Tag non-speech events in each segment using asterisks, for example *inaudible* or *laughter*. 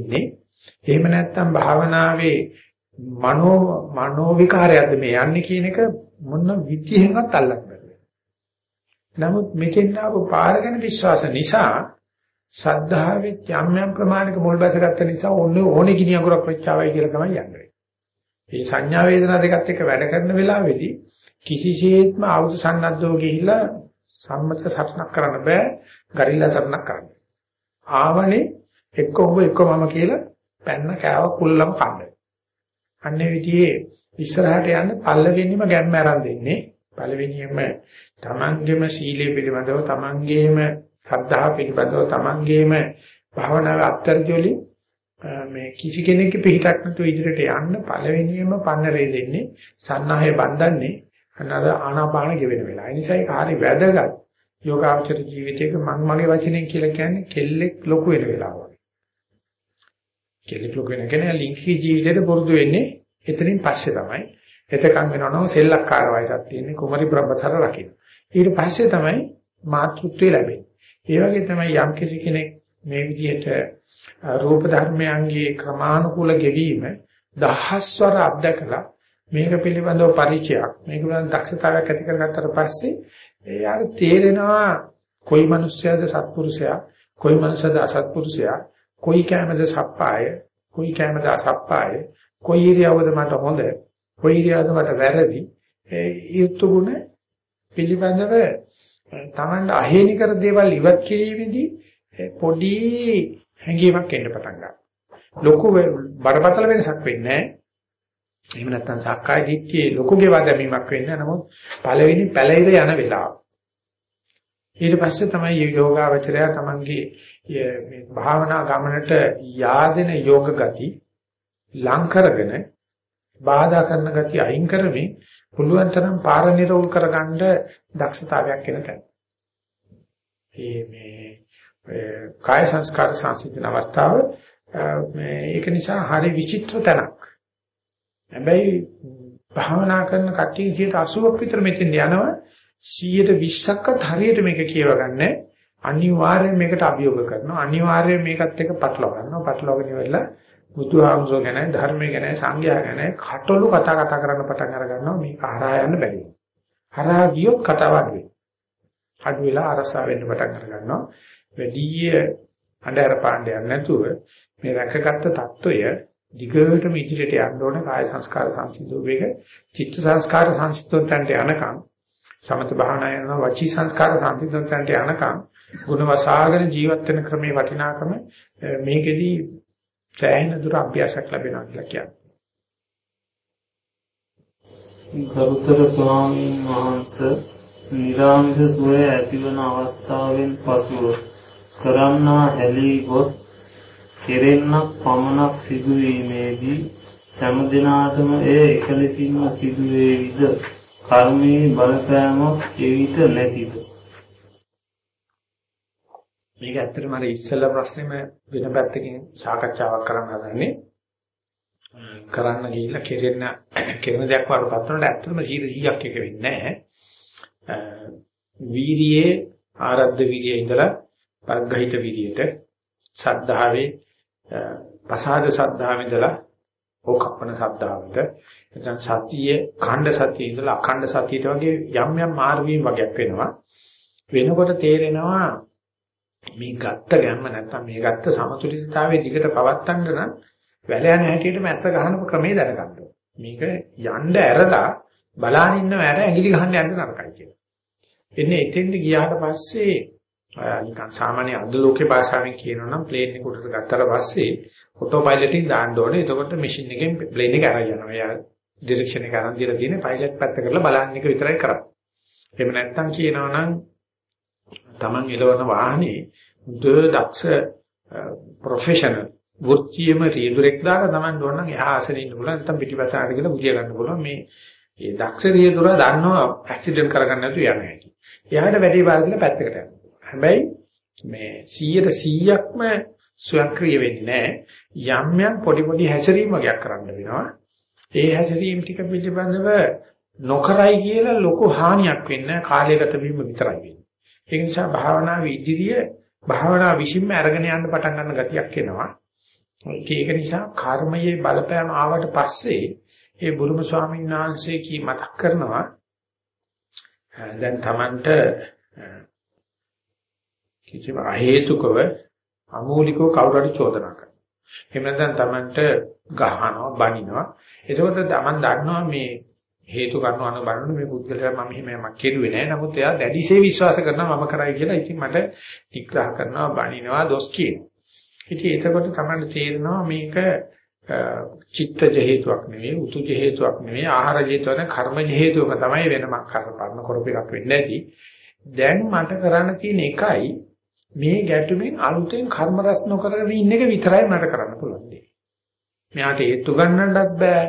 ඉන්නේ. එහෙම නැත්නම් භාවනාවේ මනෝ මනෝ විකාරයක්ද මේ යන්නේ කියන එක මොන විදිහෙන්වත් අල්ලන්න බැහැ. නමුත් මෙතෙන් ආපු පාර ගැන විශ්වාස නිසා සද්ධාවේ යම් යම් ප්‍රමාණික මුල් බැසගත්ත නිසා ඕනේ ඕනේ ගිනි අඟුරක් වෙච්චාවයි කියලා තමයි යන්නේ. මේ සංඥා වේදනා දෙකත් එක්ක වැඩ කරන වෙලාවේදී කිසිසේත්ම ආවුද සන්නද්ධෝ ගිහිල්ලා සම්මත සටනක් කරන්න බෑ ගරිල්ලා සටනක් කරන්න. ආවනේ එක්ක ඔබ එක්ක මම කියලා පැන්න කෑව කුල්ලම කන්න. අන්නේ විදිහේ ඉස්සරහට යන්න පල්ලවෙන්නිම ගැම්ම ආරම්භ දෙන්නේ. පළවෙනියෙම තමන්ගේම සීලය පිළිබඳව තමන්ගේම සද්ධා පිළිබඳව තමන්ගේම භාවනාවේ අත්තරදි වලින් මේ කිසි කෙනෙක්ගේ පිටක් නැතුව ඉදිරියට යන්න පළවෙනියම පන්නරේ දෙන්නේ සන්නාහය බඳන්නේ අනද ආනාපාන ගෙවෙන වෙලාව. ඒ නිසා ඒක හරි වැදගත්. යෝගාචර ජීවිතයක මම මගේ වචනෙන් කියලා කියන්නේ කෙල්ලෙක් ලොකු වෙන වෙලාව වගේ. කෙල්ලෙක් ලොකු වෙන කෙනා ලිංගික ජීවිතේට පුරුදු වෙන්නේ එතනින් පස්සේ තමයි. එතකන් වෙනවනම් සෙල්ලක්කාර වයසක් තියෙන්නේ කුමරි බ්‍රහ්මචාර රකින්න. ඊට පස්සේ තමයි මාතෘත්වය ලැබෙන්නේ. ඒ වගේ තමයි යම් කිසි කෙනෙක් මේ විදිහට රූප ධර්මයන්ගේ ක්‍රමානුකූල ගෙවීම දහස්වර අත්දකලා මේක පිළිබඳව පරිචයක් මේක පිළිබඳව දක්ෂතාවයක් ඇති කරගත්තට පස්සේ එයාට තේරෙනවා කොයි මිනිස්යාද සත්පුරුෂයා කොයි මිනිසද අසත්පුරුෂයා කොයි කැමද සප්පාය කොයි කැමද අසප්පාය කොයි ඉරියව්වද මට හොඳ කොයි ඉරියව්වද මට වැරදි ඒ ඊර්තු ගුණ පිළිබඳව තමන්ට අහේනි කර දේවල් ඉවත් කිරීමේදී පොඩි හැඟීමක් එන්න පටන් ගන්නවා. ලොකු බරපතල වෙනසක් වෙන්නේ නැහැ. එහෙම නැත්නම් සක්කාය දිට්ඨියේ ලොකු ගෙවා දැමීමක් වෙන්නේ නමුත් පළවෙනි පැලිර යන වෙලාව. ඊට පස්සේ තමයි යෝගාවචරය තමන්ගේ මේ භාවනා ගමනට yaadena යෝග ගති ලං කරගෙන බාධා කරන ගති අයින් කරමින් පුළුවන් තරම් පාර නිරෝල් කරගන්න දක්ෂතාවයක් එන තැන. මේ මේ කාය සංස්කාර සංසිඳන අවස්ථාව මේ ඒක නිසා හරි විචිත්‍ර තැනක්. හැබැයි භාවනා කරන කට්ටිය 80ක් විතර මෙතෙන් යනවා 120ක්වත් හරියට මේක කියවගන්නේ අනිවාර්යෙන් මේකට අභියෝග කරනවා. අනිවාර්යෙන් මේකත් එක්ක පටලව ගන්නවා. පටලවගෙන ඉවරලා බුදුහාමුදුරුවෝ ගැන ධර්මය ගැන සංඝයා ගැන කටළු කතා කතා කරන්න පටන් අර ගන්නවා මේක හරහා යන්න බැරි හරහා ගියොත් කතාවක් වෙයි අඩු වෙලා අරසා වෙන්න පටන් අර ගන්නවා වැඩි අnder පාණ්ඩයක් නැතුව මේ රැකගත්ත தত্ত্বය දිගටම ඉදිරියට යන්න ඕන. කාය සංස්කාර සංසිද්ධ වේග චිත්ත සංස්කාර සංසිද්ධ තන්ට යනකම් සමත භාවනා යනවා වචී සංස්කාර සංසිද්ධ තන්ට යනකම් ගුණ වසාගෙන ජීවත් වෙන ක්‍රමේ වටිනාකම මේකෙදී සෑහෙන දුර අභ්‍යාසයක් ලැබෙනවා කියලා කියන්නේ. ගරුතර ස්වාමීන් වහන්සේ නිරාමිෂ සුවය ඇතිවන අවස්ථාවෙන් පසුව කරන්නා හැලී ගොස් කෙරෙන්නක් පමණක් සිදුවීමේදී සෑම දිනාටම එය එකලෙසින්ම සිදුවේවිද කර්මයේ බලපෑමක් එවිට නැතිද මේක ඇත්තටම අර ඉස්සෙල්ලා ප්‍රශ්නේම වෙන පැත්තකින් සාකච්ඡාවක් කරන්න හදන්නේ. කරන්න ගිහිල්ලා කෙරෙන්න කෙරෙන දෙයක් වඩපත් වුණාට ඇත්තටම 100ක් එක වෙන්නේ නැහැ. වීරියේ ආරද්ධ වීරියේ ඉඳලා පග්ගහිත වීරියට සද්ධාවේ පසාද සද්ධාවේ ඉඳලා ඕකප්පන සද්ධාවට නැත්නම් සතියේ ඛණ්ඩ සතියේ ඉඳලා අඛණ්ඩ සතියට වගේ යම් යම් මාර්ගීන් වගේක් වෙනවා. වෙනකොට තේරෙනවා මේ ගත්ත ගැම්ම නැත්නම් මේ ගත්ත සමතුලිතතාවයේ දිගට පවත්තන්න නම් වැල යන හැටියට මැත්ත ගහන ක්‍රමේ දැනගන්න මේක යන්න ඇරලා බලාන ඉන්න වැර ඇඟිලි ගහන්න යන්න නරකයි කියලා. එන්නේ එතෙන්ද ගියාට පස්සේ නිකන් සාමාන්‍ය අද ලෝකේ භාෂාවෙන් කියනවා නම් ප්ලේන් එක උඩට ගත්තාට පස්සේ ඔටෝ පයිලට්ින් දාන්න ඕනේ. එතකොට මැෂින් එකෙන් ප්ලේන් එක අරගෙන යනවා. එයා ඩිරෙක්ෂන් එක අරන් දීලා තියෙන්නේ පයිලට් පැත්ත කරලා බලන්න එක විතරයි කරන්නේ. එහෙම නැත්නම් කියනවා නම් Taman එලවන වාහනේ මුද දක්ෂ ප්‍රොෆෙෂනල් වෘත්තියම රියදුරෙක් දාලා Taman දුන්න නම් එහා ආසනෙ ඉන්න පුළුවන් නැත්නම් පිටිපස්සට ගිහලා බුදිය ගන්න පුළුවන් මේ ඒ දක්ෂ රියදුර දන්නවා ඇක්සිඩන්ට් කරගන්න නැතුව යන හැටි. එයාට වැඩි වාරදින පැත්තකට යනවා. හැබැයි මේ 100ට 100ක්ම ස්වයංක්‍රීය වෙන්නේ නැහැ. යම් යම් පොඩි පොඩි හැසිරීම් වගේක් කරන්න වෙනවා. ඒ හැසිරීම් ටික පිළිබඳව නොකරයි කියලා ලොකු හානියක් වෙන්නේ කාලයගත වීම විතරයි වෙන්නේ. ඒ නිසා භාවනා විදිරිය භාවනා විශ්ින්ම අරගෙන යන්න පටන් ගන්න ගතියක් එනවා. ඒක නිසා කර්මයේ බලපෑම ආවට පස්සේ ඒ බුදුම ස්වාමීන් වහන්සේ කී මතක් කරනවා දැන් Tamanට කිසිම අහේතුකව අමූලිකව කවුරු හරි චෝදනා කරනවා. එහෙම නැත්නම් Tamanට ගහනවා, බනිනවා. එතකොට Taman දන්නවා මේ හේතු කාරණා අනුව බලනකොට මේ පුද්ගලයා මම එහෙම මම කෙරුවේ නෑ. නමුත් එයා දැඩිසේ විශ්වාස කරනවා මම කරයි කියලා. ඉතින් මට නිග්‍රහ කරනවා, බනිනවා, දොස් කියනවා. ඉතින් එතකොට තමයි තේරෙනවා මේක චිත්තජ හේතුවක් නෙවෙයි, උතුජ හේතුවක් නෙවෙයි, ආහාර හේතුවක් නෙවෙයි, කර්මජ හේතුවක තමයි වෙනම කරපරන කරප එකක් වෙන්නේ නැති. දැන් මට කරන්න තියෙන එකයි මේ ගැටුමෙන් අලුතෙන් කර්ම රැස් නොකරගෙන ඉන්න එක විතරයි මට කරන්න පුළුවන් දේ. මෙයාට හේතු ගන්නන්නත් බෑ.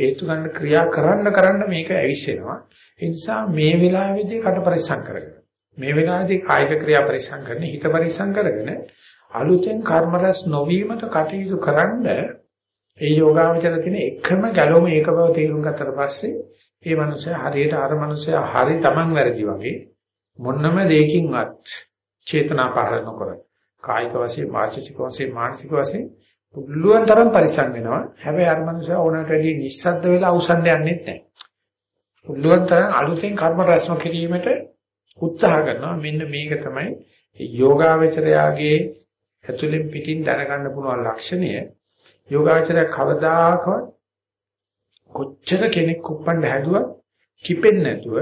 හේතු ගන්න ක්‍රියා කරන්න කරන්න මේක ඇවිස්සෙනවා. ඒ නිසා මේ වෙලාවේදී කට පරිස්සම් කරගෙන මේ වෙලාවේදී කායික ක්‍රියා පරිස්සම් කරන හිත පරිස්සම් කරගෙන අලුතෙන් කර්ම රැස් නොවීමට කටයුතු කරන්න ඒ යෝගාවචර තියෙන එකම ගැලොම ඒක බව තේරුම් ගත්තට පස්සේ ඒ මනුස්සයා හරියට අර මනුස්සයා හරි Taman වැරදි වගේ මොන්නම දෙයකින්වත් චේතනා පහළ නොකර කායික වශයෙන් වාචික වශයෙන් මානසික වශයෙන් පුළුවන් තරම් පරිස්සම් වෙනවා. හැබැයි අර මනුස්සයා ඕනට වැඩි නිස්සද්ද වෙලා අවසන් යන්නේ නැහැ. පුළුවන් තරම් අලුතෙන් කර්ම රැස්ම කිරීමට උත්සාහ කරනවා. මෙන්න මේක තමයි යෝගාවචරයාගේ ඇතුලෙන් පිටින් දැනගන්න පුළුවන් ලක්ෂණය. යෝගාචරය කවදාකවත් කොච්චර කෙනෙක් උප්පන්න හැදුවත් කිපෙන්නේ නැතුව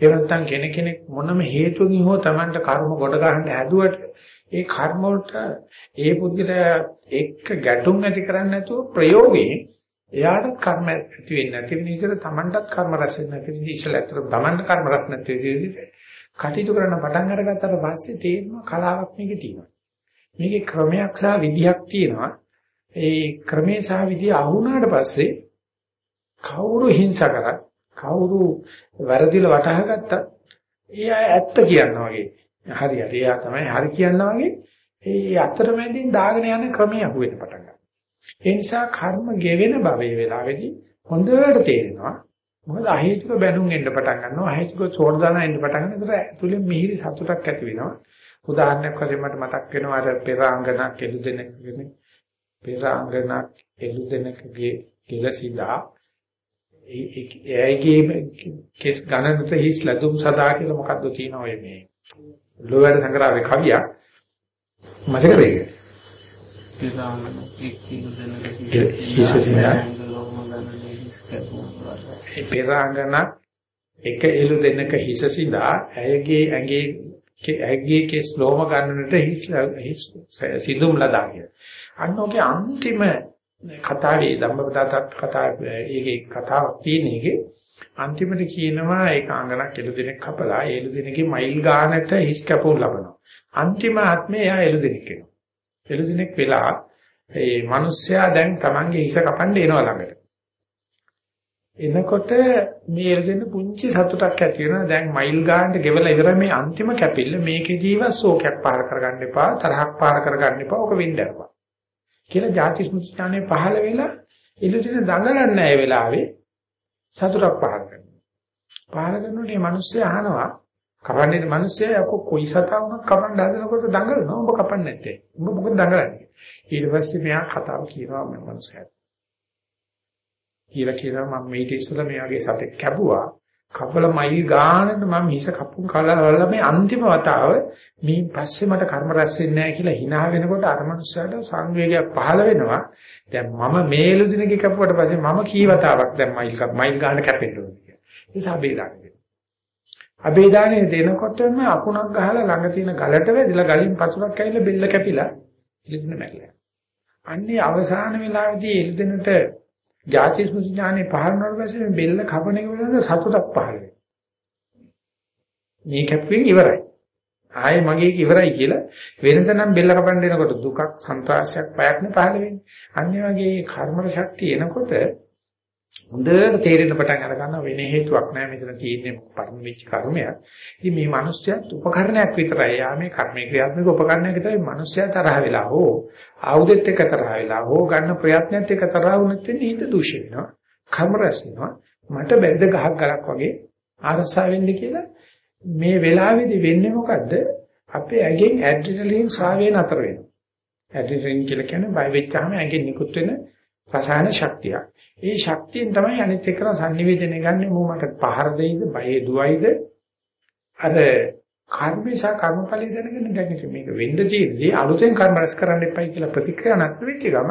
එහෙම නැත්නම් කෙනෙක් කෙනෙක් මොනම හේතුවකින් හෝ Tamanට කර්ම ගොඩ ගන්න හැදුවට ඒ කර්ම වලට ඒ පුද්ගලයා එක්ක ගැටුම් ඇති කරන්නේ නැතුව ප්‍රයෝගයෙන් එයාට කර්ම ඇති වෙන්නේ නැති විදිහට Tamanටත් කර්ම රැස් වෙන්නේ නැති විදිහ ඉස්සෙල්ලා අතට Tamanට කර්ම රැස් නැති විදිහට කටයුතු කරන්න පටන් අරගත්තට පස්සේ තේරෙනවා කලාවක් මේකේ තියෙනවා. මේකේ ක්‍රමයක් සහ විදිහක් තියෙනවා. ඒ ක්‍රමේ සහ විදිය අහුණාට පස්සේ කවුරු හිංසා කරත් කවුරු වැරදිලා වටහා ගත්තත් එයා ඇත්ත කියනවා වගේ හරි හරි. එයා තමයි හරි කියනවා වගේ ඒ අතරමැදින් දාගෙන යන ක්‍රමයේ අහුවෙන්න පටන් ගන්නවා. ඒ නිසා කර්ම ගෙවෙන භවයේ වෙලාවේදී හොඳට තේරෙනවා. මොකද අහේතුක බැනුම් එන්න පටන් ගන්නවා. අහේතුක චෝර්දාන එන්න පටන් ගන්නවා. ඒක ඇතුලේ මිහිරි සතුටක් ඇති වෙනවා. උදාහරණයක් වශයෙන් මට මතක් වෙනවා අර පෙරාංගනා කෙළු දෙනෙක් පෙරාංගනා කෙළු දෙනෙක්ගේ කෙලසිලා එයගේ කෙස් ගණනට හිස් ලැබුම් සදා කියලා මොකද්ද තියෙන ඔය මේ ලෝවැඩ සංග්‍රහයේ කවියක් මතක වේග පෙරාංගන එක් කිලු දෙනෙක් හිස් සිනා පෙරාංගන එක එළු දෙනක හිස සිඳා ඇයගේ ඇඟේ ඇගේ කෙස් ලෝම ගන්නනට හිස් සිඳුම් ලදා කිය. අන්න ඔගේ අන්තිම කතාවේ ධම්මපදත කතාව ඒකේ කතාවක් තියෙන එකේ අන්තිමට කියනවා ඒක අංගනක් එළු දෙනෙක් කපලා එළු දෙනකේ මයිල් ගානට හිස් කැපුම් ලබනවා. අන්තිම ආත්මේ එයා එළු දෙනෙක් වෙනවා. එළු දෙනෙක් වෙලා ඒ මිනිස්සයා දැන් Tamange හිස කපන්න එනවා ළඟට. එනකොට මේ එළදෙන පුංචි සතුටක් ඇති වෙනවා. දැන් මයිල් ගානට ගෙවලා ඉවර මේ අන්තිම කැපිල්ල මේකෙදීව ශෝකයක් පාර කරගන්න එපා, තරහක් පාර කරගන්න එපා. ඔක වෙන්න එපා. කියලා ಜಾති ස්මෘතිඥානේ පහළ වෙලා එළදෙන දඟලන්නේ නැහැ වෙලාවේ සතුටක් පහළ කරනවා. පහළ කරනකොට මේ මිනිස්සු අහනවා කපන්නේ මිනිස්සයා යකෝ කොයි සතා වුණත් කපන්න හදනකොට දඟලනවා. ඔබ කපන්නේ නැත්තේ. ඔබ මොකද දඟලන්නේ? ඊට පස්සේ මෙයා කතාව කියනවා මේ මිනිස්සයාට. කියලා කියනවා මම මේක ඉස්සෙල්ලා මේ වගේ සතෙක් කැපුවා. කපල මයිල් ගානට මම හිස කපුම් කලවල මේ අන්තිම වතාව මේ පස්සේ මට කර්ම රැස් වෙන්නේ නැහැ කියලා hina වෙනකොට අර මනුස්සයාට සංවේගයක් පහළ වෙනවා. දැන් මම මේලු දිනක කැපුවට පස්සේ මම කී වතාවක් දැන් මයිල් මයිල් ගාන කැපෙන්න ඕනේ කියලා. ඒ නිසා බේදාන්නේ. අබේදානේ දෙනකොටම අකුණක් ගහලා ළඟ තියෙන ගලට වැදිලා ගලින් පසුරක් ඇවිල්ලා බෙල්ල කැපිලා එළිදෙන මැරිලා. අන්නේ අවසාන වෙලාවේදී එළිදෙනට ජාති ස්මෘති ඥානෙ පහළ වුණාට පස්සේ මේ බෙල්ල කපන එක වෙනද සතුටක් පහළ වෙනවා. මේ කැපුවෙන් ඉවරයි. ආයේ මගේ ඉවරයි කියලා වෙනතනම් බෙල්ල කපන්න එනකොට දුකක්, සන්තාසයක්, බයක් නේ පහළ වෙන්නේ. අන්නේ වගේ කර්ම ශක්තිය එනකොට හොඳට තේරෙන්න පටන් අර ගන්නවා වෙන හේතුවක් නැහැ මෙතන තියෙන්නේ පරම වෙච්ච කර්මයක්. ඉතින් මේ මිනිස්සයත් උපකරණයක් විතරයි. යා මේ කර්මයේ ක්‍රියාත්මක උපකරණයක් විතරයි මිනිස්සයා තරහ වෙලා හෝ ආයුධෙත් එක්ක තරහ වෙලා හෝ ගන්න ප්‍රයත්නයත් එක්ක තරහ වුණත් වෙන්නේ හිත දූෂ්‍ය වෙනවා. කර්ම රැස් වෙනවා. මට බැද්ද ගහක් ගලක් වගේ ආරසා වෙන්නේ කියලා මේ වෙලාවේදී වෙන්නේ මොකද්ද? අපේ ඇගෙන් ඇඩ්‍රිනලින් ස්‍රාවය නතර වෙනවා. ඇඩ්‍රිනලින් කියලා කියන්නේ බය වෙච්චාම ඇඟෙන් නිකුත් වෙන රසායන ශක්තියක්. ඒ ශක්තියෙන් තමයි අනිත් එක්කන sannivedana ගන්න මෝ මට පහර දෙයිද බය දුවයිද අර කර්මේශා කර්මඵලයේ දැනගෙන දැන් මේක වෙන්න තියෙන්නේ අලුතෙන් කර්ම රැස් කරන්න එපයි කියලා ප්‍රතික්‍රියා නැති වෙච්ච ගම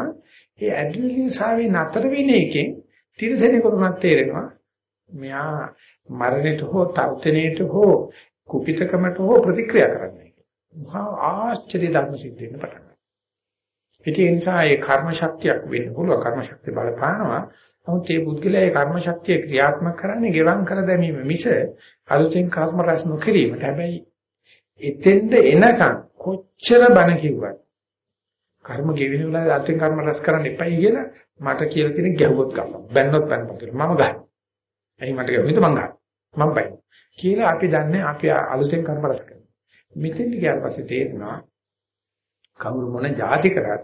ඒ ඇඩ්‍රිනලින් සාවේ නතර වෙන එකෙන් තිරසනෙකුට තේරෙනවා මෙයා මරණයට හෝ තර්ජනයට හෝ කුපිතකමට හෝ ප්‍රතික්‍රියා කරන්නේ. මහා ආශ්චර්ය ධර්ම සිද්ධ වෙන්න පටන් ගන්නවා. ඒ නිසා ඒ කර්ම ශක්තියක් වෙන්න පුළුවන් කර්ම ශක්තිය බලපානවා. නමුත් මේ පුද්ගලයා ඒ කර්ම ශක්තිය ක්‍රියාත්මක කරන්නේ ගෙවම් කර දැමීම මිස අලුතෙන් කර්ම රැස් නොකිරීමට. හැබැයි එතෙන්ද එනකන් කොච්චර බණ කිව්වත් කර්ම ගෙවෙන වෙලාවේ අලුතෙන් කර්ම රැස් කරන්න එපයි කියලා මට කියලා තියෙන ගැහුවොත් ගන්නවා. බැන්නොත් බැන්නා කියලා. මම ගන්නවා. එයි මට ගැහුවෙත් මං ගන්නවා. මම බයි. කියලා අපි දන්නේ අපි අලුතෙන් කර්ම රැස් කරනවා. මෙතෙන් ගියාට පස්සේ තේරෙනවා කවුරු මොන જાති කරත්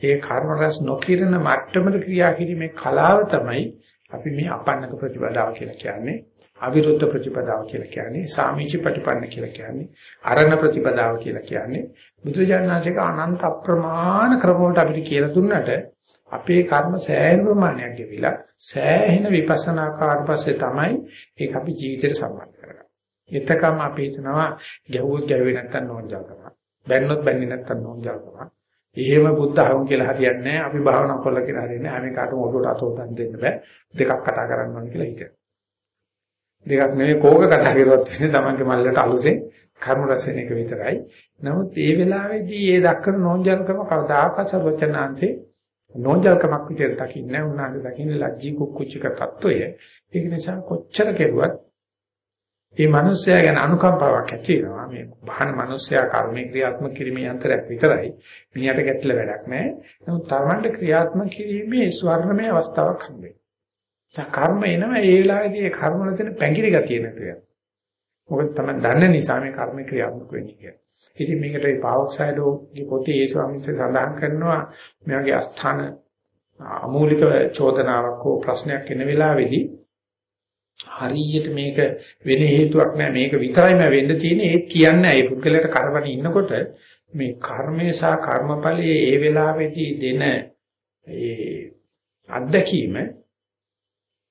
ඒ කර්ම රැස් නොකිරන මට්ටමට ක්‍රියා කිරීමේ කලාව තමයි අපි මේ අපන්නක ප්‍රතිපදාව කියලා කියන්නේ අවිරුද්ධ ප්‍රතිපදාව කියලා කියන්නේ සාමීචි ප්‍රතිපන්න කියලා කියන්නේ අරණ ප්‍රතිපදාව කියලා කියන්නේ බුදුජානනාථේක අනන්ත අප්‍රමාණ ක්‍රම වලට අපිට කියලා දුන්නට අපේ කර්ම සෑහෙන ප්‍රමාණයක් ගෙවිලා සෑහෙන විපස්සනා කාර්යපස්සේ තමයි ඒක අපි ජීවිතේට සම්බන්ධ කරගන්නේ. එතකම අපි හිතනවා ගැහුවොත් ගැහුවේ නැත්තම් නෝන්ජල්කම. බැන්නොත් බැන්නේ නැත්තම් නෝන්ජල්කම. එහෙම බුද්ධ ආගම කියලා හරියන්නේ නැහැ. අපි භාවනා කළා කියලා හරියන්නේ නැහැ. මේ කාටම ඔළුවට අතෝතන් දෙන්න බෑ. දෙකක් කතා කරන්න ඕන කියලා හිතේ. දෙකක් නෙවෙයි කෝක කතා කරුවත් වෙන්නේ තමන්ගේ මල්ලට අලුතෙන් කර්ම රස වෙන එක විතරයි. නමුත් මේ වෙලාවේදී මේ දක්වන නෝන්ජල්කම කවදාකවත් සර්වචනාංශේ නෝන්ජල්කමක් විදිහට දකින්නේ නැහැ. උන්වහන්සේ දකින්නේ ලැජ්ජී කුක්කුච්චක තත්වය. ඒක නිසා කොච්චර කෙරුවත් මේ මිනිස්යා ගැන අනුකම්පාවක් ඇති වෙනවා. මේ බහන මිනිස්යා කර්මේ ක්‍රියාත්මක කිරීමේ යන්ත්‍රයක් විතරයි. මිනිහට ගැටල වැඩක් නැහැ. නමුත් තරමඬ ක්‍රියාත්මක කිරීමේ ස්වර්ණමය අවස්ථාවක් හම්බෙන්නේ. කර්ම එනවා ඒ වෙලාවේදී ඒ කර්ම වල තියෙන පැංගිරි ගතිය නැතුව යනවා. මොකද තමයි දන්න නිසා මේ කර්ම ක්‍රියාත්මක වෙන්නේ කියලා. ඉතින් මේකට මේ පාවොක්සයිඩෝගේ පොතේ ඒ ස්වාමීන් වහන්සේ සඳහන් කරනවා මෙයාගේ අස්ථාන අමූලික චෝදනාවක් හෝ ප්‍රශ්නයක් එන වෙලාවේදී හරියට මේක වෙන හේතුවක් නෑ මේක විතරයිම වෙන්න තියෙන්නේ ඒ කියන්නේ ඒ පුද්ගලයාට කරවන ඉන්නකොට මේ කර්මය සහ කර්මඵලයේ ඒ වෙලාවේදී දෙන ඒ අත්දැකීම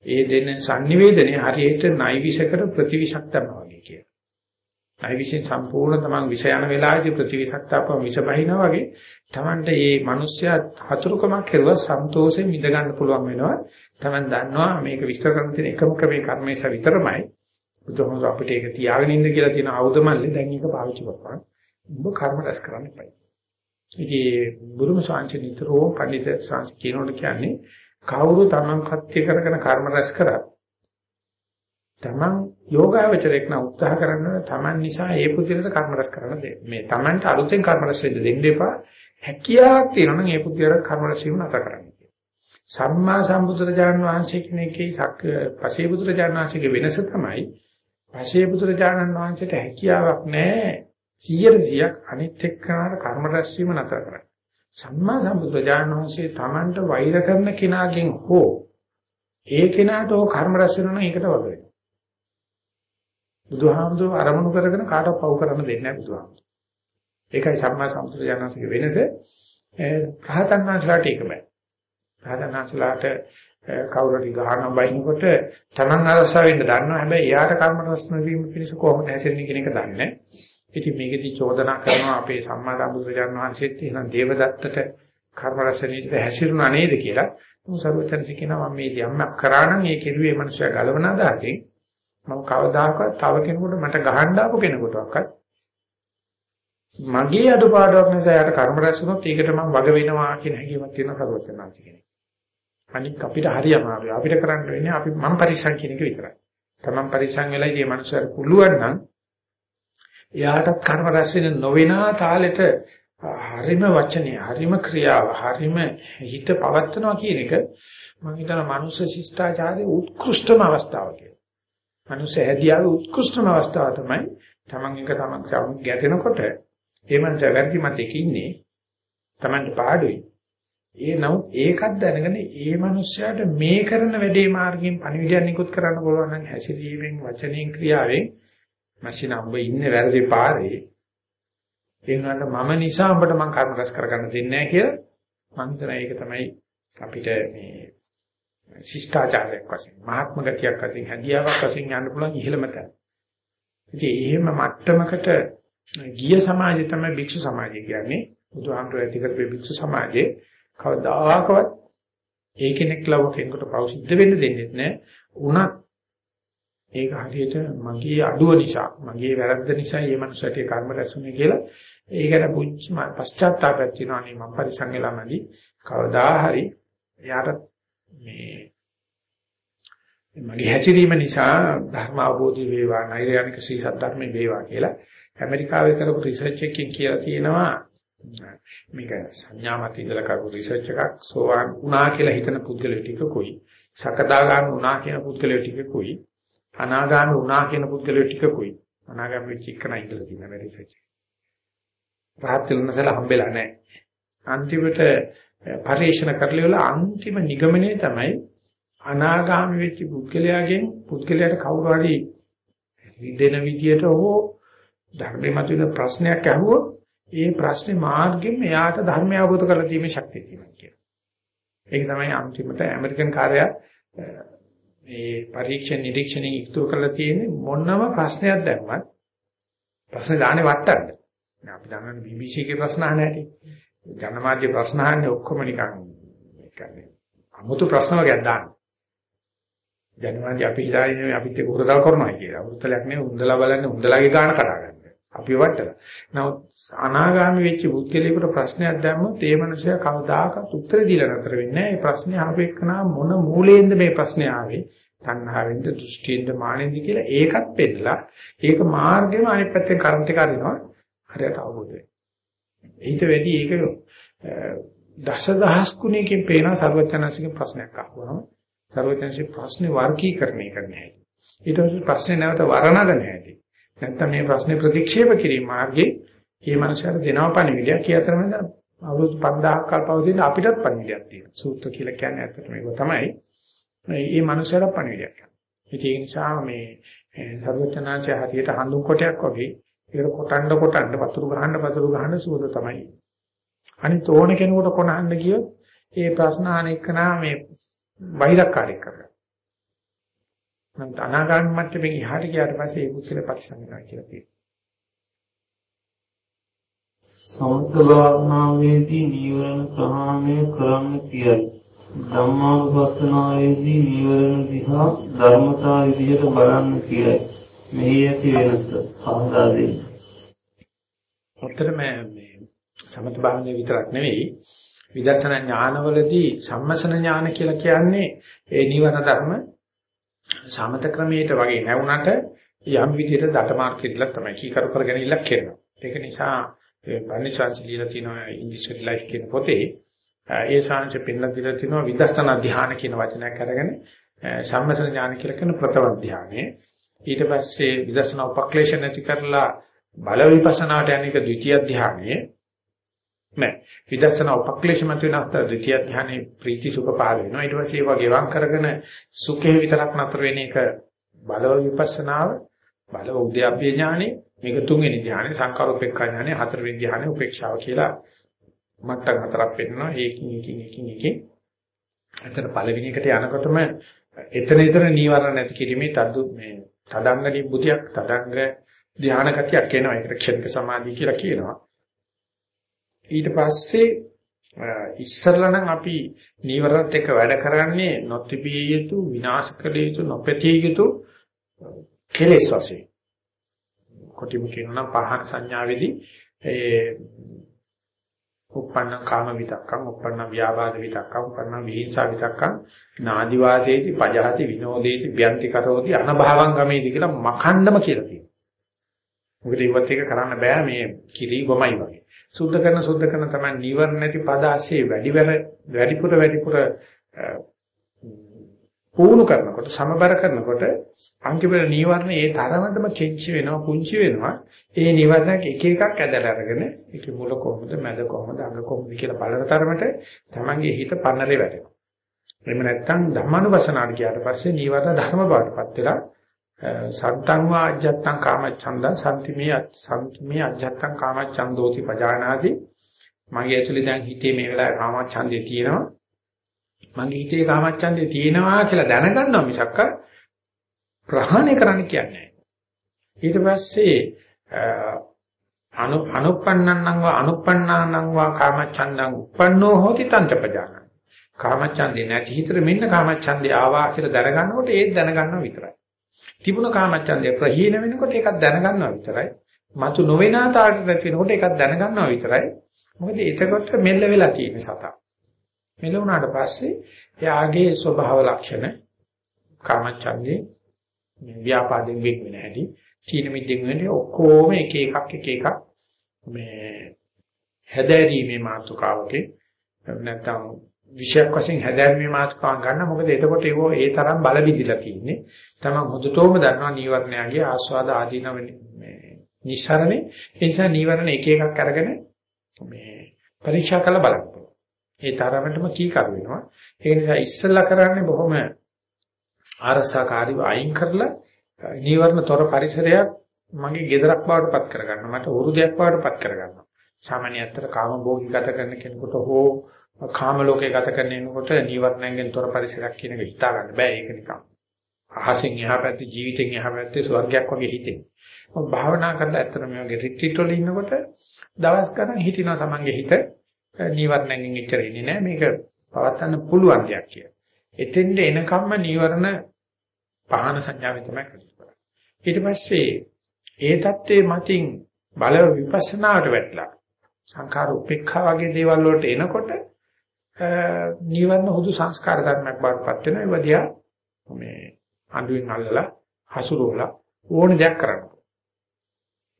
ඒ දෙන sannivedanaye හරියට නයිවිෂකර ප්‍රතිවිෂක් තමයි වගේ කියලා. නයිවිෂෙන් සම්පූර්ණ තමන් විෂ යන වෙලාවේදී ප්‍රතිවිෂක් තාපම විෂ බහිනා වගේ තමන්ට මේ මිනිස්සයා හතුරුකමක් කෙරුවා සන්තෝෂයෙන් ඉඳ ගන්න පුළුවන් වෙනවා. තමන් දන්නවා මේක විස්තර කරන්න තියෙන එකම ක්‍රමේ කර්මේශ විතරමයි. බුදුහමෝ අපිට ඒක තියාගෙන ඉන්න කියලා තියෙන ආයුධ මල්ලේ දැන් ඒක පාවිච්චි කරපන්. ඔබ කර්ම රැස් කරන්න එපා. ඉතින් බුදුම ශාන්ති නිතරම පඬිත ශාන්ති කියනකොට කියන්නේ කවුරු තමන් කත්‍ය කරගෙන කර්ම රැස් කරා තමන් යෝගාවචරයක් නම් උත්සාහ කරනවා තමන් නිසා ඒ පුදුලට කර්ම රැස් කරන්න දෙන්න. මේ තමන්ට අලුතෙන් කර්ම රැස් වෙන්න දෙන්න එපා. හැකියාවක් තියෙනවා නම් ඒ පුදුලට කර්ම රැස් වීම නැතර කරන්න. සම්මා සම්බුදුරජාණන් වහන්සේ කෙනෙක්ගේ පසේ බුදුරජාණන් වහන්සේගේ වෙනස තමයි පසේ බුදුරජාණන් වහන්සේට හැකියාවක් නැහැ 100%ක් අනිත් එක්කනට කර්ම රැස් වීම නැතර කරන්න. සම්මා සම්බුදුරජාණන් වහන්සේ Tamanට වෛර කරන කෙනාගෙන් හෝ ඒ කෙනාට හෝ කර්ම රැස් වෙනවා නම් ඒකට වග වෙනවා. බුදුහාමුදුරුවෝ අරමුණු කරගෙන කාටවත් පව් කරන්න දෙන්නේ නැහැ බුදුහාමුදුරුවෝ. ඒකයි සම්මා සම්බුදුරජාණන් වහන්සේගේ වෙනස. රහතන් වහන්සේලාට ඒක බෑ. රහතන් වහන්සේලාට කවුරුරි ගහන බයිනකොට Taman අරසා වෙන්න දන්නවා. හැබැයි එයාට කර්ම රැස් නොවීම පිණිස කොහොමද හැසිරෙන්නේ කියන එක දන්නේ නැහැ. ඉතින් මේකදී චෝදනා කරනවා අපේ සම්මා සම්බුදුරජාණන් වහන්සේත් එහෙනම් දේවදත්තට කර්ම රසණීට හැසිරුණා නේද කියලා. මොහු සර්වචන්සි කියනවා මම මේ ධම්මක් කරා නම් ඒ කෙරුවේ මනුෂ්‍යය ගලවන අදහසින් මම කවදාකවත් තව කෙනෙකුට මට ගහන්න ආපු කෙනෙකුටවත් මගේ අඩුපාඩුවක් නිසා යාට කර්ම රැස්ුනොත් ඒකට මම වග වෙනවා කියන හැඟීමක් තියෙන සර්වචන්සි කෙනෙක්. අනික අපිට හරි අමාරුයි. අපිට කරන්න වෙන්නේ අපි මම පරිස්සම් කියන එක විතරයි. තමන් පරිස්සම් වෙලා ඉතින් මනුෂ්‍යය පුළුවන් නම් එයාටත් කර්ම රැස් වෙන නොවෙනා තාලෙට හරිම වචනේ හරිම ක්‍රියාව හරිම හිත පවත්නවා කියන එක මම හිතනවා මනුෂ්‍ය ශිෂ්ටාචාරයේ උත්කෘෂ්ඨම අවස්ථාව කියලා. මනුෂ්‍ය හැදියාවේ උත්කෘෂ්ඨම අවස්ථාව තමයි තමන් එක තමන් ගැටෙනකොට ඒ මනස වැරදි මතයක ඉන්නේ තමන්ට පාඩුයි. ඒ නමුත් ඒකත් දැනගෙන ඒ මනුස්සයාට මේ කරන වැඩේ මාර්ගයෙන් පණිවිඩයක් නිකුත් කරන්න පුළුවන් නම් හැසිරීමෙන් වචනයෙන් ක්‍රියාවෙන් මැෂින ඔබ ඉන්නේ වැරදි පාරේ. ඒ වුණාට මම නිසා උඹට මම කර්ම රැස් කරගන්න දෙන්නේ නැහැ කියලා මම හිතනවා ඒක තමයි අපිට මේ ශිෂ්ටාචාරයක් වශයෙන් මහත්ම ගතියක් වශයෙන් හැදියාවක් වශයෙන් යන්න පුළුවන් ඉහළම තැන. ඉතින් එහෙම මට්ටමකට ගිය සමාජය තමයි භික්ෂු සමාජය කියන්නේ. බුදුහාමුදුර ඇති කරපු භික්ෂු සමාජයේ කවදාකවත් ඒ කෙනෙක් ලව කෙනෙකුට පව සිද්ධ වෙන්න දෙන්නේ නැහැ. උනත් ඒක හරියට මගේ අඩුව නිසා, මගේ වැරද්ද නිසා මේ මනුස්සයට කර්ම රැස්ුනේ කියලා ඒකට පුංචි පශ්චාත්තාපයක් තියෙනවා නේ මම පරිසං වෙලා නැදි. කවදා හරි එයාට මේ මගේ හැසිරීම නිසා ධර්ම අවබෝධය වේවා, නෛර්යානික සී සද්ධර්මේ වේවා කියලා ඇමරිකාවේ කරපු රිසර්ච් එකකින් කියලා තියෙනවා මේක සංඥා මත ඉඳලා කරපු රිසර්ච් එකක් සෝවාන් වුණා කියලා හිතන පුද්ගලයෝ ටිකකුයි සකදාගාමී වුණා කියන පුද්ගලයෝ ටිකකුයි අනාගාමී වුණා කියන පුද්ගලයෝ ටිකකුයි අනාගාමී වෙච්ච එකන ඉඳලා තියෙන මේ රිසර්ච් එක. රහත් වෙනසලා හම්බෙලා නැහැ. අන්තිමට පරිශන කරලා අන්තිම නිගමනය තමයි අනාගාමී වෙච්ච පුද්ගලයාගෙන් පුද්ගලයාට කවුරු හරි රිදෙන විදියට හෝ ධර්මයේ මතුවෙන ප්‍රශ්නයක් අහුවොත් ඒ ප්‍රශ්නේ මාර්ගෙන් එයාට ධර්මය අවබෝධ කරලා දීමේ ශක්තිය තියෙනවා කියන. ඒක තමයි අන්තිමට ඇමරිකන් කාර්යය මේ පරීක්ෂණ නිරීක්ෂණයෙන් ඉතුරු කරලා තියෙන්නේ මොනම ප්‍රශ්නයක් දැම්මත් ප්‍රශ්න දාන්නේ වටන්න. අපි දන්නන්නේ BBC එකේ ප්‍රශ්න අහන හැටි. ජනමාධ්‍ය ප්‍රශ්න අහන්නේ ඔක්කොම නිකන් ඒ කියන්නේ 아무තු ප්‍රශ්න වර්ගයක් දාන්න. ජනමාධ්‍ය අපි ඉදාරිනේ අපිත් ඒක උරදල් කරනවා කියලා. උත්තලයක් නෙවෙයි උන්දලා බලන්නේ උන්දලාගේ ගාන කඩා ගන්න. අපි වටලා. නමුත් අනාගාමි වෙච්ච බුද්ධලේකට ප්‍රශ්නයක් දැම්මොත් ඒ මනුස්සයා කවදාකවත් උත්තර දීලා නැතර වෙන්නේ නැහැ. මේ ප්‍රශ්නේ ආපේකනා මොන මූලයෙන්ද මේ ප්‍රශ්නේ ආවේ? තණ්හාවෙන්ද, දෘෂ්ටියෙන්ද, මානෙන්ද කියලා ඒකත් පෙන්නලා ඒක මාර්ගෙම අනිත් පැත්තෙන් කරන්ට් එක අරිනවා. හරියට අවබෝධ වෙනවා. ඊට වැඩි ඒක දසදහස් ගුණයකින් පේන සර්වඥාන්සේගේ ප්‍රශ්නයක් අහුවම සර්වඥාන්සේ ප්‍රශ්නේ වර්ගීකරණය කරන්න හැටි. ඊට පස්සේ ප්‍රශ්නේ නැවත වර්ණගන හැටි. නැත්නම් මේ ප්‍රශ්නේ ප්‍රතික්ෂේප කිරීම මාර්ගයේ මේ මනසට දෙනව පණිවිඩයක්. ඒ අතරමැද අවුරුදු 5000ක් කල් පවතින අපිටත් පණිවිඩයක් තියෙනවා. සූත්‍ර කියලා කියන්නේ ඇත්තටම ඒක තමයි. මේ මනසට පණිවිඩයක්. ඒ නිසා මේ සර්වචනාංශය හරියට හඳුන් කොටයක් වගේ ඒකට කොටන්න කොටන්න වතුරු ගහන්න වතුරු ගහන්න සුවඳ තමයි. අනිත් ඕන කෙනෙකුට කොනහන්න ගියොත් ඒ ප්‍රශ්න අනෙකනා මේ බහිරක්කාරී කරනවා. නමුත් අනාගාමී මට්ටමින් එහාට ගියාට පස්සේ ඒක කියලා පරිසංගනවා කියලා කියනවා. සමථ භාවනාවේදී නීවරණ ප්‍රහාණය කරන්න කියයි. ධම්මානුපස්සනාවේදී නීවරණ දිහා ධර්මතා විදිහට බලන්න කියයි. මෙහි ඇති වෙනස පහදා දෙන්න. ඔතන මේ සමථ භාවනාවේ විතරක් නෙවෙයි විදර්ශනා ඥානවලදී සම්මසන ඥාන කියලා කියන්නේ ඒ නිවන ධර්ම සමත ක්‍රමයට වගේ නැවුණට යම් විදිහට දඩමාර්ග කියලා තමයි කීකරු කරගෙන ඉල්ලක් කරනවා. ඒක නිසා පරිනිසංශ লীලා තියෙනවා ඉන්දිස්ටරි ලයිෆ් කියන පොතේ ඒ සාංශ පෙන්ලා දීලා තිනවා විදර්ශනා ධ්‍යාන කියන වචනයක් අරගෙන සම්මසන ඥාන කියලා කියන ප්‍රථම ධ්‍යානෙ. ඊට පස්සේ විදර්ශනා උපක්ලේශ නැති කරලා බල විපස්සනාට යන එක ද්විතිය ධ්‍යානෙ. නෑ විදර්ශනා උපක්ලේශ මත වෙන අස්තර ද්විතිය ධ්‍යානෙ ප්‍රීති සුඛ පාල වෙනවා. ඊට පස්සේ ඒවා ගෙවම් කරගෙන සුඛේ විතරක් නතර වෙන එක බලව විපස්සනාව බලව උද්‍යාප්පේ ඥානෙ මේක තුන්වෙනි ධ්‍යානෙ සංකාරෝපේක්ඛා ඥානෙ හතරවෙනි ධ්‍යානෙ උපේක්ෂාව කියලා මට්ටම් හතරක් වෙනවා. ඒකින් ඒකින් ඒකින් ඒකින්. අතන පළවෙනි එකට යනකොටම එතන එතන නීවරණ නැති කිරීමේ තද්දු මේ තදංග නිබ්බුතියක් තදංග ධ්‍යාන ගතියක් එනවා. ඒකට ක්ෂණික සමාධිය කියලා කියනවා. ඊට පස්සේ ඉස්සරලා නම් අපි නීවරණත් එක්ක වැඩ කරන්නේ නොතිබිය යුතු විනාශ කළ යුතු නොපැතිය යුතු කෙලෙස් වශයෙන්. කොටිම කියනවා පහන සංඥාවේදී ඒ උප්පන්න කාම විතක්කම් උප්පන්න ව්‍යාපාද විතක්කම් උප්පන්න විහිංසා විතක්කම් නාදි වාසේති පජහති විනෝදේති ව්‍යන්ති කරෝති අනභවං ගමේති කියලා මකණ්ඩම කියලා තියෙනවා. මොකද ඉවත් එක කරන්න බෑ මේ කිරි ගොමයි වගේ. සුද්ධ කරන සුද්ධ කරන තමයි නිවර්ණ නැති පදාසේ වැඩිවර වැඩිපුර වැඩිපුර පුහුණු කරනකොට සමබර කරනකොට අන්තිමට නිවර්ණ ඒ තරමටම කෙන්චි වෙනවා පුංචි වෙනවා. ඒ නිවර්ණක එක එකක් ඇදලා අරගෙන ඒක මුල කොහොමද මැද කොහොමද අග කොහොමද කියලා බලන තරමට තමන්ගේ හිත පන්නරේ වැටෙනවා එහෙම නැත්නම් ධම්මානුපස්සනාට ගියාට පස්සේ නිවර්ණ ධර්ම බවටපත් වෙලා සත්තං වා අජත්තං කාමච්ඡන්දං සම්තිමේ සම්තිමේ අජත්තං කාමච්ඡන්දෝති පජානාති. මගේ ඇතුලේ දැන් හිතේ මේ වෙලාවේ කාමච්ඡන්දේ තියෙනවා. මගේ හිතේ කාමච්ඡන්දේ තියෙනවා කියලා දැනගන්නවා මිසක්ක ප්‍රහාණය කරන්න කියන්නේ ඊට පස්සේ අනු අනුප්පන්නං වා අනුප්පන්නානං වා කාමච්ඡන්දං උප්පන්නෝ හෝති තන්තපජාන කාමච්ඡන්දේ නැති හිතට මෙන්න කාමච්ඡන්දේ ආවා කියලා දැනගන්නකොට ඒත් දැනගන්නවා විතරයි. තිබුණ කාමච්ඡන්දේ ප්‍රහීන වෙනකොට ඒකත් දැනගන්නවා විතරයි. මතු නොවෙන තාට නැති වෙනකොට ඒකත් දැනගන්නවා විතරයි. මොකද එතකොට මෙල්ල වෙලා තියෙන සතා. මෙල්ල වුණාට පස්සේ එයාගේ ස්වභාව ලක්ෂණ කාමච්ඡන්දේ ව්‍යාපාදයෙන් වෙන් වෙන හැටි සීන මිද්දෙන් වෙන්නේ ඔක්කොම එක එකක් එක එකක් මේ හැදෑරීමේ මාතෘකාවකේ. නැත්නම් විශයක් වශයෙන් හැදෑරීමේ මාතෘකාවක් ගන්න මොකද එතකොට ඒක ඒ තරම් බල බිඳිලා තියෙන්නේ තමයි හොඳටම දන්නවා නීවරණයගේ ආස්වාද ආදීන මේ නිස්සරණේ ඒ නිසා නීවරණ එක එකක් අරගෙන මේ පරීක්ෂා කරලා බලන්න. ඒ තරමටම කීකර වෙනවා. ඒ නිසා ඉස්සෙල්ලා කරන්නේ බොහොම ආරසකාරීව අයින් කරලා නීවරණ තොර පරිසරයක් මගේ ගෙදරක් බවට පත් කරගන්න. මට උරුදයක් බවට පත් කරගන්න. සාමාන්‍ය අතර කාම භෝගී ගත කරන කෙනෙකුට හෝ කාම ලෝකේ ගත කරන කෙනෙකුට නීවරණයෙන් තොර පරිසරයක් කියන එක හිතා ගන්න බෑ. ඒක නිකන් අහසින් එහා පැත්තේ ජීවිතෙන් එහා පැත්තේ ස්වර්ගයක් වගේ හිතෙන. මොකද භාවනා කරලා ඇත්තට මේ වගේ රිට්‍රීට් වල ඉන්නකොට දවස් ගණන් හිටිනවා සමන්ගේ හිත නීවරණයෙන් ඉච්චර ඉන්නේ නෑ. මේක පවත්න්න පුළුවන් දෙයක් කියලා. එතෙන්ද එනකම්ම නීවරණ පහන සංඥාවෙන් තමයි කරන්නේ. ඊට පස්සේ ඒ தත්ත්වයේ මතින් බල විපස්සනාවට වැටලා සංඛාර උපේක්ඛා වගේ දේවල් වලට එනකොට නීවරණ හුදු සංස්කාර ධර්මයක් බවටපත් වෙනවා. ඒ වදියා මේ අඬුවෙන් අල්ලලා හසුරුවලා ඕන දෙයක් කරන්න.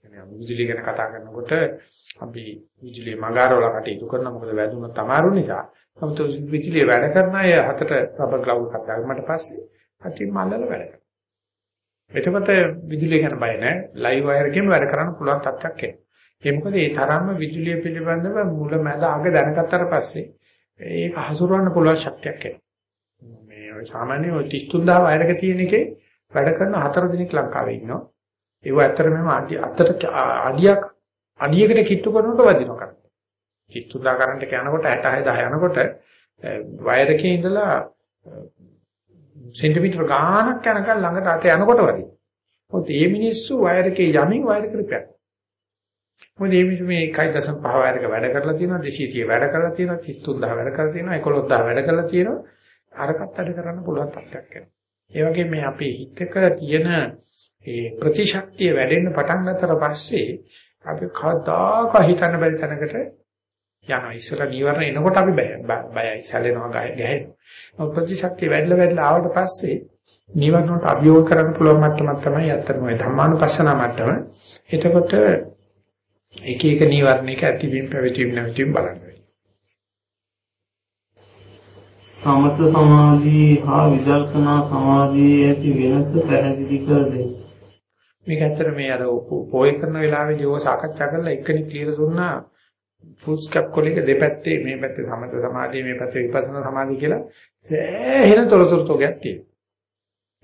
يعني විදුලිය ගැන කතා කරනකොට අපි විදුලිය මගාරවල කටයුතු කරන මොකද වැදුනොත් අමාරු නිසා. නමුත් විදුලිය වැඩ කරන අය හතට රබර් ග්ලව් එකක් දාගමට පස්සේ අතින් මල්ලල වැඩ කරනවා. එතකොට විදුලිය ගැන බය නැහැ. ලයිව් වයර් එකෙන් වැඩ කරන්න පුළුවන් තත්ත්වයක් එනවා. ඒ මොකද ඒ තරම්ම විදුලිය පිළිබඳව මුල මැද අග දැනගත්තට පස්සේ ඒක හසුරවන්න පුළුවන් ශක්තියක් එනවා. මේ ඔය සාමාන්‍ය ඔය 33000 වයරක තියෙන එකේ වැඩ කරන හතර දිනක් ලංකාවේ ඉන්නවා. ඒව ඇත්තටම අඩි අතට අඩියක් අඩියකට කිට්ටු කරනකොට වදිනවා කරන්නේ. 33000 කරන්ට් එක යනකොට 66000 යනකොට වයර් එකේ ඉඳලා සෙන්ටිමීටර ගාණක් යනකම් ළඟට අත යනකොට වදිනවා. මොකද මේ මිනිස්සු වයර් එකේ යමින් වයර් කරපැක්. මොකද මේ මිනිස්සු මේ 1.5 වයර් එක වැඩ කරලා තියෙනවා 230 වැඩ කරලා තියෙනවා 33000 වැඩ කරලා තියෙනවා 11000 වැඩ කරලා තියෙනවා අරකට අඩ කරන්න පුළුවන් තත්ත්වයක් වෙනවා. ඒ වගේ මේ අපේ හිතක තියෙන ඒ ප්‍රතිශක්තිය වැඩෙන්න පටන් ගන්නතර පස්සේ අපි කවදාක හිතන්න බැරි තැනකට යනවා. ඉස්සර නීවරණ එනකොට අපි බයයි, සැලෙනවා, ගැහෙනවා. ප්‍රතිශක්තිය වැඩිලා වැඩිලා ආවට පස්සේ නීවරණ වලට අභියෝග කරන්න පුළුවන් මට්ටමක් තමයි අත්තරම ඒ ධම්මානුපස්සන මට්ටම. එතකොට එක එක නීවරණයක ඇතිවීම පැවතීම නැතිවීම බලන්න සමත සමාධි හා විදර්ශනා සමාධියේ ඇති වෙනස පැහැදිලි කර දෙන්න. මේක ඇත්තට මේ අර පොය කරන වෙලාවේදී ඕක සාකච්ඡා කරලා එක්කෙනෙක් කියලා දුන්නා ෆුල් ස්කැප් කොලේක දෙපැත්තේ මේ පැත්තේ සමත සමාධිය මේ පැත්තේ විපස්සනා සමාධිය කියලා සෑහෙන තොරතුරු තෝගයක් තියෙනවා.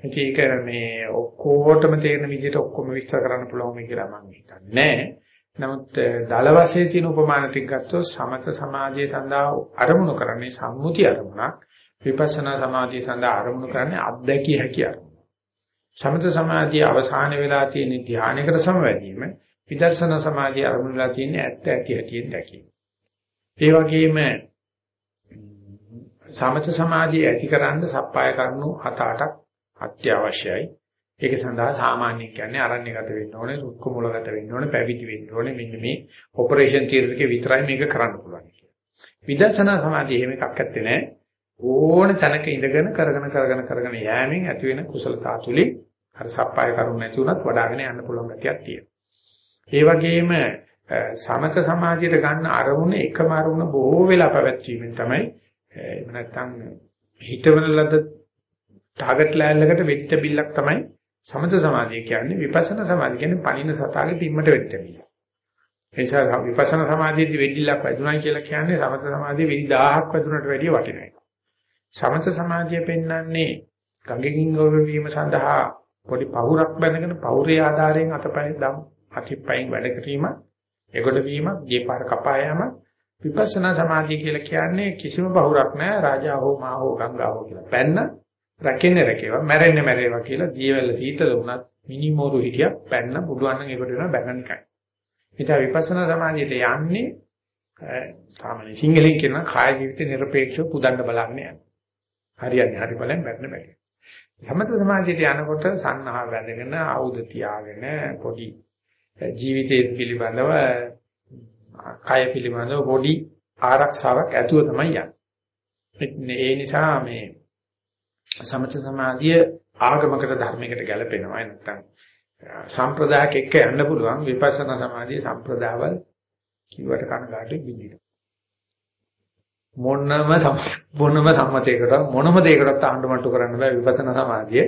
ඒක මේ ඔක්කොටම තේරෙන විදිහට ඔක්කොම විස්තර කරන්න පුළුවන් කියලා මම හිතන්නේ නෑ. නමුත් දල වශයෙන් තියෙන උපමාන ටික ගත්තොත් සමත සමාධිය සඳහා අරමුණු කරන්නේ සම්මුති අරමුණක්. විපස්සනා සමාධිය සඳහා අරමුණු කරන්නේ අත්දැකිය හැකි අරමුණ. සමත සමාධිය අවසාන වෙලා තියෙන ධානයකට සමවැදීම විදර්ශනා සමාධිය අරමුණු වෙලා තියෙන ඇත්ත ඇති හැටියෙන් දැකීම. ඒ වගේම සමත සමාධිය ඇතිකරන්න සප්පාය කරුණු හත අටක් අත්‍යවශ්‍යයි. ඒක සඳහා සාමාන්‍ය කියන්නේ අරණ්‍යගත වෙන්න ඕනේ, රුක්ක මූලගත වෙන්න ඕනේ, පැවිදි වෙන්න ඕනේ. මෙන්න මේ ඔපරේෂන් තියරි එකේ විතරයි මේක කරන්න පුළුවන් කියලා. විදර්ශනා සමාධිය එහෙම එකක් ඇත්තේ නැහැ. ඕන තැනක ඉඳගෙන කරගෙන කරගෙන කරගෙන යෑමෙන් ඇති වෙන කුසලතා තුලින් අර සප්පාය කරුණ නැති වුණත් වඩාගෙන යන්න පුළුවන් ගතියක් තියෙනවා. ඒ වගේම සමත සමාධියට ගන්න අරමුණ එකම අරමුණ බොහෝ වෙලා පැවැත්වීමෙන් තමයි එහෙම නැත්නම් හිතවල ලද ටාගට් ලෑල්ලකට වෙච්ච බිල්ලක් තමයි සමත සමාධිය කියන්නේ විපස්සනා සමාධිය කියන්නේ පණින සතාගේ පිම්මට වෙච්ච බිල්ල. ඒ නිසා විපස්සනා සමාධියේදී වෙඩිල්ලක් වැදුනායි කියලා කියන්නේ සමත සමාධියේ වෙඩි 1000ක් වැදුනට වැඩිය වටිනවා. සමත සමාධිය පෙන්වන්නේ ගඟකින් ගොඩ වීම සඳහා පොඩි පහුරක් බැඳගෙන පහුරේ ආධාරයෙන් අතපය දම් අතිපයින් වැඩ කිරීම එගොඩ වීම දීපාර කපා යාම විපස්සනා සමාධිය කියලා කියන්නේ කිසිම පහුරක් නැහැ රාජා හෝ මා හෝ ගංගා හෝ කියලා. පැන්න රැකෙන්නේ රැකේවා, මැරෙන්නේ මැරේවා කියලා දීවැල්ල සීතල වුණත් මිනිමෝරු හිටියක් පැන්න පුළුවන් නම් ඒකට වෙනවා බැනනිකයි. ඉතින් විපස්සනා සමාධියට යන්නේ සාමාන්‍ය සිංහලෙන් කියන කාය ජීවිත নিরপেক্ষව පුදන්න බලන්නේ යන. හරියන්නේ හරි බලෙන් බැන්න බැරි. සමථ සමාධියට යනකොට සන්නහා වැඩගෙන ආයුධ තියාගෙන පොඩි ජීවිතයේ පිළිබඳව කය පිළිබඳව පොඩි ආරක්ෂාවක් ඇතුව තමයි යන්නේ. ඒ නිසා මේ සමථ සමාධිය ආගමකට ධර්මයකට ගැලපෙනවා නැත්නම් සම්ප්‍රදායක එක්ක යන්න පුළුවන් විපස්සනා සමාධිය සම්ප්‍රදායවල කිව්වට කනගාටුයි බින්දිනවා. මොනම මොනම සම්මතයකට මොනම දෙයකටත් ආණ්ඩුමට්ටු කරන්න බෑ විපස්සනා සමාධිය.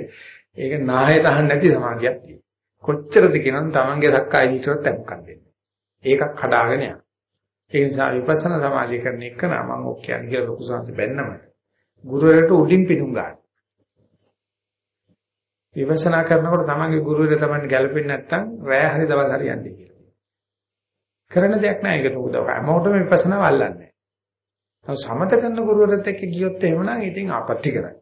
ඒක නාහයට අහන්න නැති සමාධියක් තියෙනවා. කොච්චරද කියනනම් Tamange සක්කාය දිට්ඨියවත් අමුකම් දෙන්නේ. ඒකක් හදාගෙන යන. ඒ නිසා විපස්සනා සමාධිය කරන එක නම් මම ඔක් කියන්නේ කියලා ලොකු සංසි බැන්නම. ගුරුවරට උඩින් පිටුම් ගන්න. විපස්සනා කරනකොට Tamange ගුරුවරයා Taman ගැලපෙන්නේ නැත්නම් රැය හරි දවල් හරි යන්නේ කියලා. කරන දෙයක් නෑ ඒකට උදව්. හැමෝටම විපස්සනා වල්ලන්නේ. සමත කරන ගුරුවරයෙක් එක්ක ගියොත් එහෙමනම් ඉතින් ආපත්‍ති කරයි.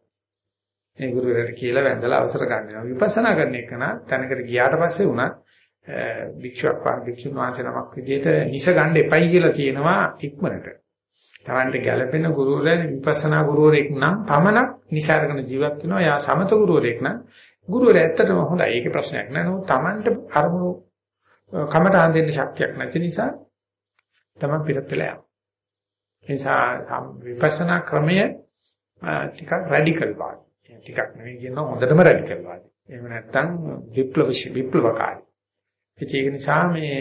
මේ ගුරුවරයාට කියලා වැඳලා අවසර ගන්නවා. විපස්සනා කරන එක නම් තැනකට ගියාට පස්සේ උනත් භික්ෂුවක් වා භික්ෂුන් වහන්සේ නමක් විදිහට නිස ගන්න එපයි කියලා තියෙනවා ඉක්මනට. Tamanට ගැළපෙන ගුරුවරයා විපස්සනා ගුරුවරයෙක් නම් පමණක් නිසාරගෙන ජීවත් වෙනවා. යා සමත ගුරුවරයෙක් නම් ගුරුවරයා ඇත්තටම හොඳයි. ඒකේ ප්‍රශ්නයක් නෑ. නමුත් Tamanට අරමුණු කමටහන් දෙන්න ශක්තියක් නැති නිසා Taman පිටත් වෙලා යනවා. ඒ නිසා විපස්සනා ක්‍රමය ටිකක් රැඩිකල් වාදී. ටිකක් නෙවෙයි කියනවා හොඳටම රැඩිකල් වාදී. එහෙම නැත්නම් විප්ලව විප්ලවකාරී. ඒක නිසා මේ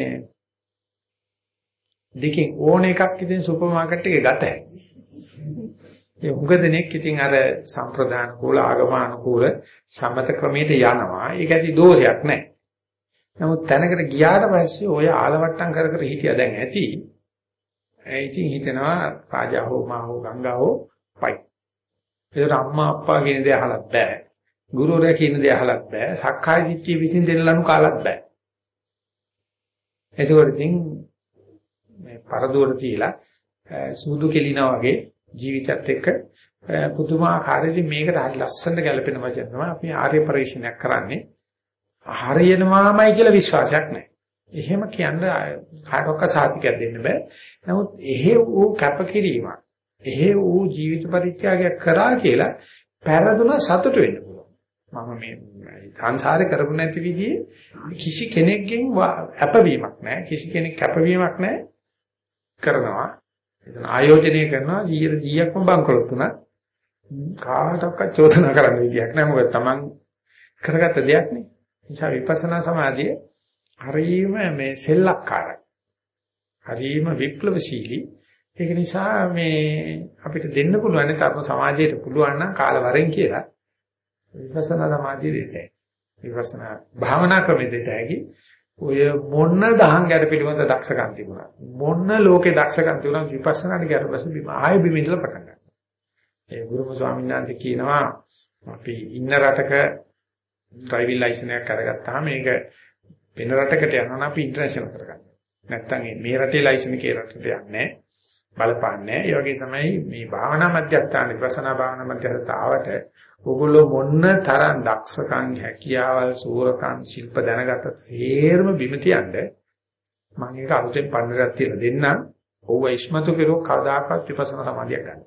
දෙකෙන් ඕන එකක් ඉතින් සුපර් මාකට් එකේ ගත හැකියි. ඒ උග දෙනෙක් ඉතින් අර සම්ප්‍රදාන කූල ආගමන කූල සම්මත ක්‍රමයට යනවා. ඒක ඇති දෝෂයක් නැහැ. නමුත් තැනකට ගියාට පස්සේ ඔය ආලවට්ටම් කර කර හිටියා දැන් ඇති. ඒ ඉතින් හිතනවා රාජා හෝ මා හෝ ගංගා හෝ පයි. ඒකට අම්මා අප්පා කියන දේ අහලත් බෑ. ගුරුවරයා කියන දේ අහලත් බෑ. සක්කාය දිට්ඨිය විසින් දෙන ලනු කාලත් බෑ. ඒකවල ඉතින් මේ පරදුවර තියලා සූදු කෙලිනා වගේ ජීවිතයත් එක්ක පුදුමාකාරයෙන් මේකට හරි ලස්සනට ගැලපෙන වචන තමයි අපි ආර්ය පරිශ්‍රණයක් කරන්නේ. හරියනවාමයි කියලා විශ්වාසයක් නැහැ. එහෙම කියන්න කාටවත් සාතිකයක් දෙන්න බෑ. නමුත් එහෙ වූ කැපකිරීමක්, එහෙ වූ ජීවිත පරිත්‍යාගයක් කරා කියලා පෙරදුන සතුට වෙන්න පුළුවන්. මම මේ සංසාරේ කරපු නැති විදිහේ කිසි කෙනෙක්ගෙන් අපවීමක් නැහැ. කිසි කෙනෙක් කැපවීමක් නැහැ. කරනවා. එතන ආයෝජනය කරනවා 100 100ක්ම බංකොලොත් උනත් කාටවත් චෝදනා කරන්න විදියක් නැහැ. මොකද Taman කරගත්ත දෙයක් නේ. නිසා විපස්සනා සමාධිය හරීම මේ සෙල්ලක්කාරයි. හරීම විප්ලවශීලී. ඒක නිසා මේ අපිට දෙන්න පුළුවන් තරම සමාජයට පුළුවන් නම් කාලවරෙන් කියලා විපස්සනා සමාධිය දෙන්නේ. විපස්සනා භාවනා ක්‍රමෙ දෙතයි. ඔය මොන දහං ගැට පිළිබඳ දක්ෂකම් තිබුණා. මොන ලෝකේ දක්ෂකම් තිබුණා විපස්සනාට ගියට පස්සේ බිම ආයෙ බිම ඉඳලා පටන් ගන්නවා. ඒ ගුරුම ස්වාමීන් වහන්සේ කියනවා අපි ඉන්න රටක ඩ්‍රයිවිං ලයිසන් එකක් අරගත්තාම මේක වෙන රටකට යනවා නම් අපි ඉන්ටර්නැෂනල් කරගන්න. නැත්තම් මේ රටේ ලයිසන් එකේ රටට යන්නේ බලපාන්නේ. ඒ වගේ තමයි මේ භාවනා මධ්‍යස්ථාන විපස්සනා භාවනා මධ්‍යස්ථාවට ඕගොල්ලෝ මොන්න තරම් දක්ෂකම් හැකියාවල් සූරකම් ශිල්ප දැනගත්තත් හේරම බිම තියන්නේ මම ඒක අලුතෙන් පන්නරක් තියලා දෙන්නම්. ඔව්ව ඉස්මතු කෙරුව කවදාකවත් විපස්සනා සමාධියක් ගන්න.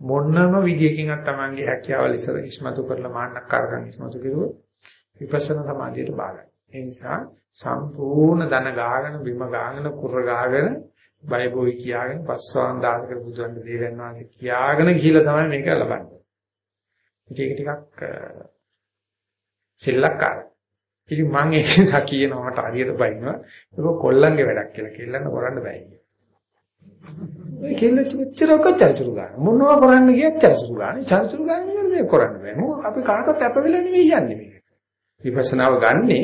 මොන්නම විදියකින්වත් Tamange හැකියාවල් ඉස්සර ඉස්මතු කරලා මාන්නක්කාරකම් ඉස්මතු කෙරුවොත් විපස්සනා සමාධියට බාරයි. ඒ නිසා සම්පූර්ණ ධන ගාගෙන බිම ගාගෙන කුර ගාගෙන බය බොයි කියාගෙන පස්වාන් දාසක බුදුන් දේවයන් වහන්සේ කියාගෙන ගිහිල්ලා තමයි මේක ලබන්නේ. ඒක ටිකක් සෙල්ලක්කාරයි. ඉතින් මම ඒක නිසා කියනවා මට හරියට බයිනවා ඒක කොල්ලන්ගේ වැඩක් කියලා කෙල්ලන්න කරන්න බෑ කියලා. මේ කෙල්ල චුච්චරක චර්චුරු ගන්න. මොනවා කරන්න ගියත් චර්චුරු ගන්න. චර්චුරු ගන්න මේ කරන්න බෑ. මොකද අපි කාටවත් අප වෙලා නෙවෙයි යන්නේ මේක. විපස්සනාව ගන්නේ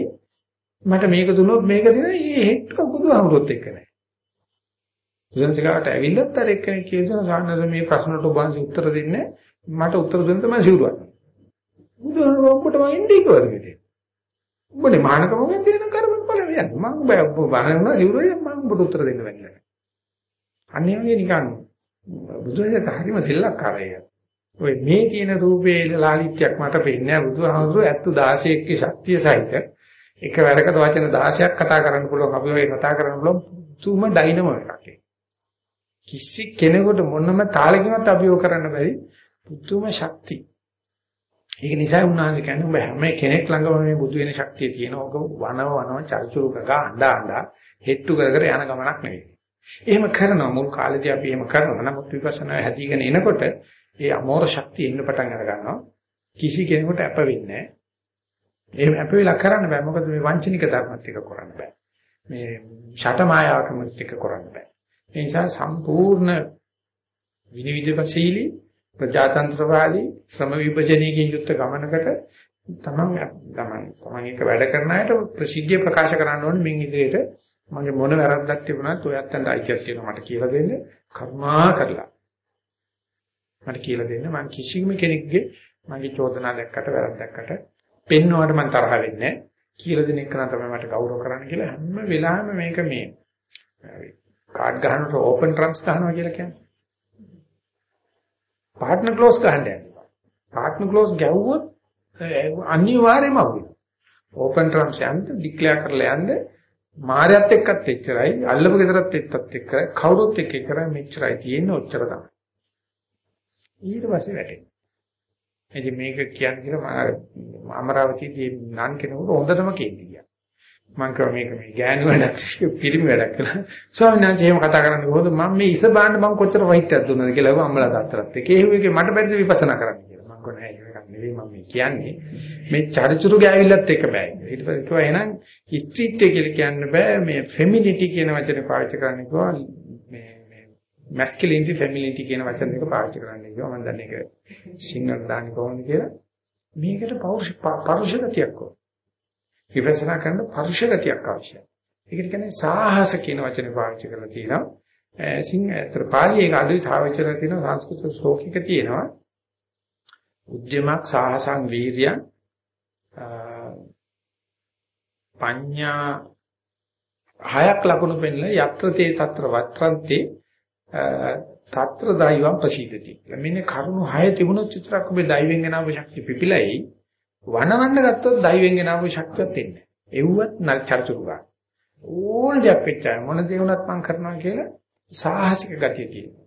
මට මේක දුන්නොත් මේක දෙන ඒ හෙට්ට බුදුහාමුදුරුවොත් එක්ක නෑ. බුදුන්සේකට ඇවිල්ලත් අර එක්කෙනෙක් කියනවා සාහනද මේ ප්‍රශ්නට ඔබ උත්තර දෙන්නේ මට උත්තර දෙන්න තමයි සිවුරක්. බුදුහාමුදුරුවෝ ඔබට මම ඉන්නේ කිව්වද මෙතේ? උඹනේ මානකමෙන් දෙන කර්මෙන් ඵල වෙන්නේ. මම බය බනන ඉවරයි මම ඔබට උත්තර දෙන්න වෙන්නේ. අන්නේ වගේ නිකන් බුදුහාමුදුරුවෝ හරිම සෙල්ලක්කාරයි. ඔය මේ තියෙන රූපේ ලාලිත්‍යයක් මට පෙන්නේ බුදුහාමුදුරුවෝ 16ක ශක්තිය සහිත එක වැඩකට වචන 16ක් කතා කරන්න පුළුවන් අපි ඔය කතා කරන්න පුළුවන් තුම ඩයිනමෝ එකක්. කිසි කෙනෙකුට මොනම තාලකින්වත් අභියෝග කරන්න බැරි පුදුම ශක්තිය. ඒක නිසා උන්වහන්සේ කියන්නේ ඔබ හැම කෙනෙක් ළඟම මේ බුදු වෙන ශක්තිය තියෙන ඕක වනව වනව චරිචුරු කගා අඬා අඬා හෙට්ටු කර කර යන ගමනක් නෙවෙයි. එහෙම කරනවා මුල් කාලේදී අපි එහෙම කරනවා. නමුත් විපස්සනා හැදීගෙන එනකොට ඒ අමෝර ශක්තිය එන්න පටන් අර ගන්නවා. කිසි කෙනෙකුට අප වෙන්නේ නැහැ. එහෙම අප වෙලා කරන්න බෑ. මොකද මේ වංචනික ධර්මත් එක කරන්න බෑ. මේ ෂට මායාවකමත් එක කරන්න බෑ. ඒ නිසා සම්පූර්ණ විනිවිදවශීලී ප්‍රජාතන්ත්‍රවාදී ශ්‍රම විභජනයකින් යුක්ත ගමනකට තමන් ගමන්. තමන් එක වැඩ කරන අයට ප්‍රසිද්ධිය ප්‍රකාශ කරන්න ඕනේ මින් ඉදිරියට මගේ මොන වැරද්දක් තිබුණත් ඔයත් අන්න අයිතියක් තියෙනවා මට කියලා දෙන්න කර්මා කරලා. මට කියලා දෙන්න මම කිසිම කෙනෙක්ගේ මගේ චෝදනා දැක්කට වැරද්දක් දැක්කට පෙන්වවට මම තරහ වෙන්නේ කියලා දෙන එක තමයි මට ගෞරව කරන්න කියලා හැම වෙලාවෙම මේක මේ කාඩ් ගන්නකොට ඕපන් ට්‍රන්ස් ගන්නවා කියලා කියන්නේ. පාර්ට්නර් ක්ලෝස් ගන්න යනවා. පාර්ට්නර් ක්ලෝස් ගැව්වොත් අනිවාර්යයෙන්ම අවුල්. ඕපන් ට්‍රම්ස් යන්න ඩික්ලෙයාර් කරලා යන්න මායත් එක්කත් එච්චරයි අල්ලපු ගෙදරත් එක්කත් එක්කයි කවුරුත් එක්ක කරා මෙච්චරයි තියෙන්නේ ඔච්චර තමයි. ඊට පස්සේ වැටෙනවා. ඉතින් මේක කියන්නේ කියලා අමරාවතිදී නන් කෙනෙකුට හොඳටම කියන්නේ. මම කිව්වා මේක මේ ගෑනු වැඩක් පිළිමි වැඩක් කියලා. ස්වාමීන් වහන්සේ එහෙම කතා කරන්නේ කොහොමද? මම මේ ඉස බාන්න මම කොච්චර වයිට්ටක් දුන්නද කියලා කිව්වා අම්මලා තාත්තලාත් එක්ක. ඒ හිුවේගේ මට බැරිද විපස්සනා කරන්න කියලා. මම කිව්වා නෑ ඒක නෙවෙයි මම මේ කියන්නේ. මේ චරිචුරු ගෑවිල්ලත් එක බෑ. ඊට පස්සේ කිව්වා එහෙනම් ස්ත්‍රීත්වය කියලා කියන්න බෑ. මේ ෆෙමිනිටි කියන වචනේ පාවිච්චි කරන්න කිව්වා. මේ මේ මැස්කියුලිනිටි ෆෙමිනිටි කියන වචන දෙක පාවිච්චි කරන්න කිව්වා. මම දන්නේ ඒක සිංහල දාන්නේ කොහොමද කියලා. මේකට පෞරුෂ පෞරුෂගතියක් ඕන. විපස්සනා කරන පරුෂ ගතියක් අවශ්‍යයි. ඒකට කියන්නේ සාහස කියන වචනේ පාවිච්චි කරලා තියෙනවා. සිංහ අතර පාළියේ කාදුයි සාවිචල තියෙනවා සංස්කෘත ශ්ලෝකික තියෙනවා. උද්‍යමක් සාහසං වීර්යං පඤ්ඤා හයක් ලකුණු පෙන්නලා යත්‍ර තේ తත්‍ර වත්‍රන්තේ తත්‍ර දෛවම් ප්‍රසීදති. මෙන්න කරුණු හය තිබුණොත් විතරක් ඔබේ දෛවෙන් එනව ශක්තිය පිපිලයි වනවන්න ගත්තොත් දෛවෙන් එන ආපු ශක්තියක් එන්නේ. එව්වත් නල්චර්චුරු ගන්න. ඕන දෙයක් වෙච්චා මොන දේ වුණත් මම කරනවා කියලා සාහසික ගතිය තියෙනවා.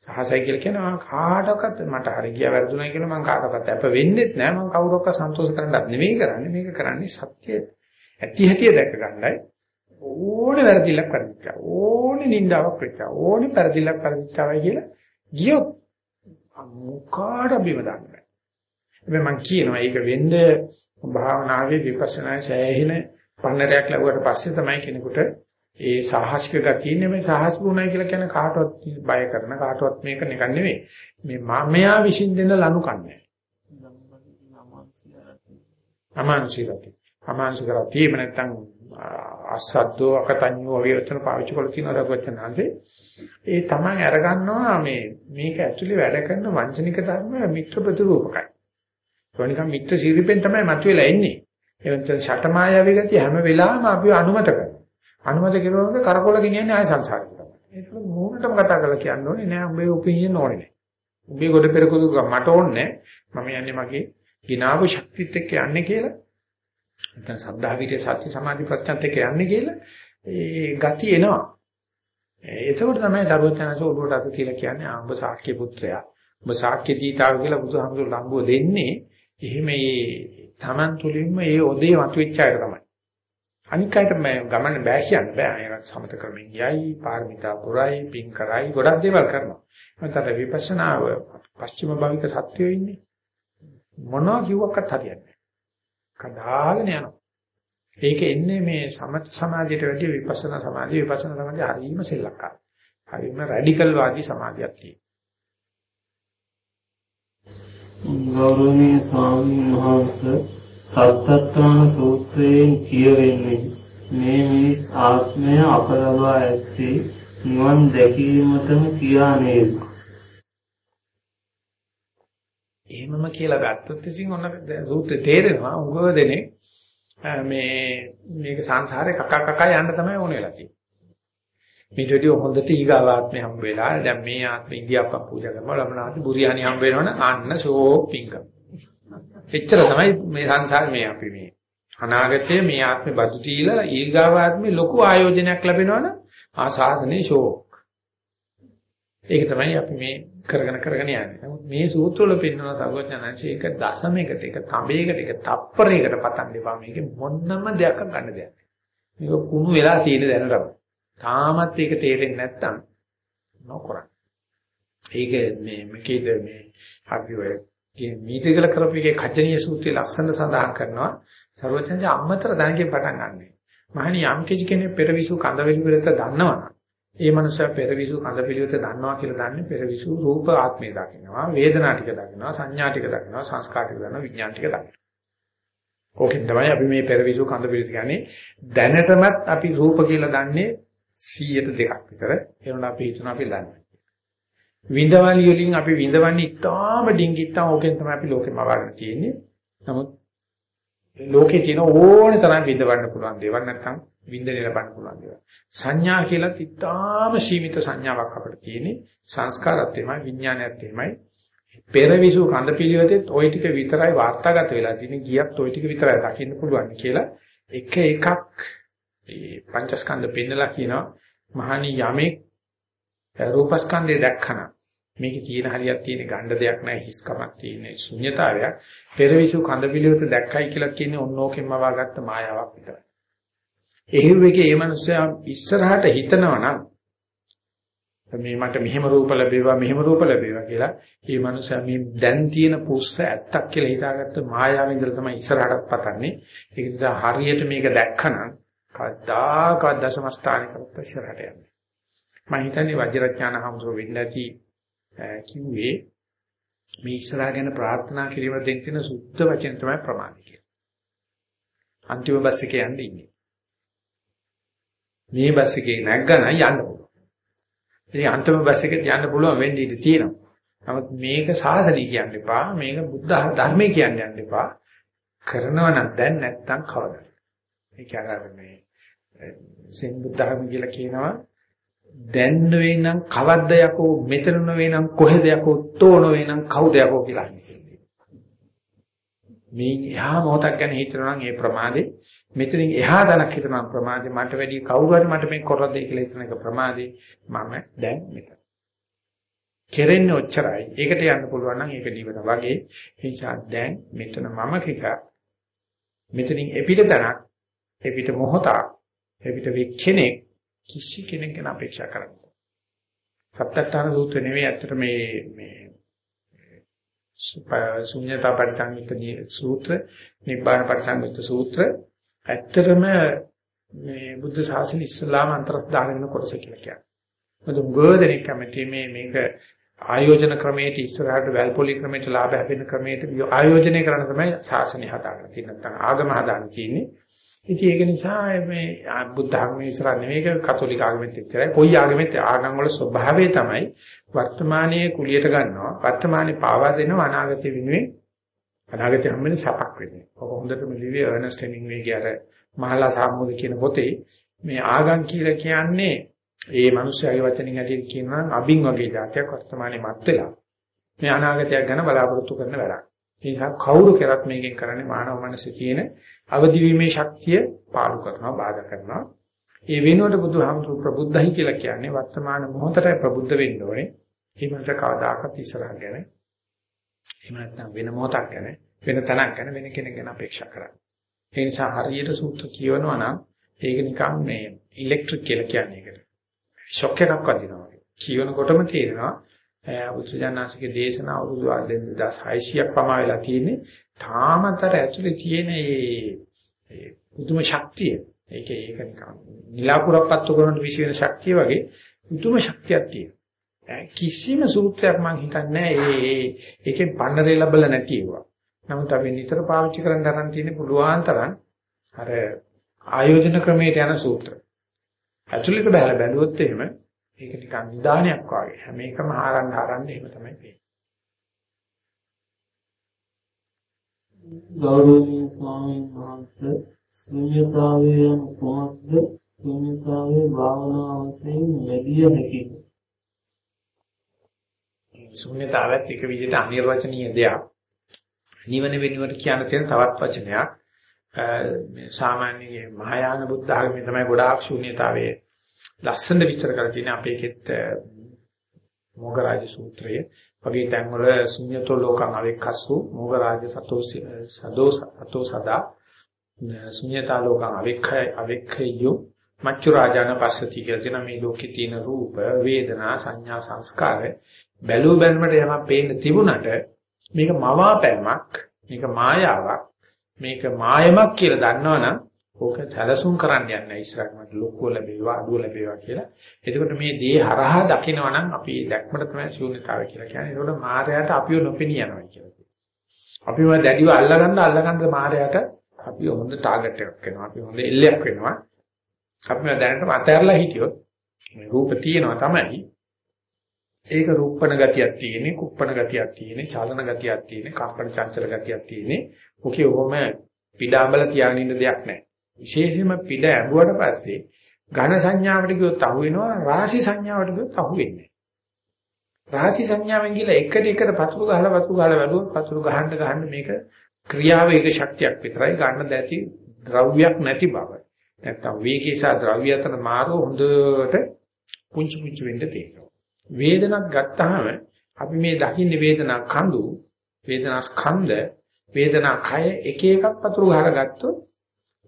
සාහසයි කියලා කියනවා කාටවත් මට හරි ගියා වැරදුනා කියලා මම කාටවත් අප වෙන්නේත් නෑ මම කවුරක්වත් සන්තෝෂ කරන්නත් නෙවෙයි කරන්නේ මේක කරන්නේ සත්‍ය ඇති හැටි දැක ගන්නයි ඕනේ වැරදිලක් කරදිච්චා ඕනේ නින්දාවක් වෙච්චා ඕනේ පෙරදිලක් කරදිච්චාවයි කියලා ගියොත් මොකාට බිම දාන්න හැබැයි මම කියනවා ඒක වෙන්න භාවනාවේ විපස්සනා සෑහෙන පන්නරයක් ලැබුවට පස්සේ තමයි කෙනෙකුට ඒ සාහසික ගතිය ඉන්නේ. මේ සාහසික උනායි කියලා කියන කාටවත් බය කරන කාටවත් මේක නිකන් නෙවෙයි මේ මමයා විශ්ින් දෙන ලනු කන්නේ. අමානුෂිකයි අමානුෂිකයි එහෙම නැත්නම් අසද්දෝ අකතඤ්ඤෝ වගේ වචන පාවිච්චි කරලා තියෙනවා රഘුවචනාංශේ ඒ තමන් අරගන්නවා මේ මේක ඇක්චුලි වැඩ කරන වංචනික ධර්ම මිත්‍ර ප්‍රතිරූපකයි. ඒක නිකන් මිත්‍ර ශීරිපෙන් තමයි මතුවලා එන්නේ. ඒ වෙනත ෂටමායාවී ගතිය හැම වෙලාවෙම අපිව අනුමත කරනවා. අනුමත කෙරුවොත් කරකොල ගෙනියන්නේ ආය සංසාරේ තමයි. ඒක මොනටම කතා කරලා කියන්න ඕනේ නෑ උඹේ ඔපිනියන් ඕනේ නෑ. උඹේ ගොඩ පෙරකුදු මට ඕනේ නෑ. මම යන්නේ මගේ ගිනාවු ශක්තිත් එක්ක යන්නේ කියලා. නැත්නම් සද්ධා විරිය සත්‍ය සමාධි ප්‍රඥාත් එක්ක යන්නේ කියලා ඒ ගති එනවා. එතකොට තමයි දරුවචනස ඔළුවට අත තියලා කියන්නේ ආඹ සාක්‍ය පුත්‍රයා. ඔබ සාක්‍ය දීතාව කියලා බුදුහාමුදුරු ලම්බුව දෙන්නේ එහෙම ඒ Taman තුලින්ම ඒ ඔදේ මතුවෙච්ච අය තමයි. අනික් අයට ගමන්න බෑ කියන්න බෑ. ඒක සමත ක්‍රමෙන් යයි, පාරමිතා පුරයි, පින් කරයි, ගොඩක් දේවල් කරනවා. මතර විපස්සනාව පස්චිම භාවික සත්‍යෝ ඉන්නේ. මොනවා කිව්වක්වත් හරියන්නේ නැහැ. කඩාගෙන යනවා. ඒක එන්නේ මේ සමත සමාධියට වැඩිය විපස්සනා සමාධිය විපස්සනා සමාධිය හරීම සෙල්ලක්කාරයි. හරීම රැඩිකල් වාදී සමාධියක් තියෙනවා. ගෞරවනීය ස්වාමීන් වහන්සේ සත්තත්තාන සූත්‍රයෙන් කියවෙන්නේ මේ මිනිස් ආත්මය අප ලබා ඇත්තේ නිවන් දැකීමටම කියා නේද? එහෙමම කියලා ගත්තොත් ඉතින් ඔන්න සූත්‍රේ තේරෙනවා උගව දෙනේ මේ මේක සංසාරේ කකා කකා යන්න තමයි ඕන වෙලා තියෙන්නේ. මේට වඩා හොඳට ඊගාවාත්මේ හම්බ වෙලා දැන් මේ ආත්මේ ඉන්දියාප්ප පූජා කරනවා ලබනාති බුරියානි හම්බ වෙනවනම් අන්න ෂෝපින්ග්. එච්චර තමයි මේ සංසාරේ මේ අපි මේ අනාගතයේ මේ ආත්මේ බදු තීලා ඊගාවාත්මේ ලොකු ආයෝජනයක් ලැබෙනවනම් ආසාසනේ ෂෝක්. ඒක තමයි අපි මේ කරගෙන කරගෙන යන්නේ. නමුත් මේ සූත්‍රවල පෙන්වන සර්වඥාන්සේ එක දශමයකට එක තඹයකට එක තප්පරයකට පතන් දෙපා මේකේ මොන්නම දෙයක් ගන්න දෙයක්. මේක කුණු වෙලා තියෙන දැනටම. තාමත් ඒක තේරෙන්නේ නැත්තම් නොකරන්න. ඒක මේ මේකේද මේ අපි ඔය මීතිකල කරපුවේ කචනීය සූත්‍රයේ ලස්සන සඳහන් කරනවා සර්වඥාන්සේ අම්මතර දැනගෙන පටන් ගන්නනේ. මහණි යම් කිසි කෙනෙක් පෙරවිසු කඳවිලි පෙරත දන්නවනම් ඒ මනුස්සයා පෙරවිසු කඳවිලියත දන්නවා කියලා දන්නේ පෙරවිසු රූප ආත්මය දකිනවා වේදනා ටික දකිනවා සංඥා ටික දකිනවා සංස්කාර ටික දකිනවා විඥාන ටික දකිනවා. ඕකෙන් තමයි අපි මේ පෙරවිසු කඳවිලි කියන්නේ දැනටමත් අපි රූප කියලා දන්නේ 100ට දෙකක් විතර එනවා අපි හිතනවා අපි දන්නේ. විඳවලි වලින් අපි විඳවන්නේ ඉතාම ඩිංගිත්තම ඕකෙන් තමයි අපි ලෝකෙම අවාගෙන තියෙන්නේ. නමුත් ලෝකේ තියෙන ඕන තරම් විඳවන්න පුළුවන් දේවල් නැත්නම් විඳින ලබන්න පුළුවන් දේවල්. සංඥා කියලා ඉතාම සීමිත සංඥාවක් අපිට තියෙන්නේ. සංස්කාරත් එමය විඥානයත් එමය. පෙරවිසු කඳ පිළිවෙතෙත් ওই ටික විතරයි වාර්තාගත වෙලා තියෙන්නේ. ගියත් ওই ටික විතරයි දකින්න පුළුවන් කියලා එක එකක් මේ පංචස්කන්ධ පෙන්නලා කියනවා මහණි යමෙක් රූපස්කන්ධය දැක්කම මේකේ තියෙන හරියක් තියෙන ගණ්ඩ දෙයක් නැහැ හිස්කමක් තියෙන ශුන්්‍යතාවයක් පෙරවිසු කඳ පිළිවෙත දැක්කයි කියලා කියන්නේ ඔන්නෝකෙන්ම වවාගත්ත මායාවක් විතරයි. එහෙව් එකේ මේ මිනිස්සයා ඉස්සරහට හිතනවා නම් මේ මට මෙහෙම රූප ලැබේවා මෙහෙම රූප ලැබේවා කියලා මේ මිනිස්සයා මේ දැන් තියෙන පුස්ස ඇත්තක් කියලා හිතාගත්ත මායාවෙන් ඉඳලා තමයි ඉස්සරහටත් පතන්නේ. ඒක නිසා හරියට මේක දැක්කනම් කවදාකවත් දශම ස්ථානිකට ඉස්සරහට යන්නේ. මම හිතන්නේ වජිරඥාන හමුසෝ වෙන්නදී කිව්වේ මේ ඉස්සරහ ගැන ප්‍රාර්ථනා කිරීම දෙන්න තියෙන සුද්ධ වචන තමයි ප්‍රමාණික. අන්තිම බස් එකේ යන්නේ ඉන්නේ. මේ බස් එකේ නැග්ගනම් යන්න පුළුවන්. ඉතින් අන්තිම බස් එකට යන්න පුළුවන් වෙන්නේ ඉඳී තියෙනවා. නමුත් මේක සාසනීය කියන්න එපා. මේක බුද්ධ ධර්මයේ කියන්න යන්න එපා. කරනවා නම් දැන් නැත්තම් කවදාද? ඒක අර මේ සෙන් බුද්ධ ධර්ම කියලා කියනවා. දැන් නෙවෙයි නම් කවද්ද යකෝ මෙතන නෙවෙයි නම් කොහෙද යකෝ තෝ නෙවෙයි නම් කවුද යකෝ කියලා මේ එහා මොහොතක් ගැන හිතනවා නම් ඒ ප්‍රමාදේ. මෙතනින් එහා දණක් හිතනවා ප්‍රමාදේ. මට වැඩි කවුරු හරි මට මේ කරලා දෙයි කියලා හිතන එක ප්‍රමාදේ. මම දැන් මෙතන. කෙරෙන්නේ ඔච්චරයි. ඒකට යන්න පුළුවන් නම් ඒක නිවන වගේ. ඒ නිසා දැන් මෙතන මම කිචා මෙතනින් එපිට තනක් එපිට මොහොතක් එපිට වෙක්ෂණේ කිසි කෙනෙක් ගැන අපේක්ෂා කරන්නේ. සත්‍යත්තාන සූත්‍ර නෙවෙයි ඇත්තට මේ මේ ශුන්‍යතා පරිසංයුක්ත සූත්‍ර, නිබ්බාන පරිසංයුක්ත සූත්‍ර ඇත්තටම මේ බුද්ධ ශාසන ඉස්ලාම අන්තර්දාන කොටස කියලා කියන්නේ. මොකද ගෝධනෙක් කැමති මේ මේක ආයෝජන ක්‍රමයට ඉස්සරහට වැල්පොලි ක්‍රමයට ලාභ ලැබෙන ක්‍රමයට ආයෝජනය කරන තමයි ශාසනය හදාගන්න තියෙන්නේ. නැත්නම් ආගම හදාගන්න තියෙන්නේ. ඉතින් ඒක නිසා මේ බුද්ධ ආගමේ ඉස්සරහ නෙමෙයි කතෝලික ආගමෙත් එච්චරයි. කොයි ආගමෙත් ආගම් වල ස්වභාවය තමයි වර්තමානයේ කුලියට ගන්නවා. වර්තමානයේ පාවා දෙනවා අනාගතය වෙනුවෙන් අනාගතය හැමෙන්නේ සපක් වෙන්නේ. ඔක හොඳටම ලිව්වේ අර්නස්ට් හෙමින්ග්වේගේ අර මහලා සාමුද කියන පොතේ මේ ආගම් කියලා කියන්නේ ඒ මිනිස්යාගේ වචනින් ඇටියට කියනවා අබින් වගේ જાතියක් වර්තමානයේ මත් වෙලා මේ අනාගතයක් ගැන බලාපොරොත්තු කරන වැඩක්. ඒ නිසා කවුරු කරත් මේකෙන් කරන්නේ මානව මනසේ තියෙන අවදි වීමේ ශක්තිය පාලු කරනවා බාධා කරනවා. ඒ වෙනුවට බුදුහාමුදුරු ප්‍රබුද්ධයි කියලා කියන්නේ වර්තමාන මොහොතේ ප්‍රබුද්ධ වෙන්න ඕනේ. ඒ මනස කවදාකවත් ඉස්සරහ ගැන එහෙම නැත්නම් වෙන මොහොතක් ගැන වෙන තැනක් ගැන වෙන කෙනෙක් ගැන අපේක්ෂා කරන්නේ. ඒ නිසා හරියට සූත්‍ර කියවනවා නම් ඒක නිකන් මේ ඉලෙක්ට්‍රික් කියලා කියන්නේ ඒකට. ෂොක් එකක් වදිනවා. කියවනකොටම තේරෙනවා බුදුජානනාංශගේ දේශනා අවුරුදු 2600ක් පමා වෙලා තියෙන්නේ. තාමතර ඇතුලේ තියෙන මේ පුදුම ශක්තිය. ඒක ඒක නිකන් නිලාපුරපත්තු කරන විශ් වෙන ශක්තිය වගේ පුදුම ශක්තියක් තියෙනවා. කිසිම සූත්‍රයක් මම හිතන්නේ ඒ ඒකෙන් පන්නරේ ලැබලා නැති ඒවා. නමුත් අපි නිතර පාවිච්චි කරන්න තරම් තියෙන පුළුවන් තරම් අර ආයෝජන ක්‍රමයට යන සූත්‍ර. ඇතුළට බහලා බැලුවොත් එහෙම ඒක නිකන් නිදානයක් වගේ. හැම එකම හාරන්න හාරන්න එහෙම තමයි වෙන්නේ. ගෞරවනීය ස්වාමීන් වහන්සේ ශුන්‍යතාවය කොහොමද ශුන්‍යතාවයේ භාවනාවෙන් වැඩි හැකියි ශුන්‍යතාවත් එක විදිහට අනිර්වචනීය දෙයක් නිවන වෙනුවට කියන තියෙන තවත් වචනයක් මේ සාමාන්‍ය මහායාන බුද්ධ ආගමේ තමයි ගොඩාක් ශුන්‍යතාවයේ ලස්සන විස්තර කරලා තියෙන අපේ කෙත් මොගරාජ සූත්‍රයේ. වගේ තැන්වල ශුන්‍යතෝ ලෝකං අවෙක්ඛස්සු මොගරාජ සතෝ සදෝ සතෝ සදා ශුන්‍යතා ලෝකං අවෙක්ඛය අවෙක්ඛයෝ මච්චු රාජාන පස්සති කියලා කියන මේ ලෝකේ තියෙන රූප වේදනා සංඥා සංස්කාර බැලූ බැලමට යමක් පේන්න තිබුණට මේක මවාපෑමක් මේක මායාවක් මේක මායමක් කියලා දන්නවනම් ඕක සැලසුම් කරන්න යන්න ඉස්සරහට මට ලොකුව ලැබේවා අඩුව ලැබේවා කියලා. එතකොට මේ දේ හරහා දකිනවනම් අපි දැක්මට තමයි ශූන්‍යතාවය කියලා කියන්නේ. ඒකට මායයට අපිව නොපෙනී යනවා කියලා කියනවා. අපිව දැඩිව අල්ලගන්න අල්ලගන්න මායයට අපි හොඳ ටාගට් එකක් වෙනවා. අපි හොඳ එල්ලයක් වෙනවා. අපි දැනටම අතහැරලා හිටියොත් මේ රූප තියෙනවා තමයි. ඒක රූපණ ගතියක් තියෙන්නේ, කුප්පණ ගතියක් තියෙන්නේ, චලන ගතියක් තියෙන්නේ, කම්පන චංචල ගතියක් තියෙන්නේ. ඔකේ ඔහොම පිඩාඹල තියාගෙන ඉන්න දෙයක් නැහැ. විශේෂයෙන්ම පිළ ඇඹුවට පස්සේ ඝන සංඥාවට ගියොත් අහු වෙනවා, රාශි සංඥාවට ගියොත් අහු වෙන්නේ රාශි සංඥාවෙන් ගිහලා එකට එකට පතුරු ගහලා පතුරු ගහලා වැළුවොත් පතුරු ගහන්න ගහන්න මේක ක්‍රියාව ඒක ශක්තියක් විතරයි ගන්න දැති ද්‍රව්‍යයක් නැති බව. නැත්තම් වේගී සහ ද්‍රව්‍ය අතර මාරු හොඳට පුංචි පුංචි වෙන්න තියෙනවා. වේදනක් ගත්තාම අපි මේ දකින්නේ වේදනා කඳු, වේදනා ස්කන්ධ, වේදනා කය එක එකක් පතුරු ගහලා ගත්තොත්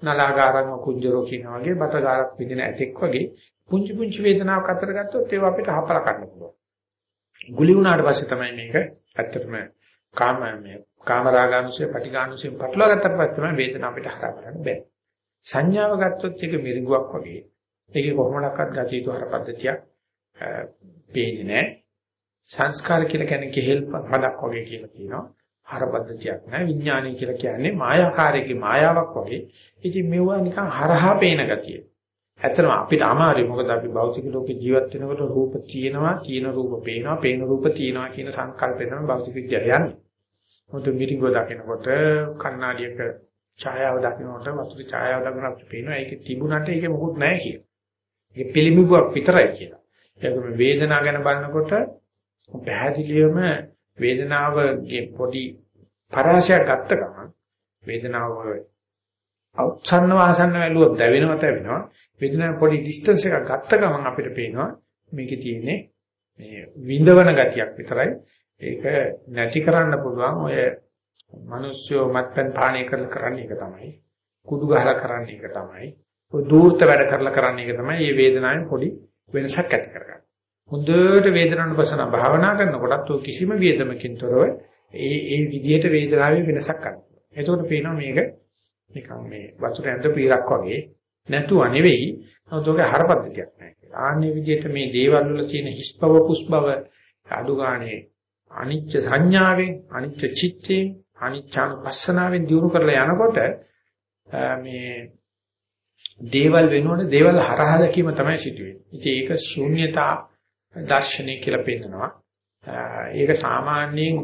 නලාගාරං කුංජරෝ කියන වගේ බතගාරක් විදින ඇතෙක් වගේ පුංචි පුංචි වේදනාවක් අතර ගත්තොත් ඒව අපිට හපලා ගන්න පුළුවන්. ගුලි වුණාට පස්සේ තමයි මේක ඇත්තටම කාමයේ කාමරාගානුසය පටිඝානුසය පටලවා ගත්තට පස්සේ තමයි වේදනාව අපිට හරහා බලන්න බෑ. සංඥාව ගත්තොත් ඒක මිරිඟුවක් වගේ. ඒකේ කොහොමඩක්වත් ගතිය යුතු හර පද්ධතියක් පේන්නේ නැහැ. සංස්කාර කියලා කියන්නේ කෙහෙල් පදක් වගේ කියලා කියනවා. හර පද්ධතියක් නැහැ. විඥානය කියලා කියන්නේ මායාකාරයේ මායාවක් වගේ. ඉතින් මෙවුවා නිකන් හරහා පේන ගතිය. ඇත්තටම අපිට අමාරුයි මොකද අපි භෞතික ලෝකේ ජීවත් වෙනකොට රූප තියෙනවා, තියෙන රූප පේනවා, පේන රූප තියෙනවා කියන සංකල්පය තමයි භෞතික විද්‍යාව යන්නේ. මොකද මිරිඟුව දකිනකොට කණ්ණාඩියක ඡායාව දකිනකොට වස්තු ඡායාව දකිනකොට පේනවා ඒකේ තිබුණාට ඒකේ මොකුත් නැහැ කියලා. ඒක පිළිමිබුවක් විතරයි කියලා. ඒකම වේදනාව ගැන බලනකොට පැහැදිලිවම වේදනාවගේ පොඩි පරාසයක් ගත්ත ගමන් වේදනාව අවසන්න වාසන්න වැළුව දැවෙනවා තැවෙනවා. වේදනාවේ පොඩි ඩිස්ටන්ස් එකක් ගත්ත ගමන් අපිට පේනවා මේකේ තියෙන්නේ මේ විඳවන ගතියක් විතරයි. ඒක නැති කරන්න පුළුවන්. ඔය මිනිස්සු මත්පැන් පානය කරලා කරන්නේ ඒක තමයි. කුඩු ගහලා කරන්නේ ඒක තමයි. ඔය දූර්ත වැඩ කරලා කරන්නේ ඒක තමයි. මේ වේදනාවේ පොඩි වෙනසක් ඇති කරගන්න. හොඳට වේදනානුපසන භාවනා කරනකොටත් ඔය කිසිම වේදමකින් තොරව ඒ ඒ විදිහට වේදනාවේ වෙනසක් ගන්නවා. එතකොට පේනවා මේක නිකන් මේ වතුර ඇඳ පීරක් වගේ නැතුව නෙවෙයි. නමුත් ඔක හරපද්ධතියක් නැහැ කියලා. ආන්නේ විදිහට මේ දේවල් වල තියෙන හිස්බව පුස්බව අඩු ගානේ අනිච්ච සංඥාවෙන් අනිච්ච චිත්තයෙන් අනිච්චානුපස්සනාවෙන් දිනු කරලා යනකොට මේ දේවල් වෙනුවට දේවල් හරහා දැකීම තමයි සිදුවෙන්නේ. ඉතින් ඒක ශූන්‍යතා දර්ශනය කියලා පෙන්නනවා. ඒක සාමාන්‍යයෙන්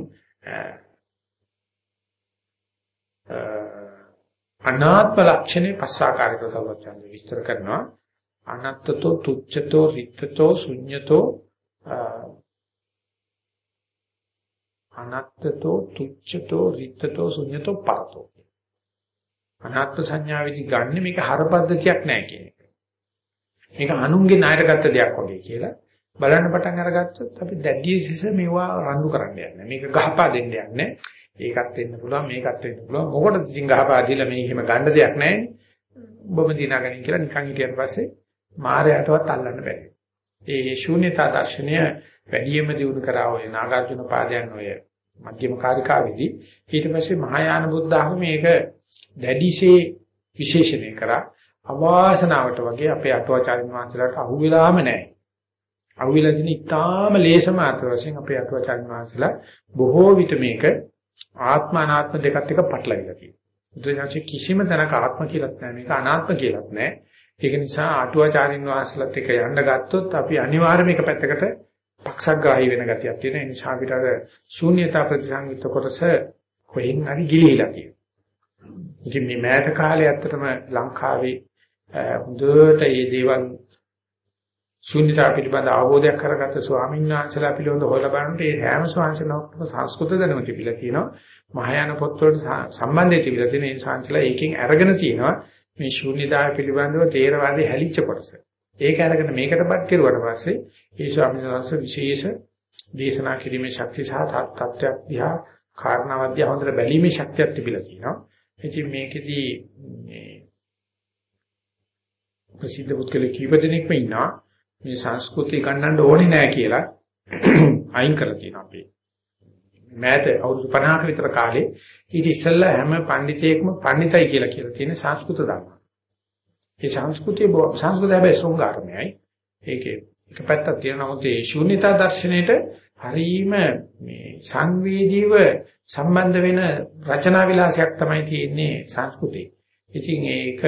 අනාත්ම ලක්ෂණේ පස්සාකාරක සවචන්ද විස්තර කරනවා. අනත්තතෝ තුච්ඡතෝ රිත්තතෝ ශුඤ්ඤතෝ අනත්තතෝ තුච්ඡතෝ රිත්තතෝ ශුඤ්ඤතෝ පරතෝ අනාත්ම සංඥාවේදී ගන්න මේක හරපද්ධතියක් නෑ කියන එක. මේක අනුන්ගේ ණයට ගත්ත දෙයක් වගේ කියලා බලන්න පටන් අරගත්තොත් අපි දැඩියසිස මේවා රණ්ඩු කරන්න යන්නේ. මේක ගහපා දෙන්න යන්නේ. ඒකත් වෙන්න පුළුවන් මේකත් වෙන්න පුළුවන්. මොකටද ඉතින් ගහපා දීලා මේ එහෙම ගන්න දෙයක් නැහැ. ඔබම දිනාගනින් කියලා නිකන් හිටියට පස්සේ මායයටවත් අල්ලන්න බැහැ. ඒ ශූන්‍යතා දර්ශනය වැඩියෙන්ම දිනු කරා ඔය නාගාර්ජුන පාදයන් ඔය මධ්‍යම කාර්යකාවේදී ඊට පස්සේ මහායාන බුද්ධ ආගම මේක දැඩිසේ විශේෂණය කරා අවාසනාවට වගේ අපේ අටුවාචාරින් වහන්සේලාට අහුවෙලාම නැහැ. අහුවෙලා තියෙන ඉතාම ලේස මාත්‍ර වශයෙන් අපේ අටුවාචාරින් වහන්සේලා බොහෝ විට මේක ආත්ම අනාත්ම දෙකත් එක පටලවිලා තියෙනවා. බුදුරජාණන් කිසිම තැනක ආත්ම කියලාත් නැහැ මේක අනාත්ම කියලාත් නැහැ. ඒක නිසා අටුවාචාරින් වහන්සේලාත් එක යන්න ගත්තොත් අපි අනිවාර්යයෙන් මේක පැත්තකට පක්ෂග්‍රාහී වෙන ගතියක් තියෙන නිසා අපිට අර ශූන්‍යතා ප්‍රතිසංයුක්ත කොටස කොහෙන් හරි ගිලිහිලා තියෙනවා. ඉතින් මේ මෑත කාලේ ඇත්තටම ලංකාවේ හොඳට මේ දේවල් ශුන්‍යතාව පිළිබඳ අවබෝධයක් කරගත්ත ස්වාමීන් වහන්සේලා පිළිබඳ හොයලා බලනකොට මේ හැම ස්වාමීන්වහන්සේලාම සංස්කෘත දැනුම තිබිලා තියෙනවා. මහායාන පොත්වලට සම්බන්ධය තිබිලා තියෙන ඒ සංස්කෘතලා ඒකෙන් අරගෙන තියෙනවා මේ ශුන්‍යතාව පිළිබඳව තේරවාදී හැලිච්ච කොටස. ඒක අරගෙන මේකටපත් කෙරුවට පස්සේ ඒ ස්වාමීන් වහන්සේ විශේෂ දේශනා කිරීමේ ශක්තිය සහ තත්ත්වයක් දිහා කාරණාවක් දිහා හොඳට බැලීමේ ශක්තියක් තිබිලා තියෙනවා. ඉතින් මේකෙදී මේ ප්‍රසිද්ධ පුද්ගලෙක් කීප දෙනෙක්ම ඉන්නවා. මේ සංස්කෘතිය ගන්නන්න ඕනේ නෑ කියලා *clears throat* අයින් කරලා තියෙනවා අපි. මෑත අවුරුදු 50ක විතර කාලේ ඊට ඉස්සෙල්ලා හැම පඬිතෙක්ම පඬිතයි කියලා කියලා තියෙන සංස්කෘත ධර්ම. ඒ සංස්කෘතිය සංස්කෘත හැබැයි ශෘංගාරමයි. ඒකේ එක පැත්තක් තියෙනවා නමුත් ඒ ශූන්‍යතා දර්ශනයේට හරීම මේ සංවේදීව සම්බන්ධ වෙන රචනා විලාසයක් තමයි තියෙන්නේ සංස්කෘතිය. ඉතින් ඒක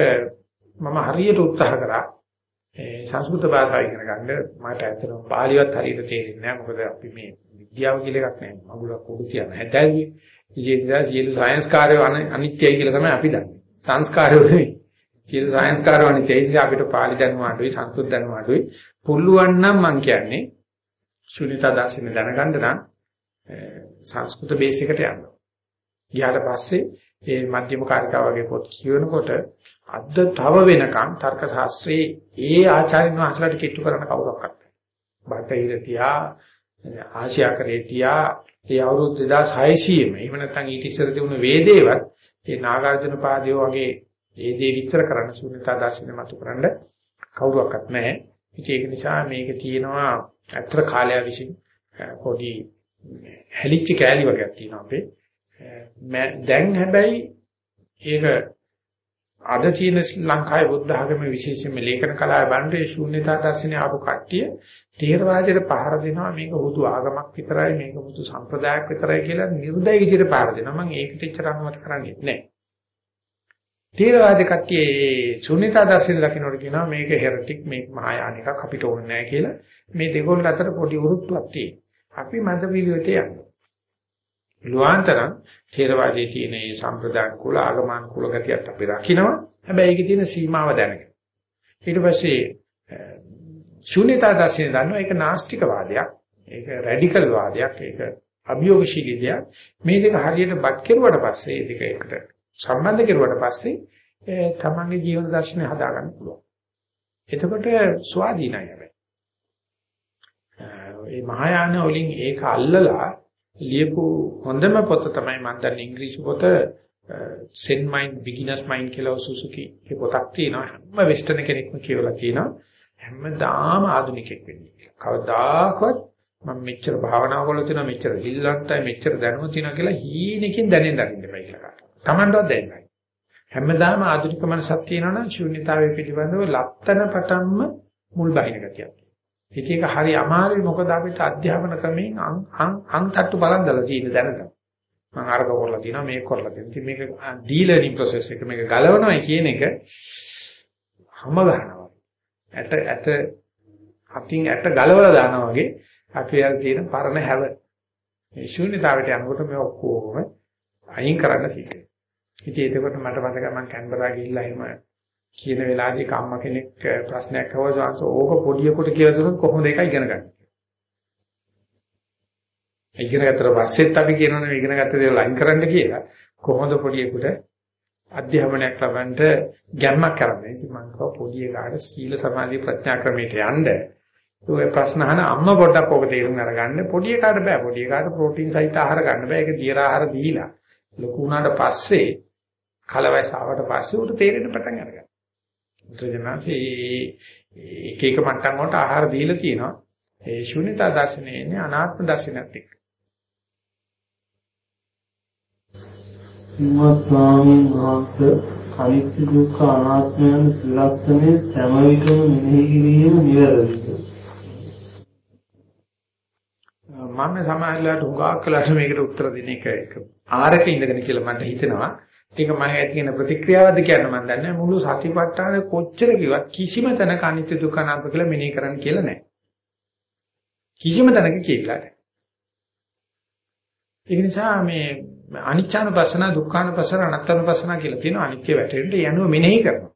මම හරියට උත්සාහ කරා ඒ සංස්කෘත භාෂාව ඉගෙන ගන්න මට ඇත්තටම පාලිවත් හරියට තේරෙන්නේ නැහැ. මොකද අපි මේ විද්‍යාව කියලා එකක් නැහැ. මගුලක් උඩු තියන හැදෑවි ඉතින් සියලු සයන්ස් කාර්යය අනිත්‍යයි කියලා තමයි අපි දන්නේ. සංස්කාරය නෙවෙයි. සියලු සයන්ස් කාර්යය අනිත්‍යයි අපිට පාලි දැනුම අඩුයි සංස්කෘත දැනුම අඩුයි. පුළුවන් නම් මම කියන්නේ ශුන්‍යතා දර්ශන දැනගන්න නම් සංස්කෘත බේස් එකට යන්න. ගියාට පස්සේ ඒ මධ්‍යම කාර්යකාව වගේ පොත් කියවනකොට අද තව වෙනකන් තර්ක ශාස්ත්‍රයේ ඒ ආචාර්යන් වහන්සේලාට කිට්ටු කරන්න කවුරක්වත් නැහැ. බටහිර තියා ආසියාකරේ තියා ඒ අවුරුදු 2600ෙම එහෙම නැත්නම් ඊට ඉස්සර තිබුණ වේදේවත් ඒ නාගාර්ජුන පාදේ වගේ ඒ දේ විස්තර කරන්න ශූන්‍යතා දර්ශනය මතු කරන්න කවුරක්වත් නැහැ. ඉතින් ඒක නිසා මේක තියෙනවා අත්‍තර කාලය විසින් පොඩි හැලිච්ච කෑලි වගේක් තියෙනවා අපේ. දැන් හැබැයි ඒක අද තියෙන ලංකාවේ බුද්ධ ආගමේ විශේෂයෙන්ම ලේඛන කලාවේ බණ්ඩේ ශූන්‍යතා දර්ශනය ආපු කට්ටිය තේරවාදයට පහර දෙනවා මේක හුදු ආගමක් විතරයි මේක හුදු සම්ප්‍රදායක් විතරයි කියලා නිර්දය විදිහට පහර දෙනවා. මම ඒකට එච්චර අනුමත කරන්නේ නැහැ. තේරවාද කට්ටිය ශූන්‍යතා දර්ශනය දකින්නට කියනවා මේක හෙරටික් මේක මහායානිකක් අපිට ඕනේ නැහැ කියලා. මේ දෙකොල්ල අතර පොඩි උරුත්තුවක් තියෙනවා. අපි මන්ද පිළිවෙතේ යනවා. ලුවාන්තරම් ථේරවාදයේ තියෙන මේ සම්ප්‍රදාන කුල ආගමන කුල ගතියත් අපි රකින්නවා. හැබැයි ඒකේ තියෙන සීමාව දැනගෙන. ඊට පස්සේ ශූන්‍යතා දර්ශනය දන්නවා ඒක නාස්තික වාදයක්. ඒක රැඩිකල් වාදයක්. ඒක අභියෝගශීලී දෙයක්. මේ දෙක හරියට බත් කෙරුවට පස්සේ මේ දෙක එකට සම්බන්ධ කෙරුවට පස්සේ තමන්ගේ ජීවන දර්ශනය හදාගන්න පුළුවන්. එතකොට ස්වාධීනයි හැබැයි. මේ මහායාන වලින් ඒක අල්ලලා ලියපු හොඳම පොත තමයි මම දන්නේ ඉංග්‍රීසි පොත Zen Mind Beginner's Mind කියලා සුසුකි ඒ පොතක් තියෙනවා හැම වෙස්ටර්න් කෙනෙක්ම කියවලා තියෙනවා හැමදාම ආධුනිකෙක් වෙන්නේ කියලා. කවදාකවත් මම මෙච්චර භාවනා කරලා තියෙනවා මෙච්චර හිල්ලන්ටයි මෙච්චර දැනුම තියෙනවා කියලා හීනකින් දැනෙන්න අරින්න බෑ කියලා කාට. Tamanටවත් දැනෙන්නේ හැමදාම ආධුනික මනසක් තියෙනවා නම් ශූන්‍යතාවය පිළිබඳව ලත්තන පටන්ම මුල් බහින ගතියක්. ඉතින් ඒක හරි අමාරුයි මොකද අපිට අධ්‍යාපන ක්‍රමයෙන් අං අං තට්ටු බලන් දාලා තියෙන දැනට. මම අරක කරලා තියෙනවා මේක කරලා තියෙනවා. ඉතින් මේක ඩීලර්නින් ප්‍රොසෙස් එක මේක ගලවනවා කියන එක හැම ගන්නවා. ඇට ඇට අතින් ඇට ගලවලා දානවා වගේ අපි යාර තියෙන පරණ හැව. මේ ශූන්‍යතාවයට යනකොට මේ ඔක්කොම අයින් කරන්න සිද්ධ වෙනවා. ඉතින් ඒකකොට මට මතකයි මම කැන්බරා ගිහිල්ලා එහෙම කියන වෙලාවේදී කම්ම කෙනෙක් ප්‍රශ්නයක් අහුවා සංස ඕක පොඩියෙකුට කියලා දුන්නොත් කොහොමද ඒක ඉගෙන ගන්න? ඉගෙන ගත්තට පස්සෙත් අපි කියනවනේ ඉගෙන ගත්ත දේ ලයින් කරන්න කියලා. කොහොමද පොඩියෙකුට අධ්‍යාපනයක් ලබන්න ගැම්මක් කරන්නේ? ඉතින් මම කව පොඩි එකාට සීල සමාධි ප්‍රඥා ක්‍රමයට යන්න. ඔය ප්‍රශ්න අහන අම්මා පොඩ්ඩක් ඕක තේරුම් අරගන්න. පොඩි එකාට බෑ. පොඩි එකාට ප්‍රෝටීන් සහිත ආහාර ගන්න බෑ. ඒක දියර ආහාර දීලා. ලොකු වුණාට පස්සේ කලවයස ආවට පස්සේ උට තේරෙන්න පටන් අරගන්නවා. බුදුජානසී එක එක මට්ටම් වලට ආහාර දීලා තියෙනවා. ඒ ශුන්‍යතා දර්ශනයේ ඉන්නේ අනාත්ම දර්ශනයත් එක්ක. හිමත් ස්වාමීන් වහන්සේ අනිත්‍ය දුක්ඛ අනාත්ම යන සිලස්සනේ සෑම විටම මෙනෙහි කිරීම නිවැරදිද? මම සමාජලාට හුඟක් කලට මේකට උත්තර දෙන එක එක ආරක ඉඳගෙන කියලා මට හිතෙනවා. ඒක මම ඇති කියන ප්‍රතික්‍රියාවද කියන්න මම දන්නේ මුළු සතිපට්ඨාන කොච්චර කිව්වත් කිසිම තැනක අනිත්‍ය දුක්ඛ අනාත්ම කියලා මෙනෙහි කරන්න කියලා නැහැ. කිසිම තැනක කියලා නැහැ. ඒ නිසා මේ අනිච්චානුපස්සන දුක්ඛානුපස්සන අනාත්මානුපස්සන කියලා තියෙනවා අනිත්‍ය වැටෙන්න යනුව මෙනෙහි කරනවා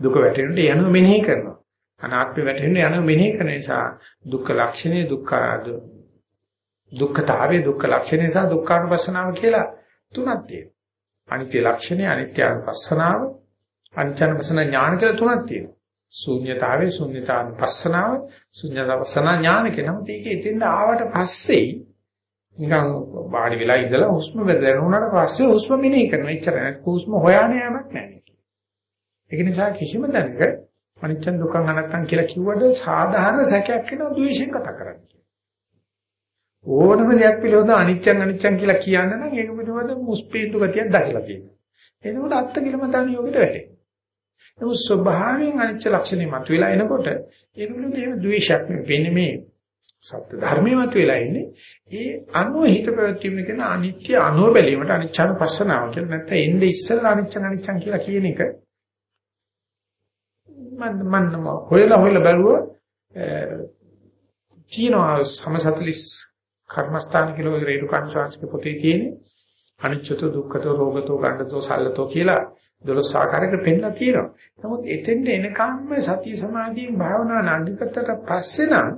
දුක වැටෙන්න යනුව මෙනෙහි කරනවා අනාත්ම වැටෙන්න යනුව මෙනෙහි කරන නිසා දුක්ඛ ලක්ෂණේ දුක්ඛ දුක්ඛතාවයේ දුක්ඛ ලක්ෂණේ සහ දුක්ඛානුපස්සනාව කියලා තුනක් තියෙනවා අනිත්‍ය ලක්ෂණේ අනිත්‍යානුපස්සනාව අනිත්‍යානුපස්සන ඥාන කියලා තුනක් තියෙනවා ශූන්‍යතාවයේ ශූන්‍යතානුපස්සනාව ශූන්‍යතාවසන ඥාන කියනවා මේක ඉතින් ආවට පස්සේ නිකන් වාඩි වෙලා ඉඳලා හුස්ම වැදෙනුනාට පස්සේ හුස්ම මෙනෙහි කරනවා. එච්චර නෑ. හුස්ම හොයාන යamak නෑ. ඒක නිසා කිසිම දැනක අනිච්ච දුක්ඛ අනත්තං කියලා කිව්වට සාධාරණ සැකයක් වෙනවා ද්වේෂයෙන් කතා කරන්නේ. ඕනම දෙයක් පිළිබඳව අනිච්චං අනිච්චං කියලා කියන්න නම් ඒක පිළිබඳව මුස්පීතු ගතියක් දැකලා තියෙනවා. එතකොට අත්ති කිලමතාන යෝගයට වැටෙනවා. නමුත් ස්වභාවයෙන් අනිච්ච ලක්ෂණය මතුවලා එනකොට ඒක පිළිබඳව එහෙම ද්වේෂයක් නෙවෙයි. මේ සත්‍ය ධර්මයේ මතුවලා ඉන්නේ ඒ අනුව හිත පැවැත්වීම කියන අනිත්‍ය අනුව බැලීමට අනිච්චන පස්සනාව කියලා නැත්නම් එන්නේ ඉස්සෙල්ලා අනිච්චන් අනිච්චන් කියලා කියන එක මම මම හොයලා හොයලා බැලුවා චීනවා සමසතලිස් කර්මස්ථාන කියලා රේරුකාන් ශාස්ත්‍රික පොතේ තියෙන්නේ අනිච්චතෝ දුක්ඛතෝ රෝගතෝ ගණ්ඩතෝ සල්ලතෝ කියලා දොළොස් ආකාරයකට පෙන්නලා තියෙනවා. නමුත් එතෙන්ට එනකම්ම සති සමාධියෙන් භාවනා නඩිකට පස්සේ නම්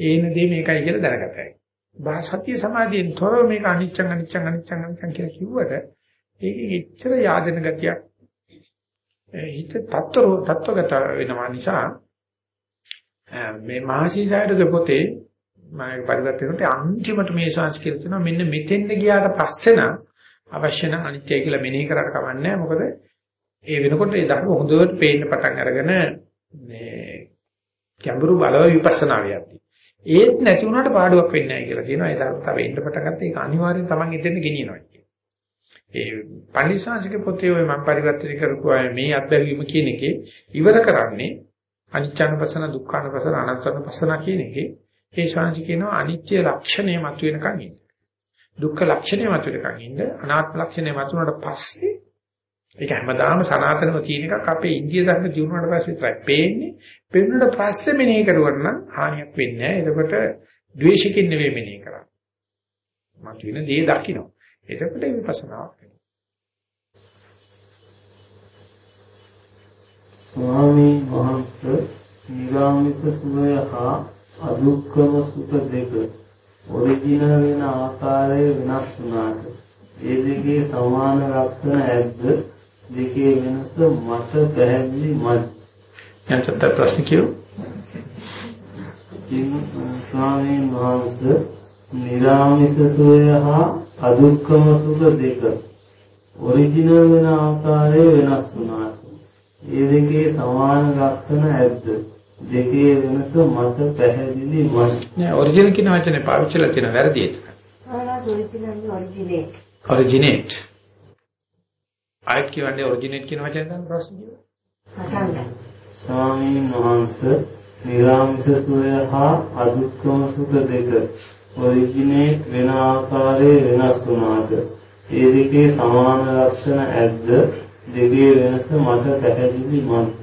ඒන දේ මේකයි කියලා දැනගතයි. බා සතිය සමාධියෙන් තොරව මේක අනිච්චං අනිච්චං අනිච්චං අනිච්චං කියලා කිව්වට ඒකේ එච්චර yaadena ගතියක් හිත තත්ත්ව තත්ත්වගත වෙනවා නිසා මේ මහසීසායද පොතේ මම පරිවර්තනයට අන්තිමට මේ ශාස්ත්‍රීය කියලා තියෙනවා මෙන්න මෙතෙන්ද ගියාට පස්සේ නම් අවශ්‍ය නම් අනිත්‍යයි කියලා මෙනෙහි කරාට කමන්නේ මොකද ඒ වෙනකොට ඒ ධර්ම හොඳට පේන්න පටන් අරගෙන මේ ගැඹුරු බලව විපස්සනා වියද්දී ඒත් නැති වුණාට පාඩුවක් වෙන්නේ නැහැ කියලා කියනවා. ඒ ධර්මතාව එන්න පටන් ගත්ත ඒක අනිවාර්යෙන් Taman එතෙන් ගෙනියනවා කියන්නේ. ඒ පණිසාංශික පොතේ ඔය මම පරිවර්තන කරපු අය මේ අත්දැකීම කියන එකේ ඉවර කරන්නේ අනිච්චානුපසන දුක්ඛානුපසන අනාත්මානුපසන කියන එකේ ඒ ශාංශි කියනවා අනිත්‍ය ලක්ෂණය මතුවෙනකන් ඉන්න. දුක්ඛ ලක්ෂණය මතුවෙනකන් ඉන්න. අනාත්ම ලක්ෂණය මතුනට පස්සේ ඒක හැමදාම සනාතනව තියෙන එකක් අපේ ඉන්දිය ධර්ම ජීවුණාට පස්සේ විතරයි පේන්නේ. පෙන්නුනට පස්සේ මෙනෙහි කරුවා නම් හානියක් වෙන්නේ නැහැ. එතකොට ද්වේෂකින් නෙවෙයි මෙනෙහි කරන්නේ. මතුවෙන දේ දකින්න. එතකොට විපස්සනාවක් වෙනවා. ස්වාමී වහන්සේ නිරාමිස සුවය හා අදුක්කම සුඛ දෙක. ඔරිජිනල් වෙන ආකාරය වෙනස් වුණාට ඒ දෙකේ සමාන ලක්ෂණ ඇද්ද? දෙකේ වෙනස මට පැහැදිලි මත් යන්තත් ප්‍රශ්න කියෝ ස්වාමීන් වහන්සේ නිරාමිස සෝය හා අදුක්කම සුඛ දෙක. ඔරිජිනල් වෙන ආකාරය වෙනස් වුණාට ඒ දෙකේ සමාන ලක්ෂණ ඇද්ද දෙකේ වෙනස මට පැහැදිලි වුණා. නෑ ඔරිජිනල් කියන වචනේ පාවිච්චිලා තියෙන වැරදි ඒක. ඔරිජිනේට්. ආයත් කියන්නේ ඔරිජිනේට් කියන වචනේ තමයි ප්‍රශ්නේ කිව්වේ. ස්වාමීන් වහන්සේ නිරාමිත සුවය හා අදුක්කම සුඛ දෙක ඔරිජිනේට් වෙන ආකාරයේ වෙනස් වුණාද? ඒ දෙකේ සමාන ලක්ෂණ ඇද්ද? දෙකේ වෙනස මට පැහැදිලි වුණා.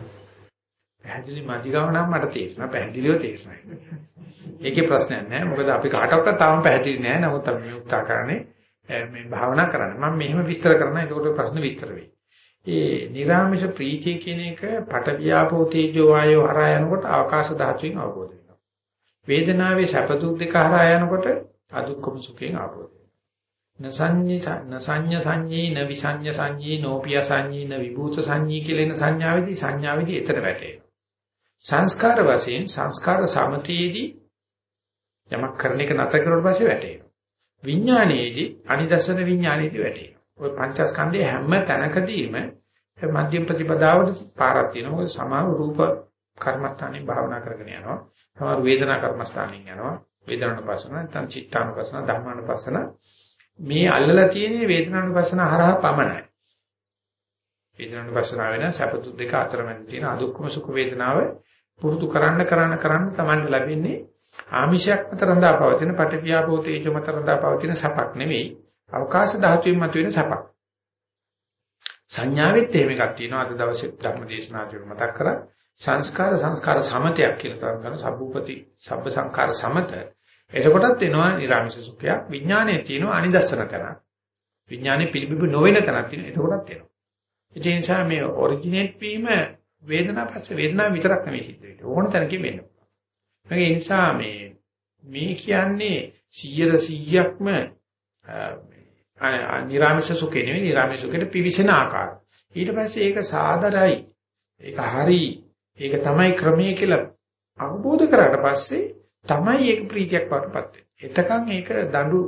පැහැදිලි මදි ගාව නම් මට තේරෙනවා පැහැදිලිව තේරෙනවා ඒකේ ප්‍රශ්නයක් නැහැ මොකද අපි කාටවත් තාම පැහැදිලි නැහැ නමුත් අපි මේ උත්සාහ කරන්නේ මේ භාවනා කරන්න මම මෙහෙම විස්තර කරනවා ඒකට ප්‍රශ්න විස්තර වෙයි ඒ නිර්ාමිෂ ප්‍රීතිය කියන එක පට වියාපෝ තේජෝ වායෝ හරහා යනකොට ආකාශ ධාතුවෙන් අවබෝධ වෙනවා. වේදනාවේ සැප දුක් දෙක හරහා යනකොට අදුක්කම සුඛයෙන් අවබෝධ වෙනවා. නසඤ්ඤ නසඤ්ඤ සංඤී න විසඤ්ඤ සංඤී නෝපිය සංඤී න විභූත සංඤී කියලා එන සංඥාවේදී සංඥාවේදී එතර වැටෙනවා. සංස්කාර වශයෙන් සංස්කාර සමතයේදී යමක් කරන එක නැතර කරුවට පස්සේ වැටෙනවා. විඥානයේදී අනිදර්ශන විඥානයේදී වැටෙනවා. ওই පංචස්කන්ධයේ හැම තැනකදීම මධ්‍යම ප්‍රතිපදාවට පාරක් තියෙනවා. මොකද සමාව රූප කර්මස්ථානේ භාවනා කරගෙන යනවා. සමහර වේදනා කර්මස්ථානෙන් යනවා. වේදනානුපස්සන නැත්නම් චිත්තානුපස්සන ධර්මානුපස්සන මේ අල්ලලා තියෙන වේදනානුපස්සන හරහා පමණයි. වේදනානුපස්සන වෙන සැපතු දෙක අතරමැද තියෙන අදුක්කම සුඛ වේදනාව පුරුදු කරන්න කරන්න කරන්න තමයි ලැබෙන්නේ ආමිෂයක් මත රඳා පවතින පටිවියාපෝ තේජෝ මත රඳා පවතින සපක් නෙවෙයි අවකාශ ධාතුවෙන් මතුවෙන සපක්. සංඥාවෙත් එහෙම එකක් තියෙනවා අද දවසේ ධර්ම දේශනාවේදී මතක් කරා සංස්කාර සංස්කාර සමතයක් කියලා තරම් කරන සබ්බූපති සබ්බ සංකාර සමත එතකොටත් එනවා නිර්ආමිෂ සුඛයක්. විඥානයේ තියෙනවා අනිදස්සන තැනක්. විඥානේ පිළිබිඹු නොවන තැනක් තියෙනවා. එතකොටත් එනවා. ඒ නිසා මේ ඔරිජිනේට් වීම වේදනාව පස්සේ වේදනාව විතරක් නෙවෙයි සිද්ධ වෙන්නේ. ඕන තැනකින් වෙන්න. ඒ නිසා මේ මේ කියන්නේ 100%ක්ම නිර්ආමිෂ සුඛේ නෙවෙයි නිර්ආමිෂ සුඛේට පිවිසෙන ආකාරය. ඊට පස්සේ ඒක සාදරයි. ඒක හරි. ඒක තමයි ක්‍රමයේ කියලා අවබෝධ කරාට පස්සේ තමයි ඒක ප්‍රීතියක් වඩපත් වෙන්නේ. එතකන් ඒක දඬු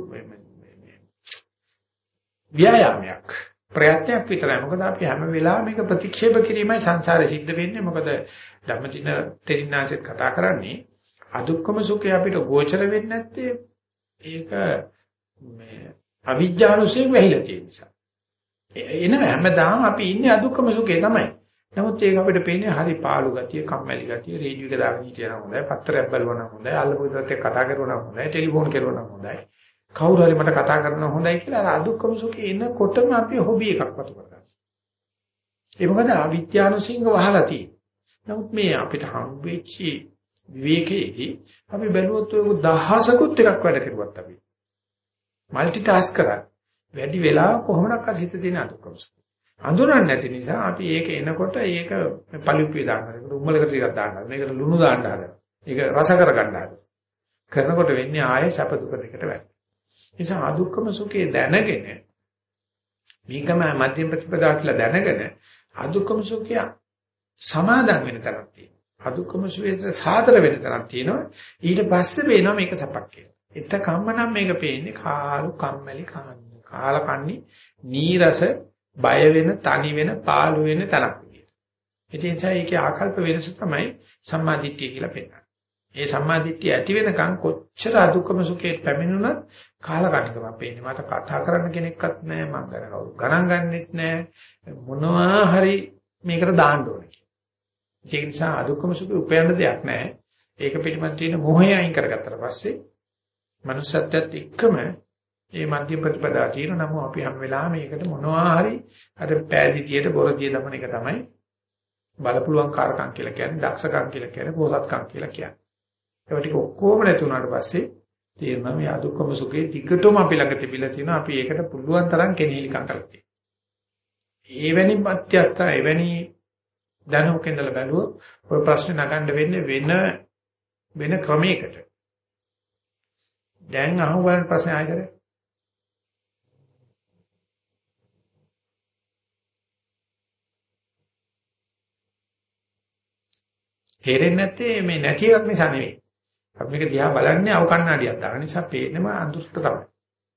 ව්‍යායාමයක්. ප්‍රයත්නයක් විතරයි. මොකද අපි හැම වෙලාවෙම මේක ප්‍රතික්ෂේප කිරීමයි සංසාරේ සිද්ධ වෙන්නේ. මොකද ධම්මදින තෙරින්නාසෙත් කතා කරන්නේ අදුක්කම සුඛය අපිට ගෝචර වෙන්නේ නැත්තේ ඒක මේ අවිජ්ජානුසයෙන් වැහිලා තියෙන නිසා. එන හැමදාම අපි ඉන්නේ අදුක්කම සුඛේ තමයි. නමුත් ඒක අපිට පේන්නේ හරි පාළු ගතිය, කම්මැලි ගතිය, රේඩියෝ එක දාගෙන හිටියනම් හොඳයි, පත්තරයක් බලවනම් හොඳයි, අල්ලපුවටත් එක්ක කතා කරනවා හොඳයි, ටෙලිෆෝන් කරනවා හොඳයි. කවුරු හරි මට කතා කරනවා හොඳයි කියලා අර අදුක්කම සුඛේ එනකොටම අපි හොබි එකක් වතු කරගන්නවා. ඒ මොකද අවිද්‍යානුසිංහ වහලා තියෙන්නේ. නමුත් මේ අපිට හම්බෙච්ච විවේකයේදී අපි බැලුවොත් ඔය දහසකුත් එකක් වැඩ කරුවත් අපි মালටි ටාස්ක් කරා වැඩි වෙලා කොහොමඩක් අසිත තියෙන අදුක්කම සුඛේ. අඳුරන්නේ නැති නිසා අපි ඒක එනකොට ඒක පලිප්පිය දානවා. ඒකට උම්මලකට ටිකක් දානවා. මේකට ලුණු දාන්න හදනවා. ඒක රස කරගන්න හදනවා. කරනකොට වෙන්නේ ආයේ සැප දුක දෙකට වැටෙනවා. නිසා අදුක්කම සුඛේ දැනගෙන මේකම මධ්‍යම ප්‍රතිපදා කියලා දැනගෙන අදුක්කම සුඛය සමාදන් වෙන තරක් තියෙනවා. අදුක්කම සුඛේ සාතර වෙන තරක් තියෙනවා. ඊට පස්සේ වෙනවා මේක සපක් කියලා. එතකම්ම නම් මේක පේන්නේ කාලු කම්මැලි කන්නේ. කාල කන්නේ නීරස බය වෙන, තනි වෙන, පාළු වෙන තරක් විදියට. ඒ නිසා ඒකේ ආකල්ප වෙනස තමයි සම්මාදිට්ඨිය කියලා පෙන්නන්නේ. ඒ සම්මාදිට්ඨිය ඇති වෙනකන් කොච්චර අදුක්කම සුඛේ පැමිණුණත් කාලකණ්ණිකම පේන්නේ. මට කතා කරන්න කෙනෙක්වත් නැහැ. මම ගැන කවුරු ගණන් ගන්නෙත් නැහැ. මොනවා හරි මේකට දාන්න ඕනේ. ඒ නිසා අදුක්කම සුඛ උපයන්න දෙයක් නැහැ. ඒක පිළිබඳ තියෙන මොහය අයින් කරගත්තට පස්සේ මනුස්සත්වයට එක්කම මේ මධ්‍ය ප්‍රතිපදා තියෙන නම අපි හැම වෙලාවෙම මේකට මොනවා හරි අර පෑදිතියට බොරදිය දමන එක තමයි බලපුලුවන් කාරකම් කියලා කියන්නේ, දක්ෂකම් කියලා කියන්නේ, පොහසත්කම් කියලා කියන්නේ. ඒවා ටික ඔක්කොම නැති වුණාට පස්සේ තේරෙනවා මේ අදුක්කම සුඛේ ටිකටම අපි ළඟ තිබිලා තියෙනවා. අපි ඒකට පුළුවන් තරම් කෙනෙහිලිකම් කරලා තියෙනවා. එවැනි මධ්‍යස්ථ එවැනි දැනුමක ඉඳලා බැලුවොත් ඔය ප්‍රශ්න නගන්න වෙන්නේ වෙන වෙන ක්‍රමයකට. දැන් අහුවෙන ප්‍රශ්න ආයතන තේරෙන්නේ නැත්තේ මේ නැති එකක් නිසා නෙවෙයි. අපි මේක දිහා බලන්නේ අව කණ්ණාඩියක් දාන නිසා පේනම අඳුරට තමයි.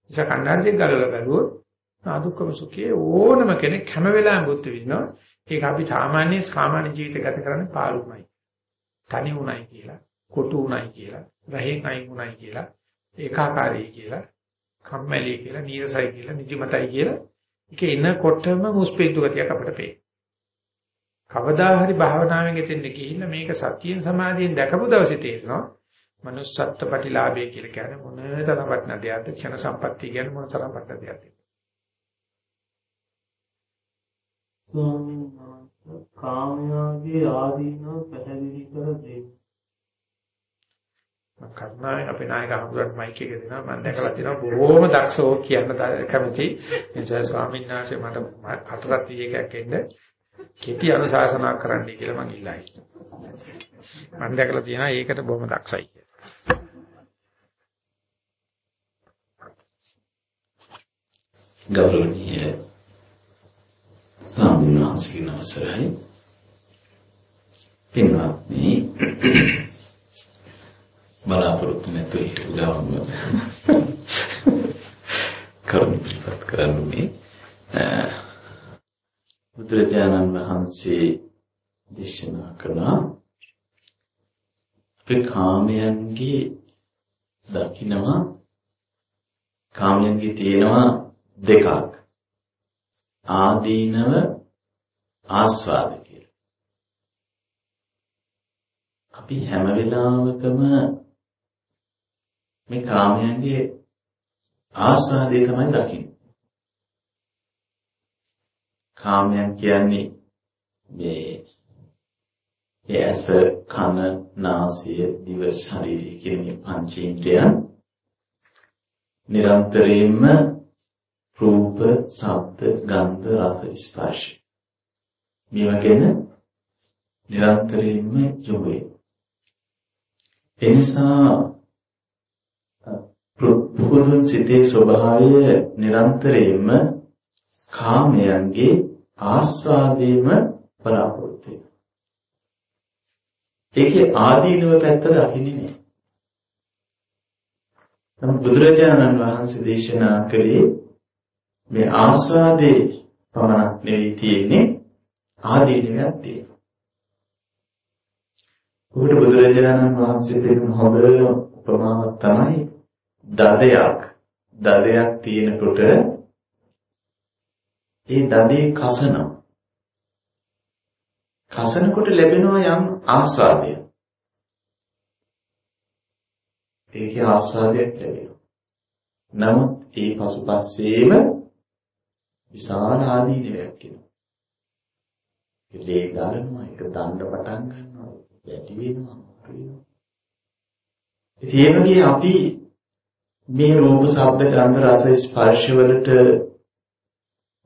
නිසා කණ්ණාඩියක් ගලවලා බැලුවොත් අදුක්කම සුඛයේ ඕනම කෙනෙක් හැම වෙලාවෙම බුද්ධ විඳිනවා. ඒක අපි සාමාන්‍ය සාමාන්‍ය ජීවිත ගත කරන්නේ පාළුමයි. තනි උණයි කියලා, කොටු උණයි කියලා, රහෙන් අයින් උණයි කියලා, ඒකාකාරී කියලා, කම්මැලි කියලා, නීරසයි කියලා, නිදිමතයි කියලා. ඒක එනකොටම මුස්පෙද්දු ගතියක් අපිට පේනවා. කවදා හරි භාවනාවෙන් එතෙන්ද ගිහිල්ලා මේක සතියෙන් සමාධියෙන් දැකපු දවසේ තේරෙනවා manussත්ත්ව ප්‍රතිලාභය කියලා කියන්නේ මොන තරම් වටිනා දෙයක්ද ක්ෂණ සම්පත්තිය කියන්නේ මොන තරම් වටිනා දෙයක්ද ස්වාමීන් වහන්සේ කාමයාගේ ආදීනව පැහැදිලි කර දෙන්න. කර්ණාය අපේ නායක හමුදුරට මයික් එක දෙනවා මම දැකලා තියෙනවා බොහොම දක්ෂව කියන්න කැමති නිසා ස්වාමීන් වහන්සේ මට හතරක් වියකයක් එන්න කෙටි අනුශාසනා කරන්න කියලා මම ඉල්ලා හිටියා. මම දැකලා තියෙනවා ඒකට බොහොම දක්ෂයි. ගෞරවනීය ස්වාමීන් වහන්සේගේ අවසරයි. පින්වත්නි බලාපොරොත්තු නැතුව හිටපු ගමන් කරුණ පිළිපත් කරන්නේ බුදුරජාණන් වහන්සේ දේශනා කළා. අපේ කාමයන්ගේ දකින්නවා කාමයන්ගේ තියෙනවා දෙකක් ආදීනව ආස්වාද කියලා. අපි හැම වෙලාවකම මේ කාමයන්ගේ ආස්වාදය තමයි දකින්නේ. කාමයන් කියන්නේ මේ ඒ ඇස කන නාසය දිව ශරීරය කියන පංචේන්ද්‍රයන් නිරන්තරයෙන්ම රූප, ශබ්ද, ගන්ධ, රස, ස්පර්ශ මේවා ගැන නිරන්තරයෙන්ම යොමු වෙනවා. එනිසා පුදුන් සිතේ ස්වභාවය නිරන්තරයෙන්ම කාමයන්ගේ ආස්වාදයේම බලාපොරොත්තු වෙනවා. ඒකේ ආදීනව පැත්ත දකින්නේ නෑ. නමුත් බුදුරජාණන් වහන්සේ දේශනා කළේ මේ ආස්වාදේ පමණක් නෙවෙයි තියෙන්නේ ආදීනවයක් තියෙනවා. උකට බුදුරජාණන් වහන්සේ දෙන හොඳ උපමාවක් තමයි දදයක් දදයක් තියෙනකොට ඒ දදේ කසනවා. කසනකොට ලැබෙනවා යම් ආස්වාදයක්. ඒකේ ආස්වාදයක් ලැබෙනවා. නමුත් ඒ පසුපස්සේම විශාල ආදීනයක් එනවා. ලේ ගලනවා, ඒක දණ්ඩ පටන් ගන්නවා, වැඩි වෙනවා, වෙනවා. ඉතින් අපි මේ රූප, ශබ්ද, ගන්ධ, රස, ස්පර්ශ වලට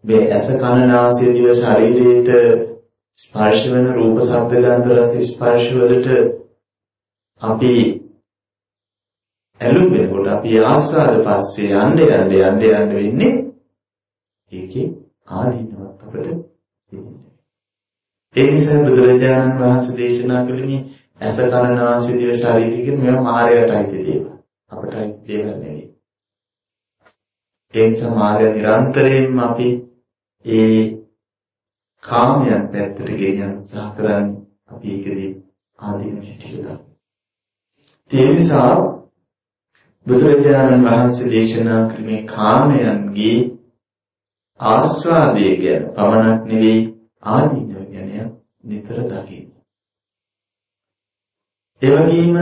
මේ ඇස කන නාසය දිව ශරීරයට ස්පර්ශ වෙන රූප, ශබ්ද, ගන්ධ, රස, ස්පර්ශ වලට අපි ඇලුම් වෙනකොට අපි ආස්වාද පස්සේ යන්න යන්න යන්න යන්න වෙන්නේ ඒකේ ආදීනවත් අපිට දෙන්නේ. ඒ නිසා බුදුරජාණන් වහන්සේ දේශනා කළේ ඇස කන නාසය දිව ශරීරය කියන මේවා මායයටයි දේවල්. අපටයි දේවල් නෙවෙයි. ඒ නිසා මාය නිරන්තරයෙන්ම අපි ඒ කාමයන් පැත්තට ගෙනියන්න උත්සාහ කරන්නේ අපි ඒකදී ආදීන හිටියද. ඒ නිසා බුදුරජාණන් වහන්සේ දේශනා කළ මේ කාමයන්ගේ ආස්වාදය ගැන පමණක් නෙවෙයි ආදීනව ගැන නිතර දකින්න. ඒ වගේම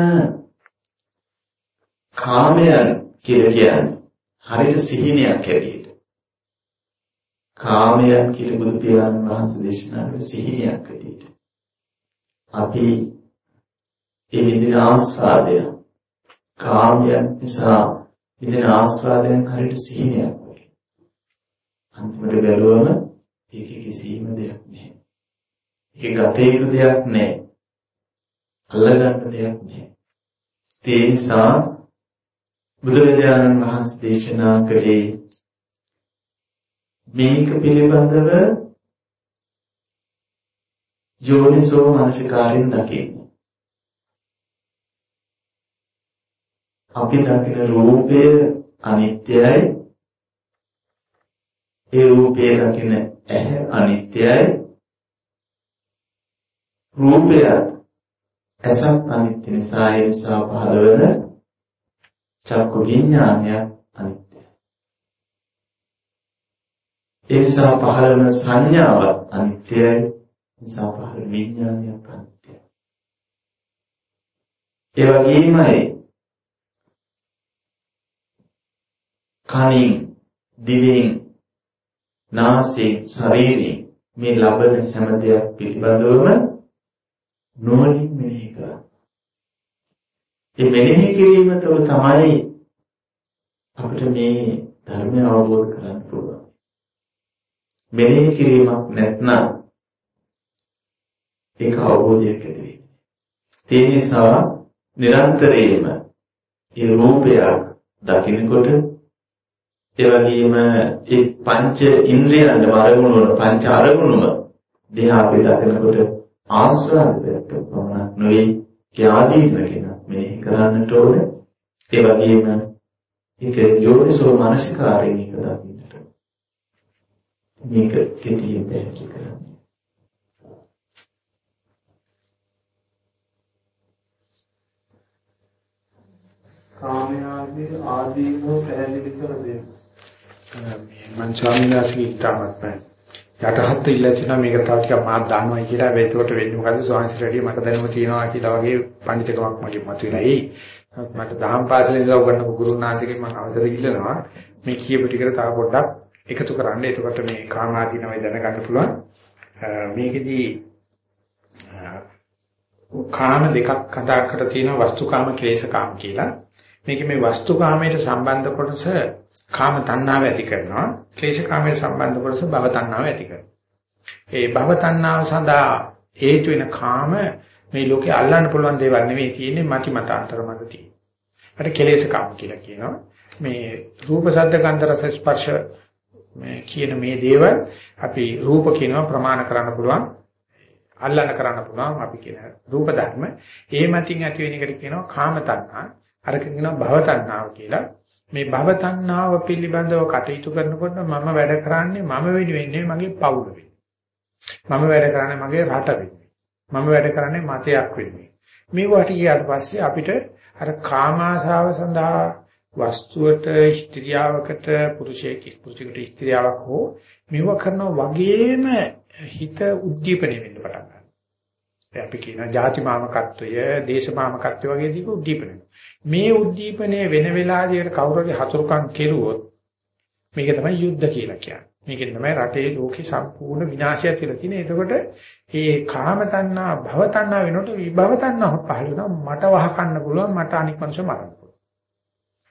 කාමයන් කියලා කියන්නේ හරියට සිහිනයක් ඇවිත්. කාමයන් කියලා බුදු පියාණන් වහන්සේ දේශනා කළ සිහිනයක් ඇවිත්. අපි ඒ විදිහ ආස්වාදය කාමයන් නිසා විදිහ ආස්වාදයෙන් හරියට සිහිනයක් වගේ. අන්තිමට බැලුවම ඒකේ කිසිම දෙයක් නැහැ. ඒකේ ගත යුතු දෙයක් නැහැ. අල්ලගන්න දෙයක් නැහැ. ඒ නිසා බුදුරජාණන් වහන්සේ දේශනා කළේ මේක පිළිබඳව යෝනිසෝ මනසිකාරින් දකින්න. අපි දකින රූපය අනිත්‍යයි. ඒ රූපය දකින ඇහැ අනිත්‍යයි. රූපය ඇසත් අනිත්‍ය නිසා ඒ නිසා පහළ වෙන චක්කු විඥානය අනිත්‍යයි. ඒ නිසා පහළ වෙන සංඥාවත් අනිත්‍යයි. නිසා පහළ විඥානයත් අනිත්‍යයි. ඒ වගේමයි කනින් දිවෙන් නාසයෙන් ශරීරයෙන් මේ ලබන හැම දෙයක් පිළිබඳවම නුවණින් මෙනෙහි කරන්න. මේ මෙනෙහි කිරීම තුළ තමයි අපිට මේ ධර්මය අවබෝධ කරගන්න පුළුවන්. මෙනෙහි කිරීමක් නැත්නම් ඒක අවබෝධයක් ඇති වෙන්නේ. ඒ නිසා නිරන්තරයෙන්ම මේ රූපයක් දකින්නකොට ඒ වගේම ඒ පංච ඉන්ද්‍රියයන්ම අරමුණු වන පංච අරමුණුම දිහා අපි දකිනකොට ආස්වාදයක් පමණක් නෙවෙයි ඥාදීනගෙන මෙනෙහි කරන්නට ඕනේ. ඒ වගේම ඒක යෝනිසෝ මානසිකාරයෙන් එක දකින්නට. මේක කෙටියෙන් පැහැදිලි කරන්නේ. කාමයාගේ ආදීනව පැහැදිලි කර දෙන්න. මං ස්වාමීන් වහන්සේ ඉතාමත් යටහත් ඉල්ලචිනා මේක තව ටිකක් මාත් දානවායි කියලා ඒකට වෙන්නේ මොකද ස්වාමීන් වහන්සේ මට දැනුම තියෙනවා කියලා වගේ පඬිතුකමක් මගේ මතුවලා එයි. මට දහම් පාසලේ ඉඳලා උගන්නපු ගුරුනාථගෙන් මම අවසර ඉල්ලනවා මේ කියපු ටිකට තව පොඩ්ඩක් එකතු කරන්න. එතකොට මේ කාමාදීනවයි දැනගන්න පුළුවන්. මේකෙදී කාම දෙකක් කතා කර තියෙනවා වස්තුකාම ක්ලේශකාම කියලා. මේක මේ වස්තුකාමයට සම්බන්ධ කොටස කාම තණ්හාව ඇති කරනවා. ක්ලේශ කාමයට සම්බන්ධ කොටස භව තණ්හාව ඇති කරනවා. ඒ භව තණ්හාව සඳහා හේතු වෙන කාම මේ ලෝකේ අල්ලන්න පුළුවන් දේවල් නෙවෙයි තියෙන්නේ මති මතාන්තර මත තියෙන්නේ. අර කෙලෙස් කාම කියලා කියනවා. මේ රූප ශබ්ද ගන්ධ රස ස්පර්ශ මේ කියන මේ දේවල් අපි රූප කියනවා ප්‍රමාණ කරන්න පුළුවන් අල්ලන්න කරන්න පුළුවන් අපි කියන රූප ධර්ම. ඒ මතින් ඇති වෙන එකට කියනවා කාම තණ්හා. අරක කියනවා භව තණ්හාව කියලා. මේ භව තණ්හාව පිළිබඳව කටයුතු කරනකොට මම වැඩ කරන්නේ මම වෙනුවෙන් මගේ පවුල වෙනුවෙන්. මම වැඩ කරන්නේ මගේ රට වෙනුවෙන්. මම වැඩ කරන්නේ මතයක් වෙනුවෙන්. මේවට ගියාට පස්සේ අපිට අර කාමාශාව සඳහා වස්තුවට ස්ත්‍රියාවකට පුරුෂයෙක් පුරුෂයෙකුට ස්ත්‍රියාවක් හෝ මෙව කරනවා වගේම හිත උද්දීපනය වෙන්න පටන් ගන්නවා. අපි කියන ಜಾති මාමකත්වය, දේශ මාමකත්වය වගේ දීක උද්දීපනය. මේ උද්දීපනය වෙන වෙලාවදී කවුරුහරි හතුරුකම් කෙරුවොත් මේක තමයි යුද්ධ කියලා කියන්නේ. මේකෙන් තමයි රටේ ලෝකේ සම්පූර්ණ විනාශය ඇතිලා තියෙන්නේ. එතකොට මේ කාම තණ්හා, භව තණ්හා වෙනකොට විභව තණ්හා පහළ වෙනවා. මට වහ කන්න පුළුවන්, මට අනික් මනුෂ්‍ය මරන්න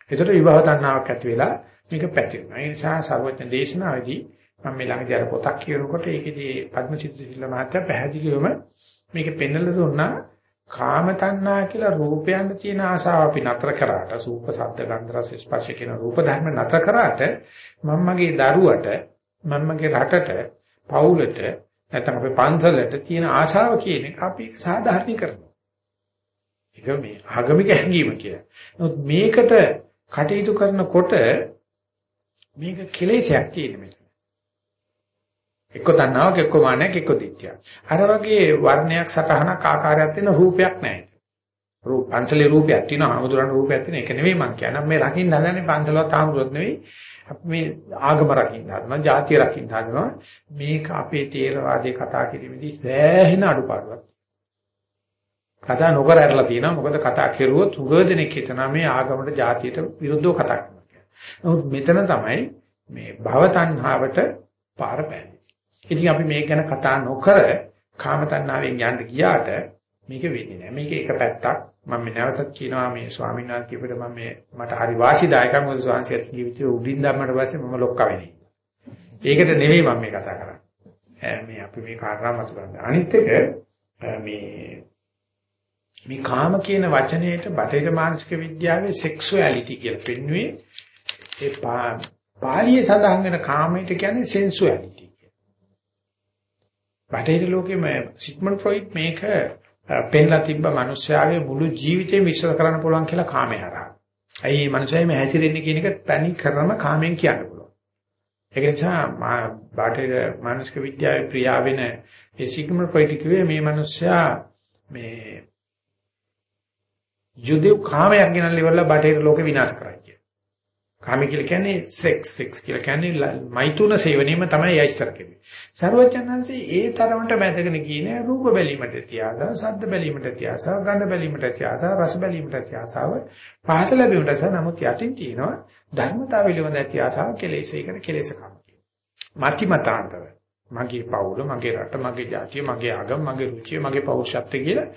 පුළුවන්. එතකොට විභව තණ්හාවක් ඇති වෙලා මේක පැතිරෙනවා. ඒ නිසා සර්වඥ දේශනාවේදී මම මේ ළඟදී අර පොතක් කියනකොට ඒකේදී පද්මසිද්ධ සිල්ල මහත්තයා පැහැදිලිවම මේක පෙන්වලා දුන්නා කාම තණ්හා කියලා රූපයන් තියෙන ආසාව අපි නතර කරාට සූප ශබ්ද ගන්ධ රස ස්පර්ශ කියන රූප ධර්ම නතර කරාට මම මගේ දරුවට මම මගේ රටට පවුලට නැත්නම් අපේ පන්සලට තියෙන ආශාව කියන එක අපි සාධාරණීකරනවා. ඒක මේ ආගමික හැඟීම කියලා. නමුත් මේකට කටයුතු කරනකොට මේක කෙලෙසයක් තියෙන මෙතන. එක්ක තණ්හාවක් එක්ක මානයක් එක්ක දිට්ඨියක්. අර වගේ වර්ණයක් සටහනක් ආකාරයක් තියෙන රූපයක් නැහැ. රූප පංචලේ රූපයක් තියෙනවා ආමුදුරන් රූපයක් තියෙන එක නෙවෙයි මං කියන්නේ. මේ රකින්න හදන්නේ පංචලවත් ආමුදුරත් නෙවෙයි. අපි මේ ආගම රකින්න හදනවා, ජාතිය රකින්න හදනවා. මේක අපේ තේරවාදී කතා කිරීමේදී සෑහෙන අඩුපාඩුවක්. කතා නොකර ඇරලා තියෙනවා. මොකද කතා කෙරුවොත් උගදෙනෙක් හිතනවා මේ ආගමට ජාතියට විරුද්ධව කතා කරනවා කියලා. නමුත් මෙතන තමයි මේ භව තණ්හාවට පාර පෑන්නේ. ඉතින් අපි මේක ගැන කතා නොකර කාම තණ්හාවෙන් යන්න ගියාට මේක වෙන්නේ නැහැ. මේක එක පැත්තක්. මම නැවතත් කියනවා මේ ස්වාමීන් වහන්සේ කියපිට මම මේ මට හරි වාසිදායකයි මොකද ස්වාමීන් වහන්සේ ජීවිතේ උඩින් දැම්මට පස්සේ මම ලොක්ක වෙන්නේ. ඒකට නෙවෙයි මම මේ කතා කරන්නේ. මේ අපි මේ කාරණා මත කරන්නේ. අනිත් එක මේ මේ කාම කියන වචනයේට බටහිර මානසික විද්‍යාවේ සෙක්සුවැලිටි කියලා පෙන්වුවේ ඒ පාලියේ සඳහන් වෙන කාමයට කියන්නේ සෙන්සුවැලිටි කියලා. බටහිර ලෝකෙම සිග්මන්ඩ් ෆ්‍රොයිඩ් මේක පෙන්ලා තිබ්බ මිනිස්යාගේ මුළු ජීවිතේම විශ්ල කරන්න පුළුවන් කියලා කාමේ හරහා. ඇයි මේ මිනිස්යායි මේ හැසිරෙන්නේ කියන එක තනි කරම කාමෙන් කියන්න පුළුවන්. ඒක නිසා බටහිර මානසික විද්‍යාවේ ප්‍රියා වෙන ඒ සිග්මන්ඩ් ෆ්‍රොයිඩ් කිව්වේ මේ මිනිස්යා මේ යුදෙව් කාමයක් ගෙනල්ලා ඉවරලා බටහිර ලෝකෙ විනාශ කරයි කිය. කාමී කියලා කියන්නේ සෙක්ස් සෙක්ස් කියලා කියන්නේ මෛතුන සේවනීම තමයි යයිස්තර කියන්නේ. සර්වඥාන්සේ ඒ තරමට බැඳගෙන කියන්නේ රූප බැලීමට තියාදා, ශබ්ද බැලීමට තියාසා, ගන්ධ බැලීමට තියාසා, රස බැලීමට තියාසාව, පහස ලැබීමට සහ නමුත් යටින් තියෙනවා ධර්මතාව පිළිබඳ තියාසාව කෙලෙසේකට කෙලෙසකම් කියනවා. මති මතාන්තර. මගේ පවුල, මගේ රට, මගේ ජාතිය, මගේ ආගම, මගේ රුචිය, මගේ පෞරුෂත්වය කියලා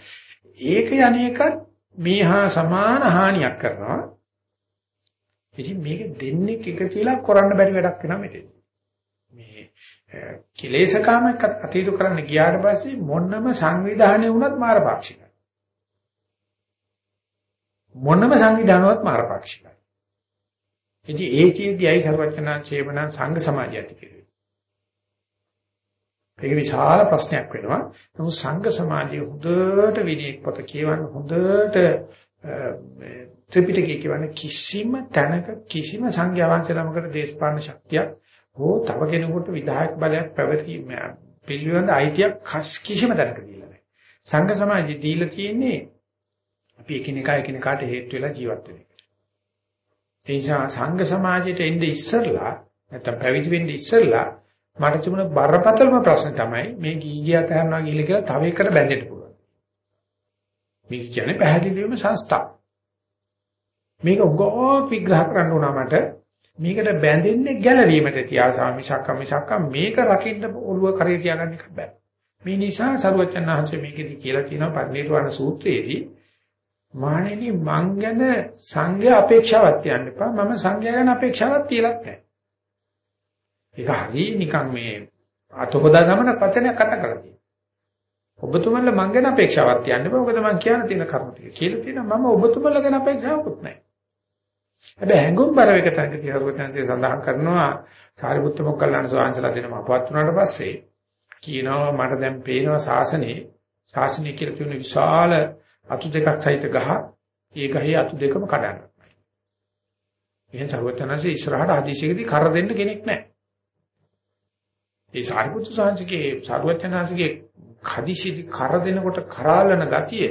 ඒක යන්නේකත් මේ හා සමාන හානියක් කරනවා. ඉතින් මේක දෙන්නේ එකතු වෙලා කරන්න බැරි වැඩක් වෙනවා මෙතෙන්. මේ කෙලේශකාමයක් අතීතු කරන්න ගියාට පස්සේ මොනම සංවිධානය වුණත් මාරපාක්ෂිකයි. මොනම සංවිධානවත් මාරපාක්ෂිකයි. ඉතින් ඒ චේතියයි සර්වඥාන්සේමන සංඝ සමාජය ඇති කෙරේ. ඒක විශාල ප්‍රශ්නයක් වෙනවා. නමුත් සංඝ සමාජයේ හොඳට විනය පොත කියවන්න හොඳට ත්‍රිපිටකය කියවන්න කිසිම තැනක කිසිම සංඝයා වහන්සේලාමකට දේශපාලන ශක්තියක් හෝ තව කෙනෙකුට විධායක බලයක් පැවතීම පිළිවෙඳ අයිතියක් කස් කිසිම තැනක දීලා නැහැ. සංඝ සමාජයේ දීලා තියෙන්නේ අපි එකිනෙකා එකිනෙකාට හේතු වෙලා ජීවත් වෙන එක. ඒ නිසා සංඝ සමාජයට එන්නේ ඉස්සරලා නැත්නම් පැවිදි වෙන්න ඉස්සරලා මට තිබුණ බරපතලම ප්‍රශ්න තමයි මේ ගීගිය අතහරනවා කියලා කියලා තව එකට බැඳෙන්න පුළුවන්. මේක කියන්නේ පැහැදිලිවම සංස්ථා. මේක උගෝ විග්‍රහ කරන්න උනා මට මේකට බැඳෙන්නේ ගැලවීමට තියාසා මිසක් මිසක් මේක රකින්න ඔළුව කරේ තියාගන්න එක බෑ. මේ නිසා සරුවචන් වහන්සේ මේකෙදි කියලා තියෙනවා පරිණිරවාණ සූත්‍රයේදී මානෙනි මං ගැන සංඝය අපේක්ෂාවක් තියන්න එපා. මම සංඝයා ගැන අපේක්ෂාවක් තියලත් නැහැ. ඒක හරි නිකන් මේ අතකොදා ගමන වචනයක් කතා කරලා තියෙනවා. ඔබතුමන්ලා මං ගැන අපේක්ෂාවක් තියන්න එපා. මොකද මං කියන්න තියෙන කරුණු ටික කියලා තියෙනවා. මම ඔබතුමන්ලා ගැන අපේක්ෂාවකුත් නැහැ. හැබැයි හැඟුම් බර එක තැනක තියරුවතන්සේ සඳහන් කරනවා සාරිපුත්ත මොග්ගල්ලාන සෝංශලා දෙනම අපවත් වුණාට පස්සේ කියනවා මට දැන් පේනවා ශාසනේ ශාසනය කියලා තියෙන විශාල අතු දෙකක් සහිත ගහ ඒ ගහේ අතු දෙකම කඩන්න. එහෙන් සර්වඥාන්සේ ඉස්සරහට ආදේශයකදී කර දෙන්න කෙනෙක් නැහැ. ඒ සාරිපුත්තු සාංශිකේ සර්වඥාන්සේගේ හදිසියදී කර දෙනකොට කරාලන ගතිය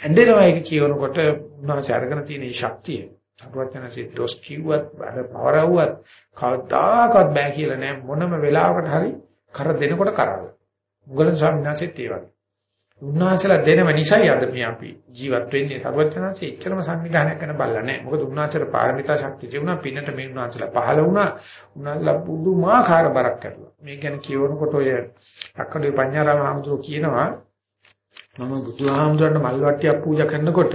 ඇඬෙනවා ඒක කියනකොට උන්වහන්සේ අරගෙන තියෙන මේ ශක්තිය සර්වඥාන්සේ දොස් කිව්වත් අර පවරවුවත් කවදාකවත් බෑ කියලා නෑ මොනම වෙලාවකට හරි කර දෙනකොට කරාල. මුගලන් ස්වාමීන් වහන්සේත් ඒ වගේ. උන්වහන්සේලා දෙනව නිසයි අද මේ අපි ජීවත් වෙන්නේ සර්වඥාන්සේ එච්චරම සංවිධානයක් කරන බල්ලා නැහැ. මොකද උන්වහන්සේලා පාරමිතා ශක්තිය තිබුණා පින්නට මේ උන්වහන්සේලා පහළ වුණා. උන්වහන්සේලා පුදුමාකාර බරක් කරුවා. මේ ගැන කියවනකොට ඔය අක්කඩේ පඤ්ඤාරාම හාමුදුරුවෝ කියනවා මම බුදුහාමුදුරන්ට මල් වට්ටියක් පූජා කරනකොට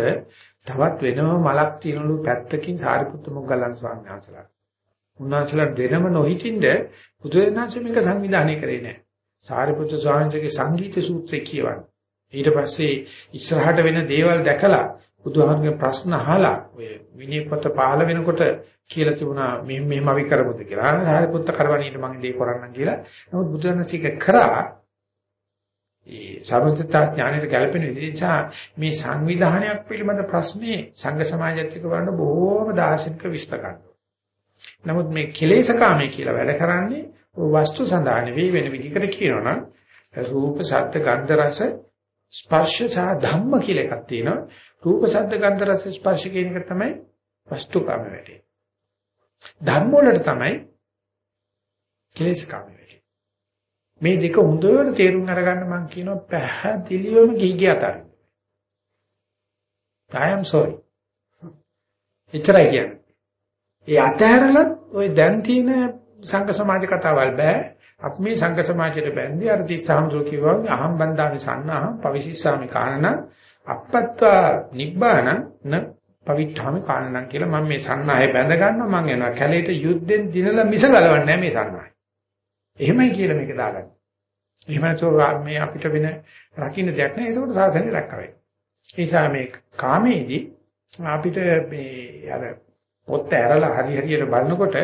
තවත් වෙනම මලක් තියෙනලු පැත්තකින් සාරිපුත්ත මොග්ගලන් ස්වාමීන් වහන්සේලා. උන්වහන්සේලා දෙනම නොහිටින්ද බුදුරජාණන් මේක සංවිධානය කරේ නැහැ. සාරිපුත්ත ස්වාමීන් වහන්සේගේ සංගීත සූත්‍රය කියවන්නේ. ඊට පස්සේ ඉස්සරහට වෙන දේවල් දැකලා බුදුහාමුදුරගේ ප්‍රශ්න අහලා ඔය විනයපත පහළ වෙනකොට කියලා තිබුණා මේ මෙහෙම අපි කරමුද කියලා. හරිපුත්ත කරවණීට මම දේ කරන්නම් කියලා. නමුත් බුදුරජාණන්සේක කරා ඒ සර්වඥතා ඥාණයට ගැලපෙන නිසා මේ සංවිධානයක් පිළිබඳ ප්‍රශ්නේ සංඝ සමාජයත් එක්ක බලන බොහෝම දාර්ශනික විස්තර කරනවා. නමුත් මේ කෙලේශකාමී කියලා වැඩ කරන්නේ වස්තු සඳහා නෙවෙයි වෙන විදිහකට කියනවනම් රූප, ශබ්ද, ගන්ධ, රස ස්පර්ශ සහ ධම්ම කියලා එකක් තියෙනවා. රූප, ශබ්ද, ගන්ධ, රස, ස්පර්ශ කියන එක තමයි වස්තුකාම වැඩේ. ධම්ම වලට තමයි කෙලෙස්කාම වැඩේ. මේ දෙක හොඳට තේරුම් අරගන්න මම කියනවා පැහැදිලිවම ගිහිගිය අතරින්. I am sorry. එච්චරයි කියන්නේ. ඒ අතහැරලත් ওই දැන් තියෙන සංඝ සමාජ කතාවල් බෑ. අපි මේ සංඝ සමාජයට බැඳි අර තිස්සහම්සෝ කිව්වා අහම් බන්දානි සන්නහම් පවිසිස්සාමි කාණන අපත්තා නිබ්බාන න පවිත්‍ඨාමි කාණන කියලා මම මේ සන්නාහය බැඳ ගන්නවා මම යනවා කැලේට යුද්ධෙන් දිනලා මිස ගලවන්නේ නැහැ මේ සන්නාහය. එහෙමයි කියලා මේක දාගන්න. එහෙම නැතුව මේ අපිට වෙන රකින්න දෙයක් නැහැ ඒකට සාසනෙ රැක්කවෙයි. ඒ නිසා මේ කාමයේදී අපිට මේ අර පොත් ඇරලා හරි හරියට බලනකොට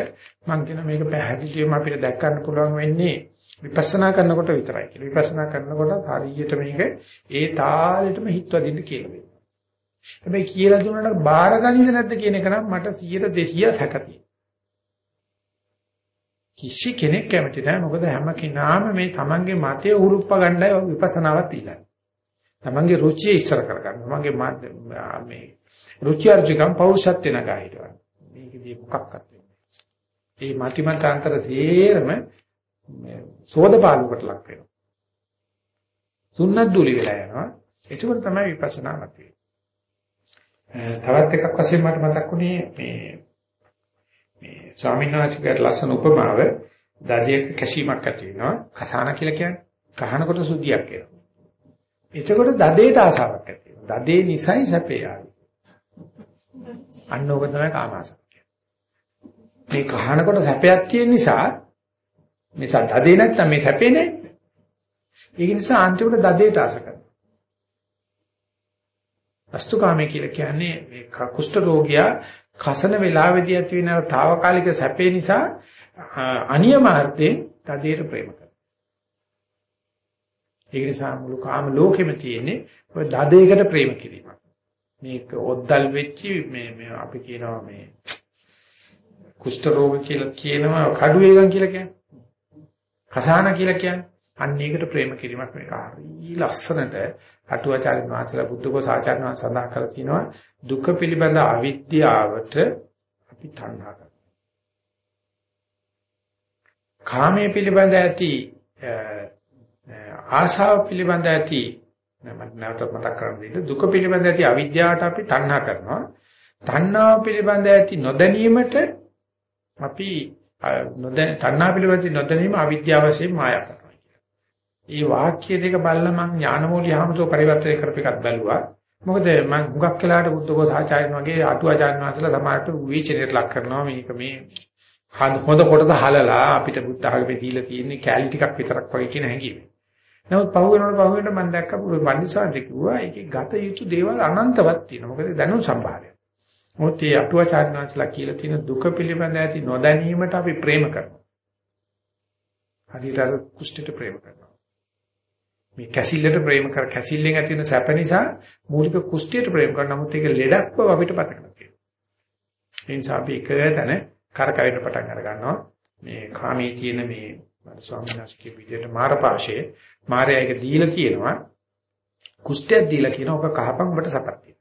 මම කියන මේක පැහැදිලිවම අපිට දැක් ගන්න පුළුවන් වෙන්නේ විපස්සනා කරනකොට විතරයි කියලා. විපස්සනා කරනකොට හරියට මේක ඒ තාලෙටම හිතවදින්න කියලා වෙනවා. හැබැයි කියලා දුන්නාට බාර ගන්නේද නැද්ද කියන එක නම් මට 100 200 සැකතියි. කිසි කෙනෙක් කැමති නැහැ මොකද හැම කෙනාම මේ තමන්ගේ මතය උරුප්ප ගන්නයි විපස්සනාවත් ඉල්ලන්නේ. තමන්ගේ රුචිය ඉස්සර කරගන්න. තමන්ගේ මේ රුචි අරුචිකම් පෞරුෂත්ව නගා හිටවන්න. මේකදී මොකක්වත් වෙන්නේ. මේ මතිමතාන්තර තේරම සෝදපාලුකට ලක් වෙනවා. සුන්නත් දුලි වෙලා යනවා. ඒක තමයි විපස්සනා මත තවත් එකක් වශයෙන් මට මතක් වුණේ මේ මේ ස්වාමීන් වහන්සේගේ ලස්සන උපමාව දඩියක කැෂීමක් ඇති වෙනවා. කසාන කියලා කියන්නේ කහනකොට සුද්ධියක් එනවා. එතකොට දඩේට ආසාවක් ඇති වෙනවා. දඩේ නිසයි සැපේ ආවේ. අන්න ඕක තමයි කාමාසක්. මේ කහනකොට සැපයක් තියෙන නිසා මේ දදේ නැත්තම් මේ සැපේ නැහැ. ඒක නිසා අන්තිමට දදේට ආස කරනවා. අස්තුකාමයේ කියලා කියන්නේ මේ කුෂ්ඨ රෝගියා කසන වේලාවේදී ඇති වෙන తాවකාලික සැපේ නිසා අනියමාර්ථයෙන් දදේට ප්‍රේම කරනවා. ඒක නිසා මුළු කාම ලෝකෙම තියෙන්නේ ඔය දදේකට ප්‍රේම කිරීමක්. මේක ඔද්දල් වෙච්චි මේ මේ අපි කියනවා මේ කුෂ්ඨ රෝග කියලා කියනවා කඩු වේගම් කියලා කියන්නේ. කසාන කියලා කියන්නේ. අන්න ඒකට ප්‍රේම කිරීමක් මේක හරි ලස්සනට අටුවාචාර්ය වහන්සේලා බුද්ධකෝස ආචාර්ය වහන්සේ සඳහන් කරලා තිනවා දුක පිළිබඳ අවිද්‍යාවට අපි තණ්හා කරනවා. කාමයේ පිළිබඳ ඇති ආශාව පිළිබඳ ඇති මම නැවත මතක් කරගන්න දෙන්න දුක පිළිබඳ ඇති අවිද්‍යාවට අපි තණ්හා කරනවා. තණ්හාව පිළිබඳ ඇති නොදැනීමට අපි නොදැන තණ්හා පිළිබඳ නොදැනීම අවිද්‍යාව වශයෙන් මායා කරනවා කියලා. මේ වාක්‍ය දෙක බලලා මම ඥානමූලිය හැමතෝ පරිවර්තනය කරපු එකක් බැලුවා. මොකද මම හුඟක් වෙලාට බුද්ධඝෝස ආචාර්යන් වගේ අටුවාචාර්යන් වහන්සේලා සමහරට විචිනේට ලක් කරනවා මේක මේ හොඳ කොටස හලලා අපිට බුද්ධ ආගමේ දීලා තියෙන්නේ කැලි ටිකක් විතරක් වගේ කියන හැඟීම. නමුත් පහු වෙනකොට පහු වෙනකොට මම දැක්ක පන්දිසාංශ කිව්වා ඒකේ ගත යුතු දේවල් අනන්තවත් තියෙනවා. මොකද දැනුම් සම්භාරය. මොකද මේ අටුවාචාර්යන් වහන්සේලා කියලා තියෙන දුක පිළිබඳ ඇති නොදැනීමට අපි ප්‍රේම කරනවා. හරියට අර කුෂ්ඨයට ප්‍රේම කරනවා. මේ කැසිල්ලට ප්‍රේම කර කැසිල්ලෙන් ඇති වෙන සැප නිසා මූලික කුෂ්ඨයට ප්‍රේම කරන නමුත් ඒක ලෙඩක් බව අපිට පතකලා තියෙනවා. ඒ නිසා අපි එක තැන කරකවෙන්න පටන් අර ගන්නවා. මේ කාමී තියෙන මේ ස්වාමීන් වහන්සේගේ විදිහට මාරපාෂයේ මාරය එක දීලා තියෙනවා. කුෂ්ඨයක් දීලා කියනවා ඔක කහපන් ඔබට සපක් තියෙනවා.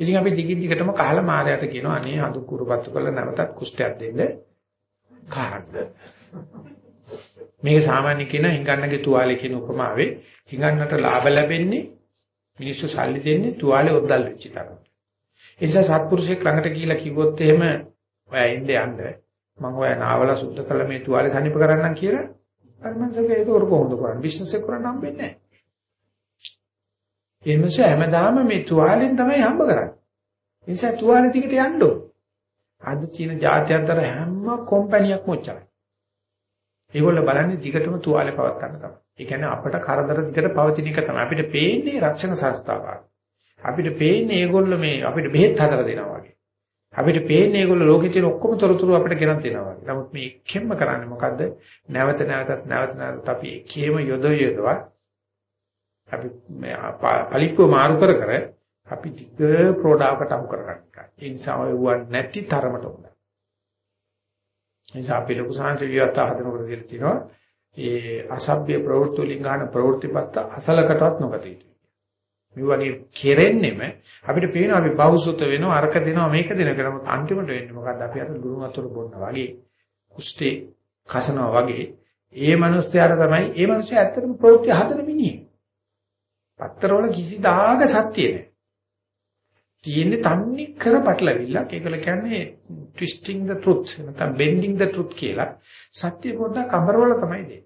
ඉතින් අපි දිගින් දිගටම කහලා මාරයට කියනවා අනේ හඳු කුරුපත්තු කරලා නැවතත් කුෂ්ඨයක් දෙන්න. කාටද? මේක සාමාන්‍ය කියන හිඟන්නගේ තුවාලේ කියන උපමාවේ හිඟන්නට ලාභ ලැබෙන්නේ මිනිස්සු සල්ලි දෙන්නේ තුවාලේ ඔද්දල් වෙච්ච තරම. ඒ නිසා සත්පුරුෂයෙක් ළඟට ගිහිලා කිව්වොත් එහෙම ඔයා ඉන්න යන්න මම ඔයා නාවල සුද්ධ කළා මේ තුවාලේ සනීප කරන්නම් කියලා අර මංසගේ ඒක උර කොහොමද කරන්නේ බිස්නස් එක කරන්න හම්බෙන්නේ නැහැ. ඒ නිසා හැමදාම මේ තුවාලෙන් තමයි හම්බ කරන්නේ. ඒ නිසා තුවාලේ ටිකට යන්න ඕන. අද තියෙන ජාත්‍යන්තර හැම කම්පැනියක්ම ඔච්චරයි. ඒගොල්ලෝ බලන්නේ දිගටම තුවාලේ පවත් ගන්න තමයි. ඒ කියන්නේ අපට කරදර දිගට පවතින එක තමයි. අපිට පේන්නේ රක්ෂණ සංස්ථාවක්. අපිට පේන්නේ ඒගොල්ලෝ මේ අපිට බෙහෙත් හදලා දෙනවා වගේ. අපිට පේන්නේ ඒගොල්ලෝ ලෝකෙ තියෙන ඔක්කොම තොරතුරු අපිට ගෙනත් දෙනවා වගේ. නමුත් මේ එකෙන්ම කරන්නේ මොකද්ද? නැවත නැවතත් නැවත නැවතත් අපි එකේම යොද යොදවා අපි මේ පලිප්පුව මාරු කර කර අපි ටික ප්‍රෝඩාවකට අමු කරගන්න. ඒ නිසා ඔය නැති තරමට උනන. නිසා අපි ලොකු සංහස විවස්ථා හදනකොට කියලා තියෙනවා ඒ අසභ්‍ය ප්‍රවෘත්ති වලින් ගන්න ප්‍රවෘත්තිපත්ත අසලකටවත් නොගත යුතුයි. මේ වගේ කෙරෙන්නෙම අපිට පේනවා අපි බහුසුත වෙනවා අරක දෙනවා මේක දෙනවා කියලා නමුත් අන්තිමට වෙන්නේ මොකද්ද අපි අර ලුණු වතුර බොන්නා වගේ කුස්ටේ කසනවා වගේ ඒ මිනිස්යාට තමයි ඒ මිනිස්යා ඇත්තටම ප්‍රවෘත්ති හදන මිනිහෙක්. පත්තරවල කිසිදාක සත්‍ය නැහැ. තියෙන්නේ තන්නේ කර පටලවිල්ලක්. ඒකල කියන්නේ twisting the truth නැත්නම් bending the truth කියලා. සත්‍ය පොඩ්ඩක් අඹරවල තමයි දෙන්නේ.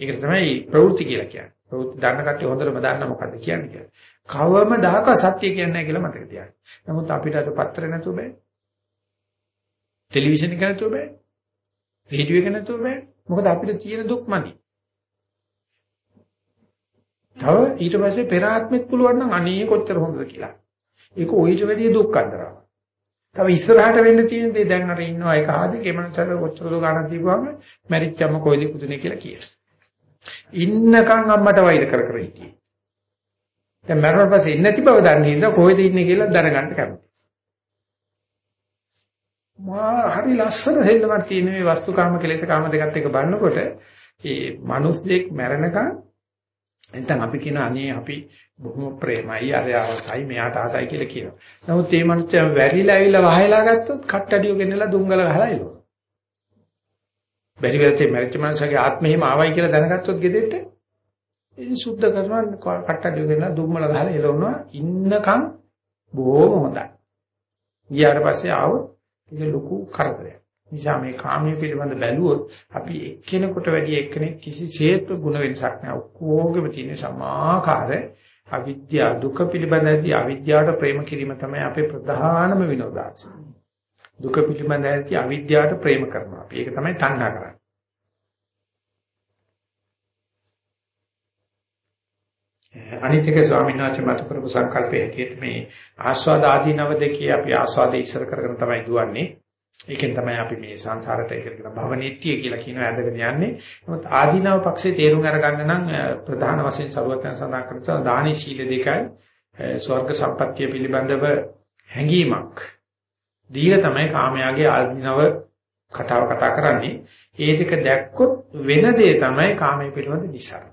ඒකට තමයි ප්‍රවෘත්ති කියලා කියන්නේ. ප්‍රවෘත්ති දන්න කට්ටිය හොඳටම දන්න මොකද්ද කියන්නේ කියලා. කවම දහක සත්‍ය කියන්නේ නැහැ කියලා මතක තියාගන්න. නමුත් අපිට අද පත්‍ර නැතුව බෑ. ටෙලිවිෂන් එක නැතුව බෑ. රේඩියෝ එක නැතුව බෑ. මොකද අපිට තියෙන දුක් මදි. තව ඊට පස්සේ පෙර ආත්මෙත් පුළුවන් නම් අනේ කොච්චර හොඳද කියලා. ඒක ඔయిత වැඩිය දුක් අන්දරාව. තව ඉස්සරහට වෙන්න තියෙන දේ දැන් අර ඉන්නවා ඒක ආදී ගෙමනසල කොච්චර දෝ ගණන් දීපුවාම මැරිච්චම කොයිද පුදුනේ කියලා කියනවා. ඉන්නකම් අම්මට වෛර කර කර හිටියේ. දැන් මරණ පස්සේ ඉන්නේ නැති බව දන්නේ ඉඳ කොහෙද ඉන්නේ කියලා දැනගන්න කැමතියි. මා හරි ලස්සන හෙල්ලමක් තියෙන මේ වස්තුකාම කෙලෙසකාම දෙකත් එක බලනකොට ඒ මිනිස්සෙක් මැරෙනකන් නැත්නම් අපි කියන අනේ අපි බොහොම ප්‍රේමයි අරයාවසයි මෙයාට ආසයි කියලා කියනවා. නමුත් මේ මනුස්සයා වැරිලා ඇවිල්ලා වහයලා ගත්තොත් කට්ටඩියෝ ගෙනලා දුංගල ගහලා එනවා. බැරි වෙලතේ මැරිච්ච මනුස්සයාගේ ආත්මෙහිම ආවයි කියලා දැනගත්තොත් ගෙදෙට්ට ඉතින් සුද්ධ කරනවා කට්ටඩියෝ ගෙනලා දුම්මල ගහලා එළවනවා ඉන්නකම් බොහොම හොඳයි. ගියාට පස්සේ ආවොත් ඒක ලොකු කරදරයක්. නිසා මේ කාමයේ පිළිබඳ බැලුවොත් අපි එක්කෙනෙකුට වැඩි එක්කෙනෙක් කිසිසේත් ගුණ වෙනසක් නැහැ. ඔක්කොගෙම තියෙන සමාකාර අවිද්‍යාව දුක පිළිබඳදී අවිද්‍යාවට ප්‍රේම කිරීම තමයි අපේ ප්‍රධානම විනෝදාංශය. දුක පිළිබඳදී අවිද්‍යාවට ප්‍රේම කරනවා. අපි ඒක තමයි තණ්හා කරන්නේ. අනිත් එක ස්වාමීන් වහන්සේ මත කරපු සංකල්පයේ හැටියට මේ ආස්වාද ආදීනව දෙකේ අපි ආස්වාද ඉස්සර කරගෙන තමයි දුවන්නේ. ඒකෙන් තමයි අපි මේ සංසාරට ඒක කියන භවනිට්ටිය කියලා කියන ඇදගෙන යන්නේ. නමුත් ආධිනව පක්ෂේ තේරුම් අරගන්න නම් ප්‍රධාන වශයෙන් සරුවත්යන් සඳහන් කරන දානි ශීල දෙකයි ස්වර්ග සම්පත්තිය පිළිබඳව හැඟීමක්. දීලා තමයි කාමයාගේ ආධිනව කතාව කතා කරන්නේ. ඒ දෙක දැක්කොත් වෙන දේ තමයි කාමයේ පිළිබඳ නිසාර.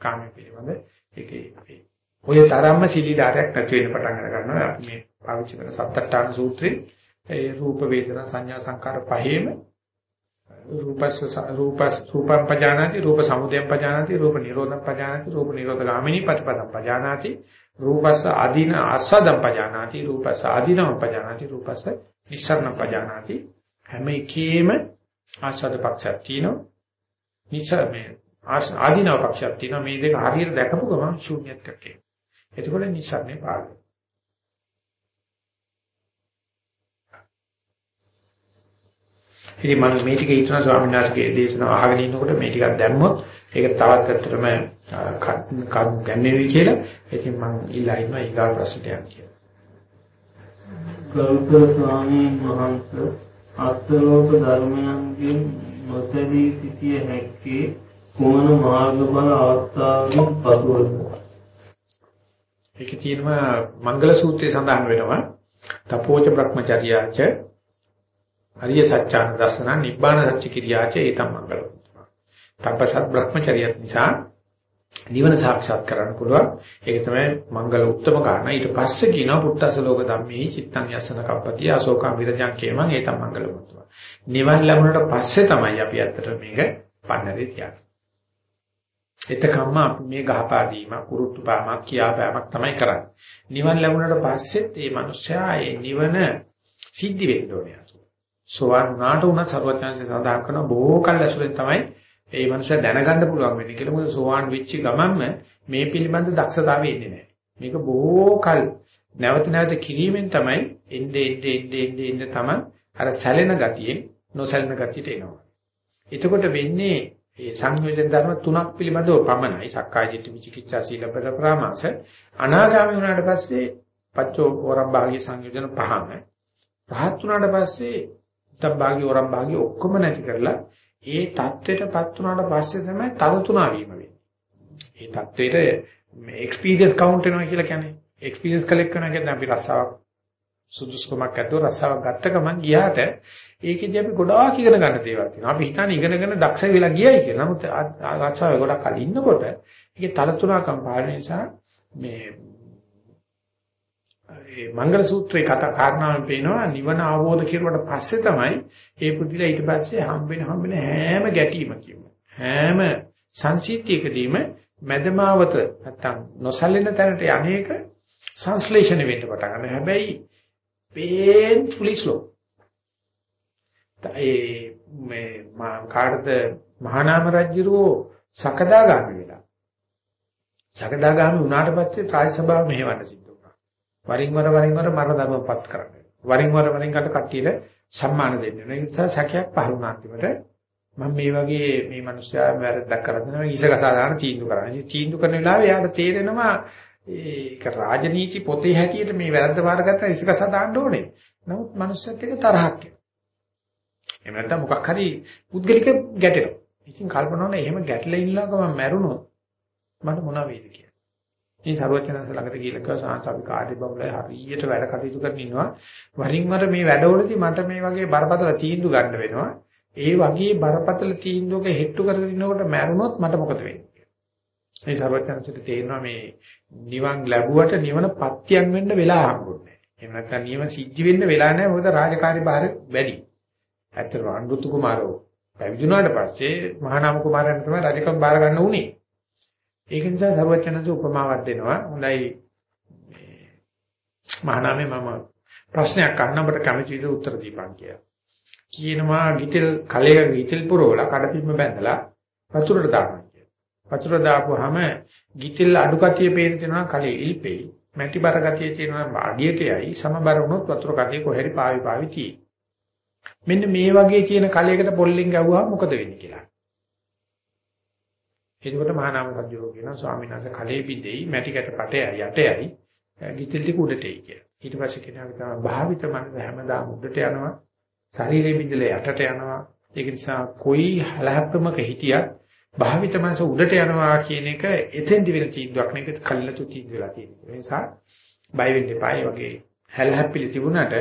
කාමයේ පිළිබඳ ඒකේ ඔය තරම්ම සිලිදාරයක් නැති වෙන පටන් අර ගන්නවා. අපි මේ පාවිච්චි කරන සත්තට්ඨාන සූත්‍රයේ ඒ රූප වේදනා සංඥා සංකාර පහේම රූපස්ස රූපස් රූපම් පජානාති රූප සමුදයම් පජානාති රූප නිරෝධම් පජානාති රූප නිරෝධ ගාමිනී පටිපදම් පජානාති රූපස්ස ආදීන ආස්වාදම් පජානාති රූපස්ස ආදීනම පජානාති රූපස්ස නිස්සරණ පජානාති. හැම එකේම ආස්වාද පක්ෂයක් තියෙනවා. නිසර මේ ආදීනව පක්ෂයක් තියෙනවා. මේ දෙක හරියට දැකපු ගමන් ශූන්‍යත්වයක් එතකොට නිසරණේ පාඩු. ඉතින් මම මේ ටික හිතන ස්වාමීන් වහන්සේගේ දේශනාව අහගෙන ඉන්නකොට මේ ටිකක් දැම්මොත් ඒක තවත් ඇත්තටම කම් ගැන්නේ කියලා. ඉතින් මම ඉල්ලා ඉන්නවා ඊගා ප්‍රශ්නයක් කියලා. ගෞතම ස්වාමීන් වහන්සේ අෂ්ටලෝක ධර්මයන්ගෙන් නොසැලී සිටිය හැක්කේ කුමන මාර්ගඵල අවස්ථාවකින් පසුවද? ඒකේ තියෙනවා මංගල සූත්‍රයේ සඳහන් වෙනවා තපෝච බ්‍රහ්මචර්යාච අරිය සත්‍යාන දර්ශන නිබ්බාන සත්‍ය කිරියාච ඒතම් මංගල. තපසත් බ්‍රහ්මචර්යත් නිසා නිවන සාක්ෂාත් කරන්න පුළුවන්. ඒක තමයි මංගල උත්තම කාරණා. ඊට පස්සේ කියනවා පුත්තස ලෝක ධම්මේ චිත්තං යසන කප්පතිය අශෝකම් විරජං කේමං ඒතම් මංගල මුතුම. නිවන් ලැබුණට පස්සේ තමයි අපි ඇත්තට මේක පන්නරේ තියන්නේ. එතකම්ම අපි මේ ගහපාදීම කුරුට්ටු පාමක් කියාපෑමක් තමයි කරන්නේ. නිවන් ලැබුණට පස්සෙත් මේ මිනිස්සයා ඒ නිවන සිද්ධි වෙන්න ඕනේ. සෝවාන් වුණාට උනත් සර්වඥාන්සේ සඳහන් කරන බොහෝ කල් ඇසුරෙන් තමයි ඒ මනුස්සයා දැනගන්න පුළුවන් වෙන්නේ කියලා. මොකද සෝවාන් වෙච්ච ගමන්ම මේ පිළිබඳ දක්ෂතාවය එන්නේ නැහැ. මේක බොහෝ කල් නැවත නැවත කිරීමෙන් තමයි එnde ende ende ende ende තමයි අර සැලෙන ගතියෙන් නොසැලෙන ගතියට එනවා. එතකොට වෙන්නේ මේ සංයෝජන ධර්ම තුනක් පිළිබඳව පමණයි. සක්කාය දිට්ඨි විචිකිච්ඡා සීලබ්බත ප්‍රාමාස. අනාගාමී වුණාට පස්සේ පච්චෝ වරම් භාගී සංයෝජන පහම. පහත් වුණාට පස්සේ තබ්බාගී වරම් භාගී ඔක්කොම නැති කරලා ඒ தත්වෙටපත් වුණාට පස්සේ තමයි තව තුනා වීම වෙන්නේ. ඒ தත්වෙට එක්ස්පීරියන්ස් කවුන්ට් වෙනවා කියලා කියන්නේ. එක්ස්පීරියන්ස් කලෙක්ට් කරනවා කියන්නේ අපි රස්සාවක් සුදුසුකමක් ඇතුව රස්සාවක් ගත්ත ගමන් ගියාට ඒකෙදී අපි ගොඩාක් ඉගෙන ගන්න දේවල් තියෙනවා. අපි හිතන්නේ ඉගෙනගෙන දක්ෂ වෙලා ගියයි කියලා. නමුත් රස්සාවේ ගොඩක් කල ඉන්නකොට ඒකේ තලතුණකම් පාන නිසා මේ ඒ මංගල සූත්‍රයේ කතා කාරණාවෙන් පේනවා නිවන අවබෝධ කෙරුවට පස්සේ තමයි ඒ පුදුලා ඊට පස්සේ හම්බෙන හම්බෙන හැම ගැටීමකින්ම හැම සංසිද්ධියකදීම මැදමාවත නැත්තම් නොසැලෙන තැනට යන්නේක සංස්ලේෂණය වෙන්න පටන් ගන්නවා. හැබැයි painfully slow. ඒ මේ කාටද මහානාම රජුරෝ සකදාගාමි වෙලා. සකදාගාමි වුණාට පස්සේ රාජ සභාව මෙහෙවන්න සිද්ධ වුණා. වරින් වර වරින් වර මරණ ධර්මපත් කරන්නේ. වරින් වර වරින් කට කට්ටියට සම්මාන දෙන්න. ඒ නිසා සැකයක් පහළ වුණා අන්තිමට මම මේ වගේ මේ මිනිස්සයා වැරද්දක් කරලා දෙනවා ඉසකසා දාන තීන්දුව කරනවා. ඉතින් තීන්දුව කරන වෙලාවේ එයාට තේරෙනවා ඒක රාජනීති පොතේ හැටියට මේ වැරද්ද වාරගත්තා ඉසකසා දාන්න ඕනේ. නමුත් මිනිස්සුත් එක තරහක් එනවා. එහෙම නැත්නම් මොකක් හරි පුද්ගලික ගැටෙනවා. ඉතින් කල්පනා කරන එහෙම ගැටලා ඉන්නලා ගමන් මැරුණොත් මට මොන වේද කියලා. මේ ਸਰවඥාන්ස ළඟට ගිහලා කිව්වා සාංශ අපි කාර්ය බහුලයි හරියට වැඩ කටයුතු කරගෙන ඉනවා. වරින් වර මේ වැඩවලදී මට මේ වගේ බරපතල තීන්දුව ගන්න වෙනවා. ඒ වගේ බරපතල තීන්දුවක හෙට්ටු කරගෙන ඉන්නකොට මැරුණොත් මට මොකද වෙන්නේ? මේ ਸਰවඥාන්සට තේරෙනවා මේ නිවන් ලැබුවට නිවන පත්‍යම් වෙන්න වෙලා හම්බුනේ. එහෙම නැත්නම් නිවන සිද්ධ වෙන්න වෙලා නැහැ. මොකද රාජකාරී බාර වැඩි. ඇත්තටම අනුරුත් කුමාරෝ පැවිදුණාට පස්සේ මහානාම කුමාරයන් තමයි රජකම් බාර ගන්න උනේ. ඒක නිසා සර්වචනස උපමාවක් දෙනවා. හොඳයි මේ මහානාමේ මම ප්‍රශ්නයක් අහන්න ඔබට කැමති විදිහට උත්තර දීපන් කියලා. කියනවා ගිතෙල් කලයක ගිතෙල් පුරවලා කඩපින්ම බැඳලා වතුරට දානවා කියලා. වතුර දාපුවාම ගිතෙල් අඩු කතිය පේන තැනවා කලේ ඉල්පෙයි. මැටි බර ගතිය තියෙනවා අඩියට යයි සමබර වුණොත් වතුර කතිය කොහෙරි පාවි පාවි තියෙයි. මෙන්න මේ වගේ තියෙන කලයකට පොල්ලෙන් ගැව්වා මොකද වෙන්නේ කියලා. එතකොට මහානාම සජ්ජෝ කියනවා ස්වාමීන් වහන්සේ කලේ පිටෙයි මැටි කැට පටයයි යටයයි ගිතෙල් ටික උඩට එයි කියලා. ඊට පස්සේ කියනවා තමයි භාවිත මනස හැමදාම උඩට යනවා ශරීරයේ බින්දලේ යටට යනවා. ඒක නිසා කොයි හලහප්පමක හිටියත් භාවිත මනස උඩට යනවා කියන එක එතෙන්දි වෙන තීන්දුවක් නෙවෙයි කල්ලාතු තීන්දුව වෙලා තියෙනවා. ඒ නිසා බය වෙන්න එපා. ඒ වගේ හැලහැප්පිලි තිබුණාට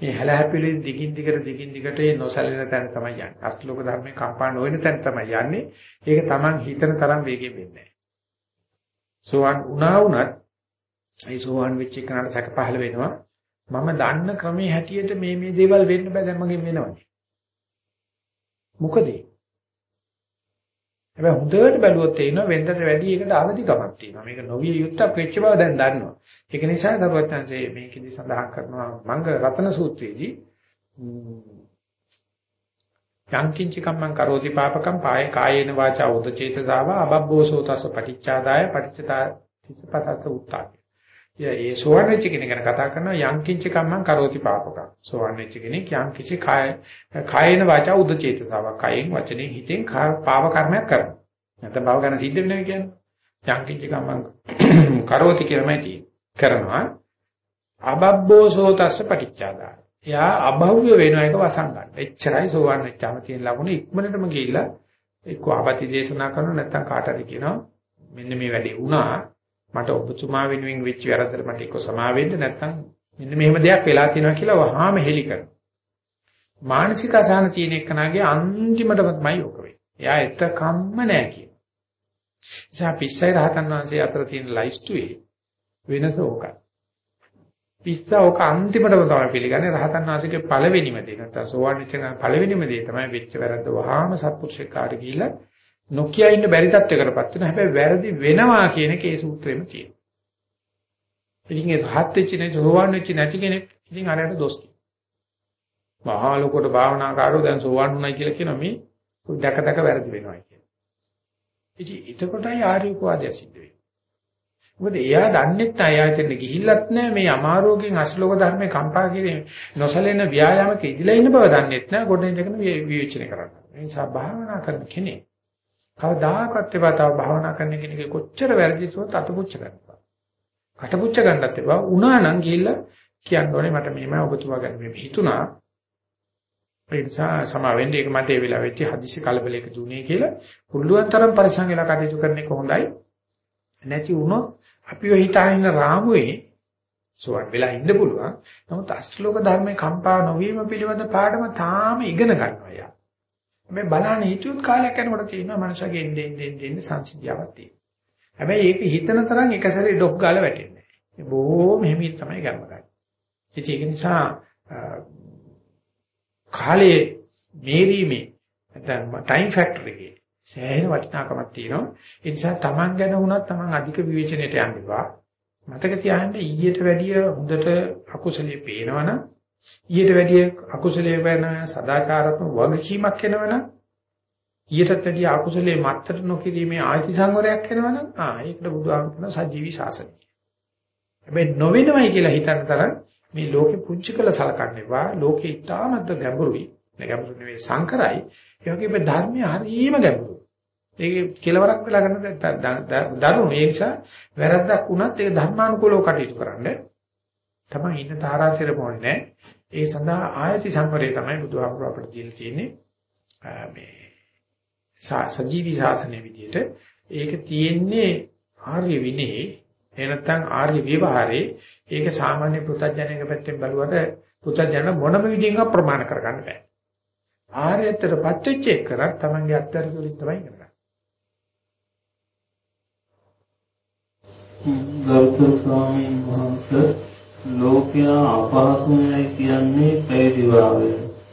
මේ හැලහැප්පිලි දිගින් දිගට දිගින් දිගට ඒ නොසැලෙන තැන තමයි යන්නේ. අස්ලෝක ධර්මයේ කම්පා නොවන තැන තමයි යන්නේ. ඒක Taman හිතන තරම් වේගෙන් වෙන්නේ නැහැ. සෝවන් උනා වුණත් ඒ සෝවන් වෙච්ච කෙනාට සැක පහළ වෙනවා. මම දන්න ක්‍රමයේ හැටියට මේ මේ දේවල් වෙන්න බෑ දැන් මගෙන් වෙනවනේ. මොකද? හැබැයි හොඳට බැලුවොත් තේිනවා වෙන්දට වැඩි එකට අවදිකමක් තියෙනවා. මේක නොවිය යුත්තක් වෙච්ච බව දැන් දන්නවා. ඒක නිසා සරුවත්යන්සේ මේකෙදි සඳහන් කරනවා මංග රතන සූත්‍රයේදී යංකින්ච කම්මං කරෝති පාපකම් පාය කායේන වාචා උදචේතසාව අබබ්බෝසෝ තස පටිච්චාදාය පටිච්චතා පසත් උත්තාපි ඒ සෝවන් වෙච්ච කෙනෙක් ගැන කතා කරනවා යම් කිංච කම්මං කරෝති පාපකම්. සෝවන් වෙච්ච කෙනෙක් යම් කිසි කාය කායේන වාචා උද චේතසාවක්. කයෙන් වචනේ හිතෙන් පාව කර්මයක් කරනවා. නැත්නම් භව ගැන සිද්ධ වෙනවා කියන්නේ. යම් කිංච කම්මං *clears throat* කරෝති කියලාමයි තියෙන්නේ. කරනවා. අබබ්බෝසෝ තස්ස පටිච්චාදා. එයා අභව්‍ය වෙන එක වසන් ගන්න. එච්චරයි සෝවන් වෙච්චාම තියෙන ලකුණ ඉක්මනටම ගිහිල්ලා එක්ක ආපති දේශනා කරනවා නැත්නම් කාට හරි කියනවා මෙන්න මේ වැඩේ වුණා මට ඔබතුමා වෙනුවෙන් වෙච්ච වැරද්දට මට එක්ක සමා වෙන්න නැත්නම් මෙන්න මෙහෙම දෙයක් වෙලා තියෙනවා කියලා වහාම හෙලි කරනවා. මානසික අසහන තියෙන එකනාගේ අන්තිමටමයි ඔක වෙන්නේ. එයා එතකම්ම නැහැ කියන. නිසා පිස්සයි රහතන් වහන්සේ අතර තියෙන ලයිස්ට්ුවේ වෙනස ඕකයි. පිස්සා ඕක අන්තිමටම තමයි පිළිගන්නේ රහතන් වහන්සේගේ පළවෙනිම දේ. නැත්නම් සෝවාන් වෙච්ච පළවෙනිම දේ තමයි වෙච්ච වැරද්ද වහාම සත්පුරුෂකාර ගිහිල්ලා නොකිය ඉන්න බැරි තත්යකටපත් වෙනවා. හැබැයි වැරදි වෙනවා කියන කේ සූත්‍රෙම තියෙනවා. ඉතින් ඒ රහත් වෙච්ච නැති සෝවාන් වෙච්ච නැති කෙනෙක් ඉතින් අරයට දොස් කියනවා. මහා ලොකෝට භාවනාකාරෝ දැන් සෝවාන් වුණයි කියලා කියනවා මේ දැක දැක වැරදි වෙනවා කියලා. ඉතින් එතකොටයි ආර්යකවාදය සිද්ධ වෙන්නේ. මොකද එයා දන්නේ නැහැ එයා හිතන්නේ ගිහිල්ලත් නැහැ මේ අමාරුවකින් අශලෝක ධර්මේ කම්පා කිරීම නොසලෙන ව්‍යායාමක ඉදිලා ඉන්න බව දන්නේ නැහැ ගොඩෙන් දෙකන විවේචනය කරන්න. ඒ නිසා භාවනා කරන කෙනෙක් කවදාකවත් එපා තව භාවනා කරන කෙනෙක් කොච්චර වැරදිසුවත් අතපුච්ච ගන්නවා. කටපුච්ච ගන්නත් එපා. උනා නම් ගිහිල්ලා කියන්න ඕනේ මට මේමයි ඔබතුමා ගැන මේ හිතුණා. ඒ නිසා සමා වෙන්නේ ඒක මට ඒ වෙලාවෙච්ච හදිසි කලබලයක දුන්නේ කියලා පුළුවන් තරම් පරිසං වෙලා කටයුතු කරන එක හොඳයි. නැති වුණොත් අපි ඔය හිතාගෙන රාමුවේ සුවන් වෙලා ඉන්න පුළුවන්. නමුත් අෂ්ටලෝක ධර්මයේ කම්පා නොවීම පිළිබඳ පාඩම තාම ඉගෙන ගන්නවා යා. මේ බලන්න හිතුවත් කාලයක් යනකොට තියෙනවා මනුෂයාගේ එන්නේ එන්නේ එන්නේ සංසිද්ධියක් තියෙනවා. හැබැයි ඒක හිතන තරම් එක සැරේ ඩොක් ගාලා වැටෙන්නේ නැහැ. බොහොම හිමින් තමයි ගන්න ගන්නේ. ඒක නිසා කාලයේ මේරීමේ නැත්නම් ටයිම් ෆැක්ටර් එකේ සෑහෙන වටිනාකමක් තියෙනවා. ඒ නිසා Taman ගැන වුණත් Taman අධික විවේචනයට යන්න එපා. මතක තියාගන්න ඊට වැඩිය හොඳට අකුසලයේ පේනවනම් ඊට වැඩිය අකුසලයේ වෙන සදාචාරාත්මක වගකීමක් එනවනම් ඊටත් වැඩිය අකුසලයේ මත්තර නොකිරීමේ ආයති සංවරයක් එනවනම් ආ ඒකට බුදුහාමුදුරන සජීවි ශාසනය. හැබැයි නොවෙනවයි කියලා හිතන තරම් මේ ලෝකෙ පුංචි කළ සලකන්න එපා. ලෝකෙ ඉතාමත් ගැඹුරුයි. ගැඹුරු නෙවෙයි සංකරයි. ඒ වගේම ධර්මය හරිම ගැඹුරුයි. ඒකේ කෙලවරක් වෙලා ගන්න දරුණු ඒ නිසා වැරද්දක් වුණත් ඒක ධර්මානුකූලව කටයුතු කරන්න තමයි ඉන්න තාරාතිර මොන්නේ ඒ සඳහා ආයති සංවරය තමයි බුදුහාමුදුර අපිට දීලා තියෙන්නේ. මේ සජීවි ශාසනයේ විදිහට ඒක තියෙන්නේ ආර්ය විනේ එනත්තම් ආර්ය විවහාරේ ඒක සාමාන්‍ය පුතඥයක පැත්තෙන් බලුවට පුතඥයන මොනම විදිහකින් ප්‍රමාණ කරගන්න බෑ. ආර්යතර පත්වෙච්ච එක කරත් තමන්ගේ අත්‍යර තුලින් තමයි කරන්නේ ගෞතම ස්වාමීන් වහන්සේ ලෝකයා අපහසුයි කියන්නේ පැවිදිවාවය.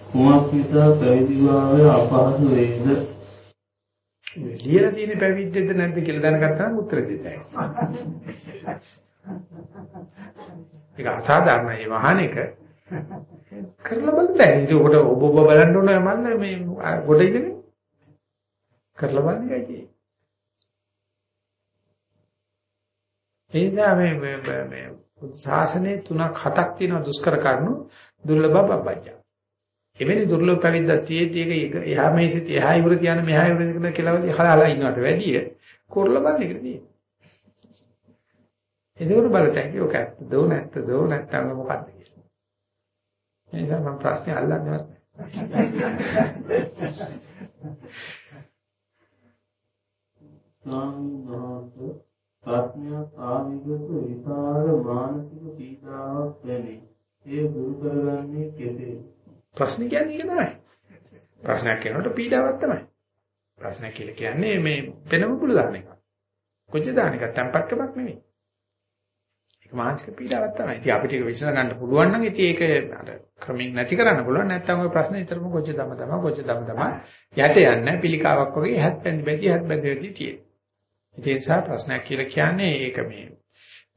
කුමක් නිසා පැවිදිවාවය අපහසු වේද? ලියලා තියෙන පැවිද්දද නැද්ද කියලා දැනගත්තාම උත්තර දෙතයි. ඒක අසාධාරණයි වහන එක. කරලා බලන්න. ඒක උකට ඔබ ඔබ බලන්න ඕන මල්ල මේ ගොඩ ඉඳගෙන කරලා බලන්න එකයි ඒ නිසා මේ මේ ශාසනයේ තුනක් හතක් තියෙන දුෂ්කර කරුණු දුර්ලභ බබ්බජ්ජ. එවැනි දුර්ලභ පැවිද්දක් තියෙද්දි ඒක එහා මේසෙත් එහා ඉවර තියන මෙහා ඉවර කරන කියලා හලාලා ඉන්නවට වැඩිය කරලා බලන්න එක තියෙනවා. ඒකවල බලතැකි ඔක ඇත්ත දෝ නැත්ත දෝ නැත්තම් මොකක්ද කියලා. ඒ නිසා මම ප්‍රශ්නේ අල්ලන්නේ නැහැ. ස්වාමීන් වහන්සේ ප්‍රශ්නයක් ආවිගත විකාර මානසික පීඩාවක් වැනි ඒ දුරු කරගන්නේ කෙසේද ප්‍රශ්න කියන්නේ ඒක තමයි. ප්‍රශ්නයක් කියනකොට පීඩාවක් තමයි. ප්‍රශ්නයක් කියලා කියන්නේ මේ වෙනම පුළු දාන එක කොච්චර දාන එක tempක්කමක් නෙමෙයි. ඒක මානසික පීඩාවක් තමයි. ඉතින් අපිට ඒක විශ්ල ගන්න පුළුවන් නම් ඉතින් ඒක අර ක්‍රමින් නැති කරන්න පුළුවන්. නැත්නම් ওই ප්‍රශ්නේ විතරම කොච්චර දම තමයි කොච්චර දම තමයි යට යන්නේ පිළිකාවක් වගේ හැත් බැඳි බැඳි හැත් බැඳි බැඳි තියෙන්නේ. ඒ නිසා ප්‍රශ්නයක් කියලා කියන්නේ ඒක මේ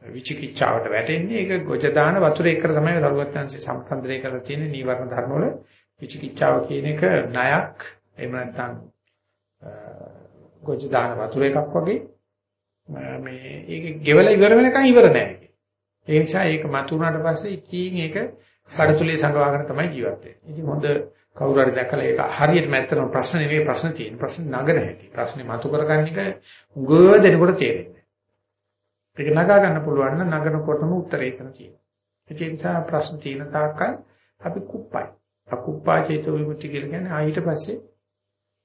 විචිකිච්ඡාවට වැටෙන්නේ ඒක ගොජ දාන වතුර එක්ක තමයි සරුවත්යන්සේ සම්සන්දනය කරලා තියෙන නීවරණ ධර්ම වල විචිකිච්ඡාව කියන එක ණයක් එහෙම නැත්නම් ගොජ දාන වතුර එකක් වගේ මේ ඒක ගෙවලා ඉවර වෙනකන් ඉවර නෑ. ඒ නිසා ඒක මතුනාට පස්සේ ඉතින් ඒක කඩතුලේ සංගවාගෙන තමයි ජීවත් වෙන්නේ. ඉතින් හොඳ කවුරු හරි දැකලා ඒක හරියටම ඇත්තටම ප්‍රශ්න නෙවෙයි ප්‍රශ්න තියෙන. ප්‍රශ්න නගර හැටි. ප්‍රශ්නේ මතු කරගන්න එක උගව දෙනකොට තේරෙන්නේ. ඒක නගා ගන්න පුළුවන් නම් නගනකොටම උත්තරේ එතන තියෙනවා. ඒ නිසා ප්‍රශ්න තියෙන තාක්කල් අපි කුප්පයි. අකුප්පා චේතෝ විමුක්ති කියලා කියන්නේ ආ ඊට පස්සේ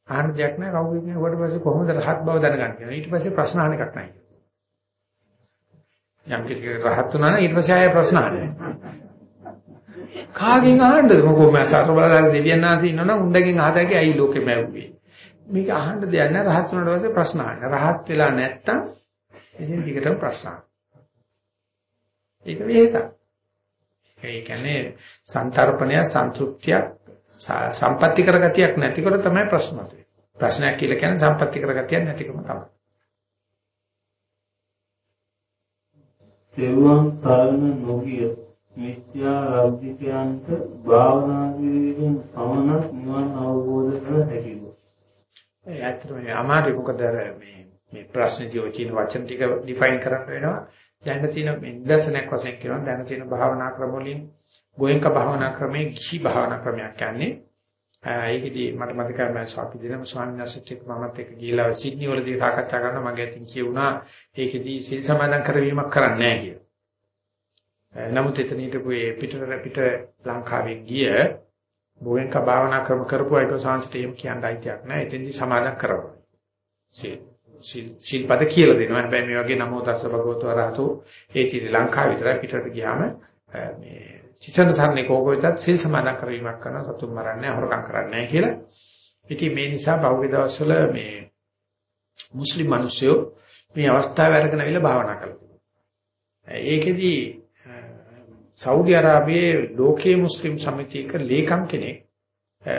අහන්න දෙයක් නැහැ කවුරු කියන්නේ ඊට පස්සේ කොහොමද රහත් බව දැනගන්නේ කියලා. ඊට පස්සේ ප්‍රශ්න අහන එකක් නැහැ. යම් කිසි රහත් වුණා නම් ඊට පස්සේ ආයෙ ප්‍රශ්න අහන්නේ. කාගෙන් අහන්නද මොකෝ මම සතර බලදාන දෙවියන් ආදී ඉන්නවනම් උන්දගෙන් අහදාගේ ඇයි ලෝකෙ මැව්වේ. මේක අහන්න දෙයක් නැහැ රහත් වුණාට පස්සේ ප්‍රශ්න අහන්න. රහත් වෙලා නැත්තම් ඉතින් ටිකටම ප්‍රශ්න අහන්න. ඒක වෙහසක්. ඒ කියන්නේ සංතරපණය සන්තුෂ්තිය සම්පත්‍ති කරගතියක් නැතිකොට තමයි ප්‍රශ්න මතුවේ. ප්‍රශ්නයක් කියලා කියන්නේ සම්පත්‍ති කරගතියක් නැතිකම තමයි. දෙවුවන් සරණ නොගිය මිත්‍යා ලබ්ධිකයන්ට භාවනා කිරීමෙන් පමණක් නිවන් අවබෝධ කර හැකිද? ඒ ඇත්තටම අමාරුයි මොකද මේ මේ ප්‍රශ්නදී ඔය කියන වචන ටික ඩිෆයින් කරන්න වෙනවා. දැන් තියෙන මේ නිදර්ශනයක් වශයෙන් කියනවා දැන් තියෙන භාවනා ක්‍රම වලින් ගෝයන්ක භාවනා ක්‍රමයේ කිසි භාවනා ක්‍රමයක් කියන්නේ ඒකෙදී මට මතකයි මම ස්වාපි දිනම ස්වාමීන් වහන්සේට එක්ක මමත් එක්ක ගිහිල්ලා සිඩ්නි වලදී සාකච්ඡා කරනවා මගේ අතින් කියුණා ඒකෙදී සිල් සමාදන් කරවීමක් කරන්නේ නැහැ කියලා. නමුත් එතන හිටපු ඒ පිටතර පිට ලංකාවෙන් ගිය බෝවෙන්ක භාවනා ක්‍රම කරපු අයට සාංශට එහෙම කියන්න අයිතියක් නැහැ. එතෙන්දී සමාදන් කරනවා. සිල් සිල්පද කියලා දෙනවා. හැබැයි මේ වගේ නමෝ තස්ස භගවතු වරහතු ඒ චිරි ලංකාව විතරයි පිටට ගියාම මේ චිතන සම්නේ කෝකෙතත් සිල් සමාදන් කරවීමක් කරන සතුන් මරන්නේ හොරකම් කරන්නේ කියලා. ඉතින් මේ නිසා බහුවේ දවස්වල මේ මුස්ලිම් මිනිස්සු මේ අවස්ථාව අරගෙන අවිල භාවනා කළා. ඒකෙදී සෞදි අරාබියේ ලෝකයේ මුස්ලිම් සමිතියක ලේකම් කෙනෙක්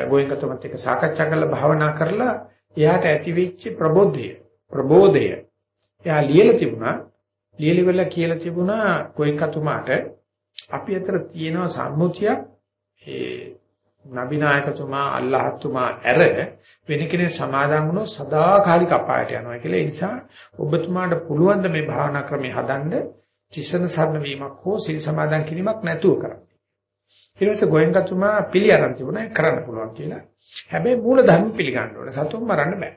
ගෝයන්කතමත් එක්ක සාකච්ඡා කරලා භාවනා කරලා එයාට ඇතිවෙච්ච ප්‍රබෝධය ප්‍රබෝධය. එයා ලියලා තිබුණා ලියලිවල කියලා තිබුණා ගෝයන්කතුමාට අපි අතර තියෙන සම්මුතියක් ඒ නබිනායකතුමා අල්ලාහතුමා ඇර වෙන කෙනෙක් සමාදන් වුණොත් සදාකාලික අපායට යනවා කියලා. ඒ නිසා ඔබතුමාට පුළුවන් මේ භාවනා ක්‍රමය හදන්න? තිසන සරණ වීමක් හෝ සිල් සමාදන් කිරීමක් නැතුව කරන්න. ඊට පස්සේ ගෝයන්කතුමා පිළි අරන් තිබුණා කරන්න පුළුවන් කියලා. හැබැයි මූල ධර්ම පිළිගන්න ඕනේ. සතුන් මරන්න බෑ.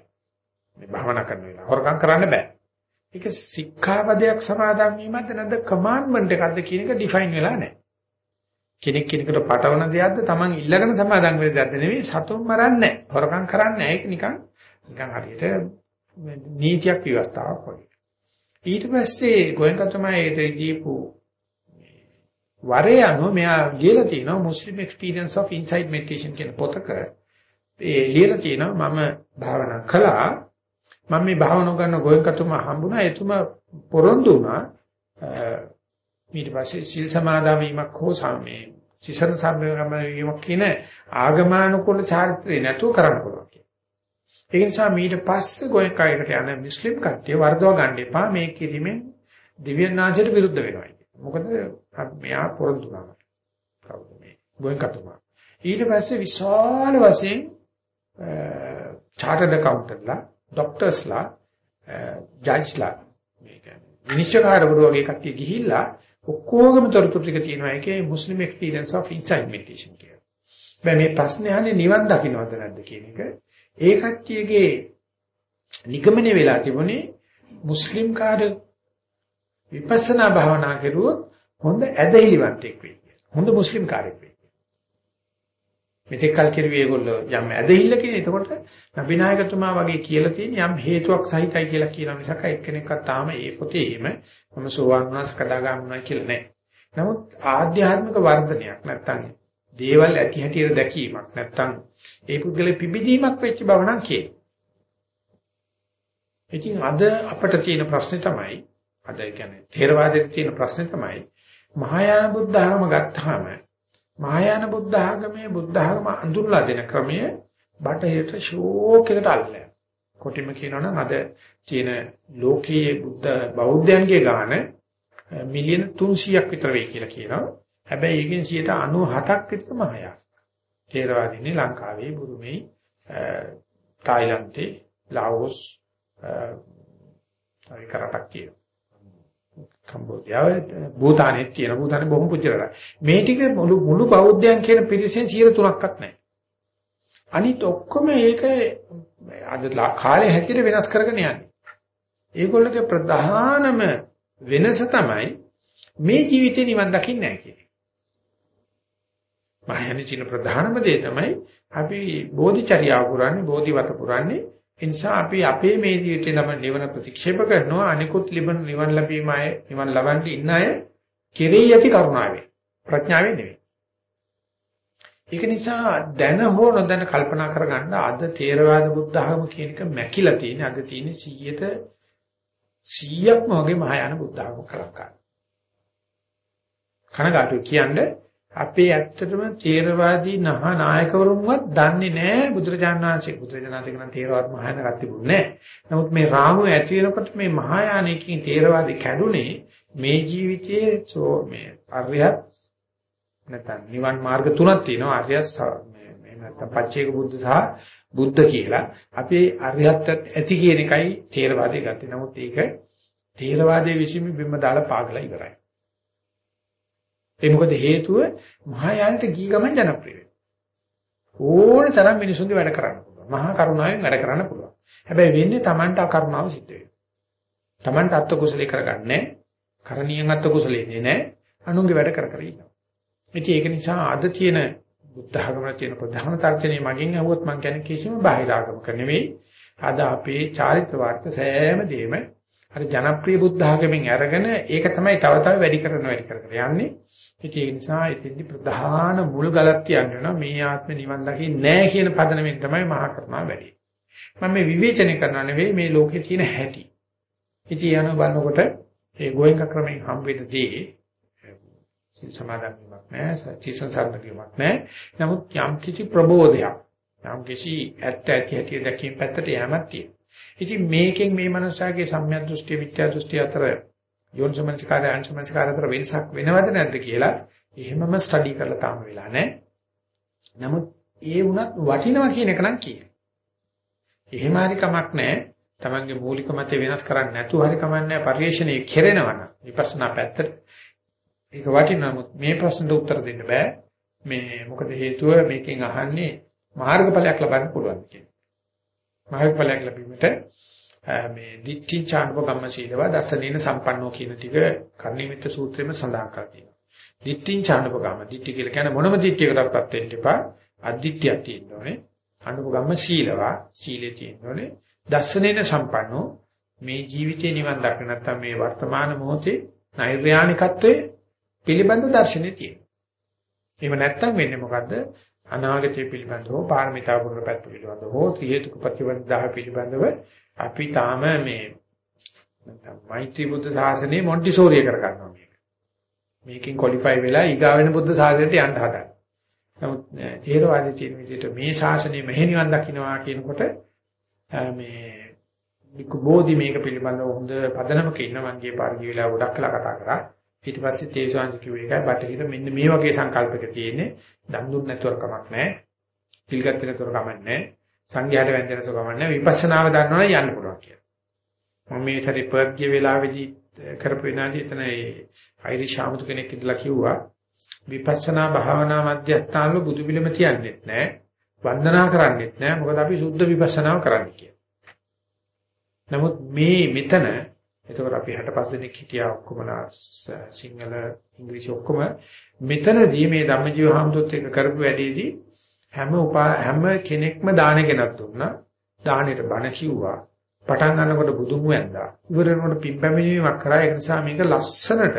මේ භාවනා කරන වෙලාව හොරකම් කරන්න බෑ. ඒක සික්ඛාපදයක් සමාදන් වීමක්ද නැද්ද කමාන්ඩ්මන්ට් එකක්ද කියන එක ඩිෆයින් වෙලා නැහැ. කෙනෙක් කෙනෙකුට පටවන දෙයක්ද Taman ඉල්ලගෙන සමාදන් වෙන දෙයක්ද නෙවෙයි සතුන් මරන්නේ නැහැ. හොරකම් කරන්නේ නැහැ. ඒක නිකන් නිකන් හරියට නීතියක් විවස්ථාවක් වගේ. ඊට පස්සේ ගෝයන්ක තමයි ඒට දීපු වරේ අනුව මෙයා ලියලා තිනවා Muslim Experience of Insight Meditation කියන පොතක. ඒ ලියලා තිනවා මම භාවනා කළා. මම මේ භාවනාව කරන ගෝයන්කතුමා හම්බුණා. එතුමා පොරොන්දු වුණා. ඊට පස්සේ සීල් සමාදන් වීමක් හෝ සාමේ සිසන සම්මේලන වීමක් කියන ආගමානුකූල චාරිත්‍රය නැතුව කරන්න පුළුවන්. ඒ නිසා මීට පස්සේ ගෝයකයකට යන මුස්ලිම් කට්ටිය වර්ධව ගන්න එපා මේ කිරීමෙන් දිව්‍යඥාචරයට විරුද්ධ වෙනවා මොකද මෙයා පොරොන්දු වුණා. කවුද මේ ගෝයකතුමා. ඊට පස්සේ විශාල වශයෙන් චාර්ටර්ඩ් accountantලා, ડોක්ටර්ස්ලා, ජජ්ස්ලා මේ කියන්නේ විනිශ්චයකාරවරු වගේ කට්ටිය ගිහිල්ලා ඔක්කොගම තොරතුරු ටික තියෙනවා ඒකේ Muslim experience of inside meditation කියලා. මේ ප්‍රශ්නේ අහන්නේ නිවන් දකින්නවද නැද්ද කියන එක ඒ කට්ටියගේ නිගමනය වෙලා තිබුණේ මුස්ලිම් කාර්ය විපස්සනා භාවනා කරුවොත් හොඳ ඇදහිලිවන්තෙක් වෙයි. හොඳ මුස්ලිම් කාර්යයක් වෙයි. මෙතෙක් කල් කෙරුවේ ඒගොල්ලෝ යම් ඇදහිල්ලකින් එතකොට නබිනායකතුමා වගේ කියලා තියෙන යම් හේතුවක් සහිතයි කියලා කියන මිසක එක්කෙනෙක්වත් තාම ඒ පොතේ එහෙම මම සෝවාන් වුණා සකදාගාමී වුණා කියලා නැහැ. නමුත් ආධ්‍යාත්මික වර්ධනයක් නැත්තම් දේවල් ඇති හැටියට දැකීමක් නැත්තම් ඒ පුද්ගලෙ පිබිදීමක් වෙච්ච බව නම් කියේ. ඉතින් අද අපිට තියෙන ප්‍රශ්නේ තමයි අද කියන්නේ ථේරවාදයේ තියෙන ප්‍රශ්නේ තමයි මහායාන බුද්ධ ආගම ගත්තාම මහායාන බුද්ධ ආගමේ බුද්ධ ආගම අඳුරලා දෙන ක්‍රමය බටහිරට ෂෝක් එකට අල්ලලා. කොටිම කියනවනම් අද තියෙන ලෝකයේ බුද්ධ බෞද්ධයන්ගේ ගාන මිලියන 300ක් විතර වෙයි කියලා කියනවා. හැබැයි ඒකෙන් 97ක් විතර මහායාන. ථේරවාදීනේ ලංකාවේ බුරුමේ තායිලන්තේ ලාෝස් ඒ කරටක් කියන. කම්බෝඩියාව භූතානෙත් තියෙන භූතානේ බොහොම පුච්චරයි. මේ ටික මුළු මුළු බෞද්ධයන් කියන පිරිසෙන් 3%ක්වත් නැහැ. අනිත් ඔක්කොම ඒක අද කාලේ හැටියට වෙනස් කරගෙන යන්නේ. ඒගොල්ලෝගේ ප්‍රධානම වෙනස තමයි මේ ජීවිතේ නිවන් දකින්නේ නැහැ කියන්නේ. මහයනි චින ප්‍රධානම දේ තමයි අපි බෝධිචර්යාව පුරන්නේ බෝධිවත පුරන්නේ ඒ නිසා අපි අපේ මේ ජීවිතේ ලබන නිවන ප්‍රතික්ෂේප කරනවා අනිකුත් ලිබන නිවන් ලැබීම අය නිවන් ලබන්න ඉන්න අය කෙරෙහි ඇති කරුණාවෙන් ප්‍රඥාවෙන් නෙවෙයි. ඒක නිසා දැන හෝ නොදැන කල්පනා කරගන්න අද තේරවාද බුද්ධ ආගම කියන එක මැකිලා තියෙන අද තියෙන 100ට 100ක්ම වගේ මහායාන බුද්ධ ආගම කලක්කාර. කනගාටු කියන්නේ අපේ ඇත්තටම තේරවාදී නහ නායකවරුන්වත් දන්නේ නැහැ බුදුරජාණන් වහන්සේ බුදුරජාණන් වහන්සේ කියන තේරවාද මහායානක් තිබුණේ නැහැ. නමුත් මේ රාමුව ඇති වෙනකොට මේ මහායානකින් තේරවාදී කැඩුනේ මේ ජීවිතයේ මේ අරියත් නැත්නම් නිවන් මාර්ග තුනක් තියෙනවා අරියත් මේ නැත්නම් පච්චේක බුද්ධ සහ බුද්ධ කියලා. අපි අරියත් ඇති කියන එකයි තේරවාදී ගත්තේ. නමුත් ඒක තේරවාදයේ විසීම බිම්ම දාලා පාගලා ඉවරයි. ඒ මොකද හේතුව මහායානට ගී ගමන් ජනප්‍රිය වෙනවා. ඕන තරම් මිනිසුන්ගේ වැඩ කරන්න පුළුවන්. මහා කරුණාවෙන් වැඩ කරන්න පුළුවන්. හැබැයි වෙන්නේ Tamanට අකරුණාව සිද්ධ වෙනවා. Tamanට අත්ත කුසලේ කරගන්නේ කරණීයන් අත්ත කුසලේ නෑ. අනුන්ගේ වැඩ කර කර ඉන්නවා. ඉතින් ඒක නිසා අද තියෙන බුද්ධ ධර්මයේ තියෙන ප්‍රධාන තර්ජනය මගෙන් අහුවොත් මම කියන්නේ කිසිම බාහිර ආගමක නෙවෙයි. අද අපේ චාරිත්‍ර වාර්ථ සෑම දෙයක්ම අර ජනප්‍රිය බුද්ධ ආගමෙන් අරගෙන ඒක තමයි තව තව වැඩි කරන වැඩි කර කර යන්නේ. ඉතින් ඒ නිසා එතෙන්දි ප්‍රධාන මුල් ගලක් කියන්නේ වෙනවා මේ ආත්ම නිවන් දකින්නේ නැහැ කියන පදනමෙන් තමයි මහා කරුණා වැඩි. මම මේ විවේචනය කරනවා නෙවෙයි මේ ලෝකේ තියෙන හැටි. ඉතින් යන බලනකොට ඒ ගෝයක ක්‍රමයෙන් හම් වෙනදී සිල් සමාදන් වීමක් නැහැ, සත්‍යසන් සරණ වීමක් නැහැ. නමුත් යම් කිසි ප්‍රබෝධයක්, යම් කිසි ඇත්ත ඇති හැටි දැකීම පැත්තට යෑමක් තියෙනවා. ඉතින් මේකෙන් මේ මනුස්සයාගේ සම්‍යක් දෘෂ්ටි මිත්‍යා දෘෂ්ටි අතර යෝනිසමනස්කාරය අංශමනස්කාරය අතර වෙනසක් වෙනවද නැද්ද කියලා එහෙමම ස්ටඩි කරලා තාම වෙලා නැහැ. නමුත් ඒ වුණත් වටිනවා කියන එක නම් කියන. එහෙම හරි කමක් නැහැ. Tamange මූලික මතය වෙනස් කරන්නේ නැතුව හරි කමක් නැහැ. පරිශ්‍රණයේ කෙරෙනවනම් විපස්සනා පැත්තට ඒක වටිනවා. නමුත් මේ ප්‍රශ්නට උත්තර දෙන්න බෑ. මේ මොකද හේතුව මේකෙන් අහන්නේ මාර්ගඵලයක් ලබන්න පුළුවන් කියන. මාර්ගඵලයක් ලැබීමට මේ දිට්ඨි ඡානපගම්ම සීලව දසනේන සම්පන්නෝ කියන ටික කර්ණීමිත සූත්‍රයේම සඳහන් කරලා තියෙනවා. දිට්ඨි ඡානපගම්ම දිට්ඨි කියලා කියන්නේ මොනම දිට්ඨියකටවත් වෙන්න එපා. අදිට්ඨියක් තියෙන්න ඕනේ. අනුපගම්ම සීලව සීලේ තියෙන්න ඕනේ. දසනේන සම්පන්නෝ මේ ජීවිතේ නිවන් දක්න නැත්නම් මේ වර්තමාන මොහොතේ නෛර්යානිකත්වයේ පිළිබඳ දර්ශනේ තියෙනවා. එහෙම නැත්නම් වෙන්නේ මොකද්ද? අනාගතය පිළිබඳව පාරමිතා පුරන පැත්ත පිළිබඳව හෝ හේතුක ප්‍රතිවදාහ පිළිබඳව අපි තාම මේ නැත්නම් මෛත්‍රී බුද්ධ ශාසනය මොන්ටිසෝරිය කර ගන්නවා මේක. මේකෙන් ක්වොලිෆයි වෙලා ඊගා වෙන බුද්ධ ශාසනයට යන්න හදනවා. නමුත් තේරවාදී කියන විදිහට මේ ශාසනය මෙහෙණිවන් දකින්නවා කියනකොට මේ විකුබෝධි මේක පිළිබඳව හොඳ පදනමක ඉන්න මංගේ පාරගී වෙලා ගොඩක් කළා කතා කරා. ඊට පස්සේ තේසාංශ කිව්ව එකයි බටහිර මෙන්න මේ වගේ සංකල්පයක තියෙන්නේ. දන් දුන්න නැතුව කමක් නැහැ. පිළිගත්තේ නැතුව කමක් නැහැ. සංඝයාට වැඳෙන සෝකමන්නේ විපස්සනාව දන්නවනම් යන්න පුළුවන් කියලා. මම මේ සැරේ පර්ත් ගිය වෙලාවේදී කරපු විනාඩි එතන ඒ අයිරිෂ් ආමතු කෙනෙක් ඉඳලා කිව්වා විපස්සනා භාවනා මධ්‍යස්ථානවල බුදු පිළිම තියන්නෙත් නැහැ. වන්දනා කරන්නෙත් නැහැ. මොකද අපි සුද්ධ විපස්සනාව කරන්නේ කියලා. නමුත් මේ මෙතන එතකොට අපි 65 දෙනෙක් හිටියා ඔක්කොමලා සිංහල ඉංග්‍රීසි ඔක්කොම මෙතනදී මේ ධම්මජීව හාමුදුරුවොත් එක්ක කරපු වැඩේදී හැම උපා හැම කෙනෙක්ම දාන ගෙනත් දුන්නා. දානෙට බණ කිව්වා. පටන් ගන්නකොට බුදුන් වැන්දා. ඉවර වෙනකොට පිම්බැමිනීමක් කරා. ඒ නිසා මේක ලස්සනට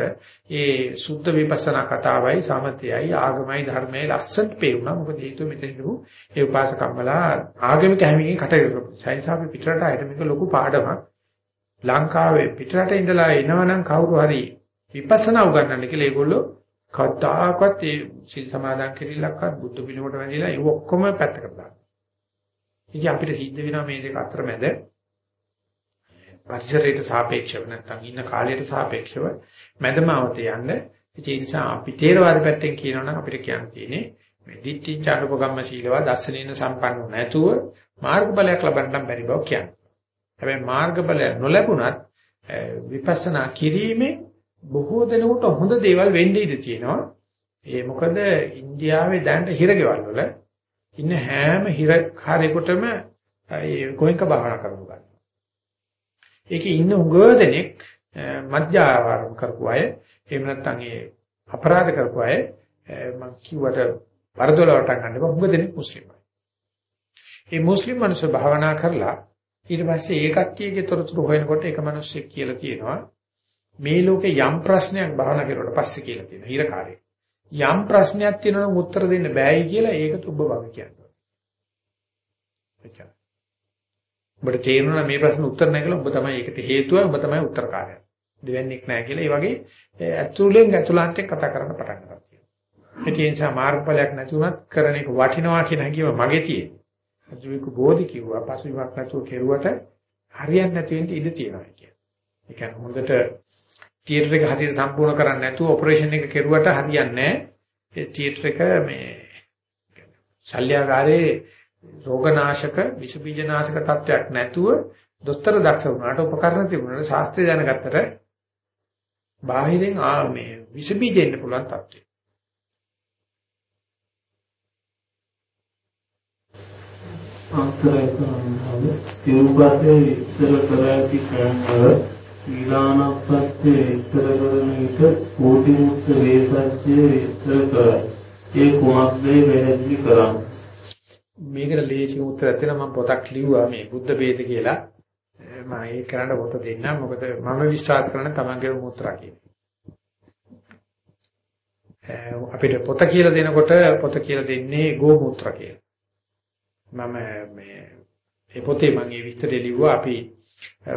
ඒ සුද්ධ විපස්සනා කතාවයි සමතයයි ආගමයි ධර්මයයි ලස්සනට පේුණා. මොකද හේතුව මෙතනදු ඒ උපාසකම්මලා ආගමික හැමකින් කටයුතු කරපු. සයින්සාවේ පිටරට ආයෙත් මේක ලොකු පාඩමක්. ලංකාවේ පිටරට ඉඳලා එනවනම් කවුරු හරි විපස්සනා උගන්වන්න කියලා ඒගොල්ලෝ කවදාකවත් ඒ සිල් සමාදන් කිරීලක්වත් බුද්ධ පිළිමකට වැඳිලා ඒ ඔක්කොම පැත්තකට දානවා. ඉතින් අපිට සිද්ධ වෙනවා මේ දෙක අතරමැද පරිසරයට සාපේක්ෂව නැත්නම් ඉන්න කාලයට සාපේක්ෂව මැදමාවත යන්න. ඒ නිසා අපි තේරවාද පැත්තෙන් කියනවනම් අපිට කියන්න තියෙන්නේ මේ දිට්ඨි චාරපගම්ම සීලවා දස්සනින සම්පන්න නැතුව මාර්ගඵලයක් ලබන්න බැරි බව කියන්නේ. හැබැයි මාර්ගඵලය නොලැබුණත් විපස්සනා කිරීමේ බොහෝ දෙනෙකුට හොඳ දේවල් වෙන්න ඉඩ තියෙනවා. ඒ මොකද ඉන්දියාවේ දැනට හිරගෙවල් වල ඉන්න හැම හිරකාරයෙකුටම ඒ ගෝයන්ක භාවනා කරමු ගන්න. ඒකේ ඉන්න උගව දෙනෙක් මධ්‍යාවරම් කරපු අය එහෙම නැත්නම් ඒ අපරාධ කරපු අය මම කිව්වට වරදොල වටන් ගන්න බෑ උගව දෙනෙක් මුස්ලිම්යි. මේ මුස්ලිම් මිනිස්සු භාවනා කරලා ඊට පස්සේ ඒ කට්ටියගේ තොරතුරු හොයනකොට එක මිනිස්සෙක් කියලා තියෙනවා මේ ලෝකේ යම් ප්‍රශ්නයක් භාවනා කරුවට පස්සේ කියලා තියෙනවා හිරකාරයෙක්. යම් ප්‍රශ්නයක් තියෙනවා නම් උත්තර දෙන්න බෑයි කියලා ඒක තුබ්බ බව කියනවා. එච්චරයි. ඔබට තේරෙනවා මේ ප්‍රශ්න උත්තර නැහැ කියලා ඔබ තමයි ඒකට හේතුව ඔබ තමයි උත්තරකාරය. දෙවන්නේක් නැහැ කියලා ඒ වගේ ඇතුළෙන් ඇතුළාන්තයෙන් කතා කරන්න පටන් ගන්නවා. ඒ නිසා මාර්ගඵලයක් නැති වුණත් කරන එක වටිනවා කියන හැඟීම මගේ තියෙනවා. අජුවික බෝධි කිව්වා පසුවිමක් නැතුව කෙරුවට හරියන්නේ නැති වෙන්න ඉඩ තියෙනවා කියන්නේ. ඒ කියන්නේ හොඳට තියටර් එක හරියට සම්පූර්ණ කරන්නේ නැතුව ඔපරේෂන් එක කෙරුවට හරියන්නේ නැහැ. ඒ තියටර් එක මේ ශල්‍යගාරේ රෝගනාශක විස බීජනාශක තත්වයක් නැතුව දොස්තර දක්ෂ වුණාට උපකරණ තිබුණාට ශාස්ත්‍රය දැනගත්තට බාහිරින් ආ මේ විස බීජ එන්න පුළුවන් තත්ත්වය. අවසරයි කරනවා සිව්පතේ විස්තර කර ඇති කර්මව ඊලානපත්තේ විස්තර කරන විට කෝටි මුස්ස වේසත්‍ය විස්තර කරයි. ඒ කුමක්ද වැරදි කරන්නේ? මේකට ලේසි උත්තරයක් තියෙනවා මම පොතක් ලිව්වා මේ බුද්ධ වේද කියලා. මම ඒක කරන්න පොත දෙන්නම් මොකද මම විශ්වාස කරන තමන්ගේ මුත්‍රා අපිට පොත කියලා දෙනකොට පොත කියලා දෙන්නේ ගෝමූත්‍ර කියලා. මම මේ ඒ පොතේ මම ඒ විස්තරය ලිව්වා අපි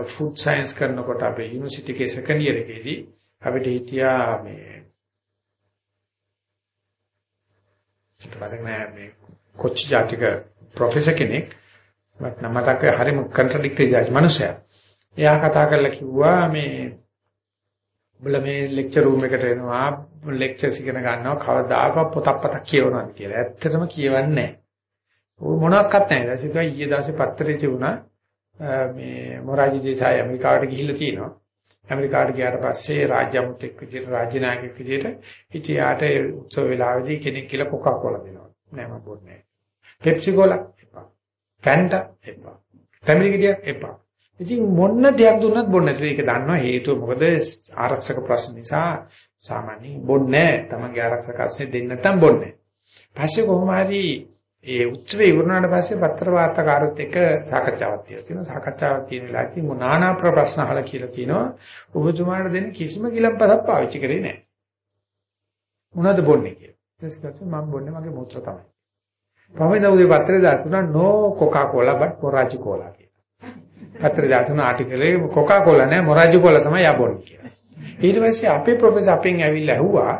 ෆුඩ් සයන්ස් කරනකොට අපේ යුනිවර්සිටි එකේ සෙකන්ඩ් ඉයර් එකේදී අපිට හිටියා මේ මතක නෑ මේ කොච්චි ජාතික ප්‍රොෆෙසර් කෙනෙක් මට නම් මතක හරිම කන්ට්‍රඩික්ටරි ජාති මනුස්සයා. එයා කතා කරලා කිව්වා මේ උඹලා මේ ලෙක්චර් රූම් එකට එනවා ලෙක්චර්ස් ඉගෙන ගන්නවා කවදාකවත් පොතක් පතක් කියවනවාද කියලා. ඇත්තටම කියවන්නේ නැහැ. ਉਹ මොනවත් නැහැ. ඊට පස්සේ ඊයේ දවසේ පත්තරේ තිබුණා මේ මොරාජි දේශාය ඇමරිකාවට ගිහිල්ලා තියෙනවා. ඇමරිකාවට ගියාට පස්සේ රාජ්‍ය අමුත්‍යක් විදිහට රාජ්‍ය නායකයෙක් විදිහට ඉතියාට ඒ උත්සව වෙලාවේදී කෙනෙක් කියලා කොකා කෝලා දෙනවා. නෑ මම බොන්නේ නෑ. පෙප්සි කෝලා එපා. ෆැන්ටා එපා. ෆැමිලි ගෙඩියක් එපා. ඉතින් මොන්න දෙයක් දුන්නත් බොන්නේ නැහැ. ඒක දන්නවා හේතුව මොකද ආරක්ෂක ප්‍රශ්න නිසා සාමාන්‍යයෙන් බොන්නේ නැහැ. තමන්ගේ ආරක්ෂක අස්සේ දෙන්න නැත්නම් බොන්නේ. පස්සේ කොහොම හරි ඒ උත්සවේ ඉවරනාට පස්සේ පත්‍ර වාර්තාකාරත් එක්ක සාකච්ඡාවක් තියෙනවා. තියෙනවා සාකච්ඡාවක් තියෙන වෙලාවදී මොනානා ප්‍රශ්න අහලා කියලා තියෙනවා. ඔබතුමාට දෙන්න කිසිම කිලම්පසක් පාවිච්චි කරේ නැහැ. මොනවද බොන්නේ කියලා. ඊට පස්සේ මම බොන්නේ මගේ මුත්‍ර තමයි. පහවෙනිදා උදේ පත්‍රේ දාතුනා no coca cola but moraji cola කියලා. පත්‍රේ දාතුනා ආටිකල් එක coca cola නෑ moraji cola තමයි යා බොන්නේ කියලා. ඊට පස්සේ අපේ ප්‍රොෆෙසර් අපෙන් ඇවිල්ලා ඇහුවා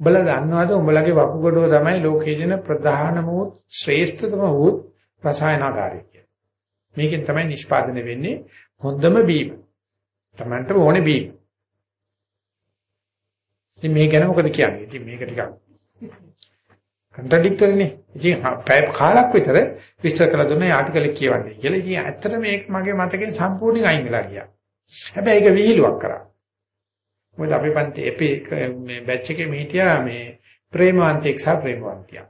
උඹලා දන්නවද උඹලගේ වකුගඩුව තමයි ලෝකයේ දෙන ප්‍රධානම වූ ශ්‍රේෂ්ඨතම වූ රසායනාගාරය කියලා. මේකෙන් තමයි නිෂ්පාදනය වෙන්නේ හොඳම බීම. Tamanට ඕනේ බීම. ඉතින් මේ ගැන මොකද කියන්නේ? ඉතින් මේක ටිකක් කන්ට්‍රඩික්ටරිනේ. ඉතින් පැය කාලක් විතර විස්තර කළ දුන්නේ ආටිකල් එක කියවන්නේ කියලා. ඉතින් ඇත්තට මේක මගේ මතකෙන් සම්පූර්ණයෙන් අයින් වෙලා ගියා. හැබැයි ඒක විහිළුවක් කරා. මොකද අපි පන්ති අපේ මේ බැච් එකේ මීටියා මේ ප්‍රේමවන්තයෙක් සහ ප්‍රේමවන්තියක්.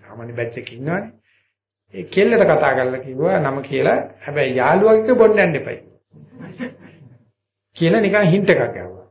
සාමාන්‍ය බැච් එකේ ඉන්නවනේ. ඒ කෙල්ලට කතා කරලා කිව්වා නම කියලා. හැබැයි යාළුවෙක් බොන්නන්න එපයි. කියලා නිකන් හින්ට් එකක් ගාවා.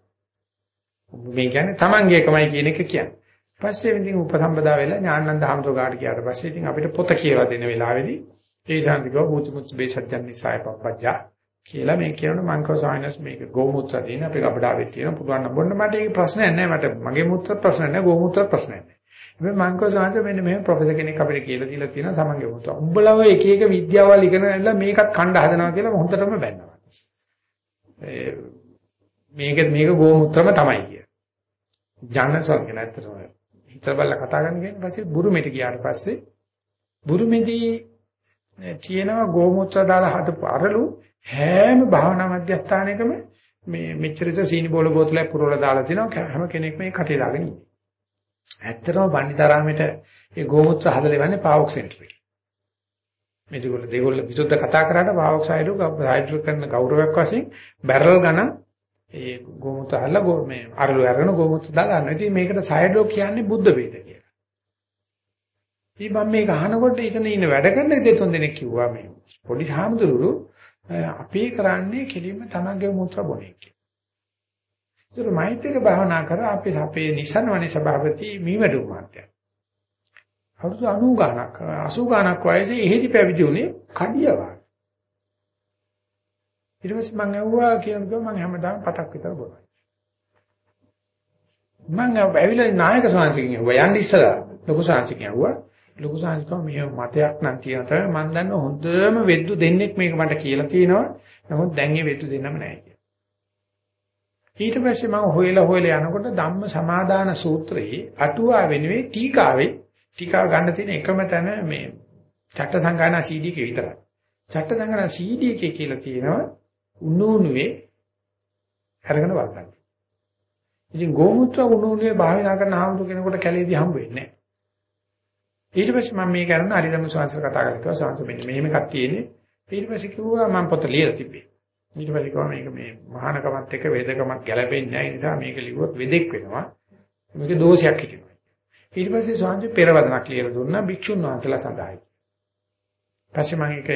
මේ කියන්නේ Tamange එකමයි කියන එක කියන්නේ. පස්සේ ඉතින් උපසම්බදා වෙලා ඥානানন্দ හම්තෝ ගාට ගියාට පස්සේ ඉතින් අපිට පොත කියලා දෙන වෙලාවේදී ඒ ශාන්තිකව භූතමුත් බේසජ්ජන් නිසාය පබ්බජ්ජා කියලා මේ කියනකොට මං කව සායනස් මේක ගෝමූත්‍ර දින අපේ ගබඩාවේ තියෙන පුළුවන් නම් බොන්න. මට ඒක ප්‍රශ්නයක් නැහැ මට මගේ මූත්‍ර ප්‍රශ්නයක් නැහැ ගෝමූත්‍ර ප්‍රශ්නයක් නැහැ හැබැයි මං කව සායනස් මෙන්න මෙහෙම ප්‍රොෆෙසර් කෙනෙක් අපිට කියලා දීලා තියෙනවා සමන්ගේ මූත්‍ර. උඹලා ඔය එක එක විද්‍යාවල් ඉගෙන ගන්නලා මේකත් කණ්ඩ හදනවා කියලා හොඳටම බැන්නවා. මේක මේක ගෝමූත්‍රම තමයි කිය. ජානසල් කියන ඇත්තටම හිතලා බලලා කතා කරන්න කියන පස්සේ බුරුමෙට ගියාට පස්සේ බුරුමේදී තියෙනවා ගෝමූත්‍ර දාලා හදපු අරලු හැම භාවනා මධ්‍යස්ථානයකම මේ මෙච්චරිත සීනි බෝල බෝතලයක් පුරවලා දාලා තිනවා හැම කෙනෙක් මේ කටේ දාගෙන ඉන්නේ. ඇත්තටම බණ්ඩිතාරාමේට ඒ ගෝමූත්‍ර හදලා ඉවන්නේ පාවොක් සෙන්ටර් එකේ. මේකවල දෙගොල්ල විසුද්ධ කතා කරාට පාවොක් සයිඩු සයිඩු කරන ගෞරවයක් වශයෙන් බැරල් ගණන් ඒ ගෝමුත්‍ර අහලා ගෝ මේ අරලු අරගෙන ගෝමුත්‍ර දාලා ගන්නවා. ඉතින් මේකට සයඩෝ කියන්නේ බුද්ධ වේද කියලා. ඉතින් මම මේක අහනකොට ඉතන ඉන්න වැඩ කරන දෙතුන් දෙනෙක් කිව්වා මේ පොඩි සාමුදුරු අපි කරන්නේ කෙලින්ම තමන්ගේ මුත්‍ර බොනේ කියලා. ඒතර මෛත්‍රික භාවනා කර අපි අපේ නිසනවනේ සභාපති මීවැඩු මාත්‍ය. අවුරුදු 90 ගණක් 80 ගණක් වයසේ එහෙදි පැවිදි වුණේ කඩියවා. ඊට පස්සේ මම ඇහුවා කියනකොට මම හැමදාම පතක් විතර බොනවා. මම ඇවිල්ලා නායක සාංශකින් ඇහුවා යන්න ඉස්සලා ලොකු සාංශකින් ඇහුවා ලොකු සාංශකව මේ මතයක් නම් තියෙන තමයි මම දන්න හොඳම වෙද්දු දෙන්නෙක් මේක මට කියලා තියෙනවා. නමුත් දැන් ඒ වෙද්දු දෙන්නම නැහැ කියලා. ඊට පස්සේ මම හොයලා හොයලා යනකොට ධම්ම සමාදාන සූත්‍රයේ අටුවා වෙනුවේ ටීකාවේ ටීකාව ගන්න තියෙන එකම තැන මේ චට්ට සංගායනා CD එකේ විතරයි. චට්ට සංගායනා CD එකේ කියලා තියෙනවා උණු උණුවේ අරගෙන වල්ගන්න. ඉතින් ගෝමුත්‍ර උණු උණුවේ භාවනා කරන ආමුතු කෙනෙකුට කැලේදී හම්බ වෙන්නේ නැහැ. ඊට පස්සේ මම මේ කරන හරිදම සංසාර කතා කරලා සංසාර මෙන්න මෙහෙම එකක් තියෙන්නේ. ඊට පස්සේ කිව්වා මම පොත ලියලා තිබ්බේ. ඊට පස්සේ කිව්වා මේක මේ මහානකමත් එක්ක වේදකමක් ගැලපෙන්නේ නැහැ. ඒ නිසා මේක ලිව්වොත් වෙදෙක් වෙනවා. මේක දෝෂයක් හිටිනවා. ඊට පස්සේ ස්වාමීන් වහන්සේ පෙරවදනක් ලියලා දුන්නා භික්ෂුන් වහන්සේලා සඳහායි. පස්සේ මම ඒක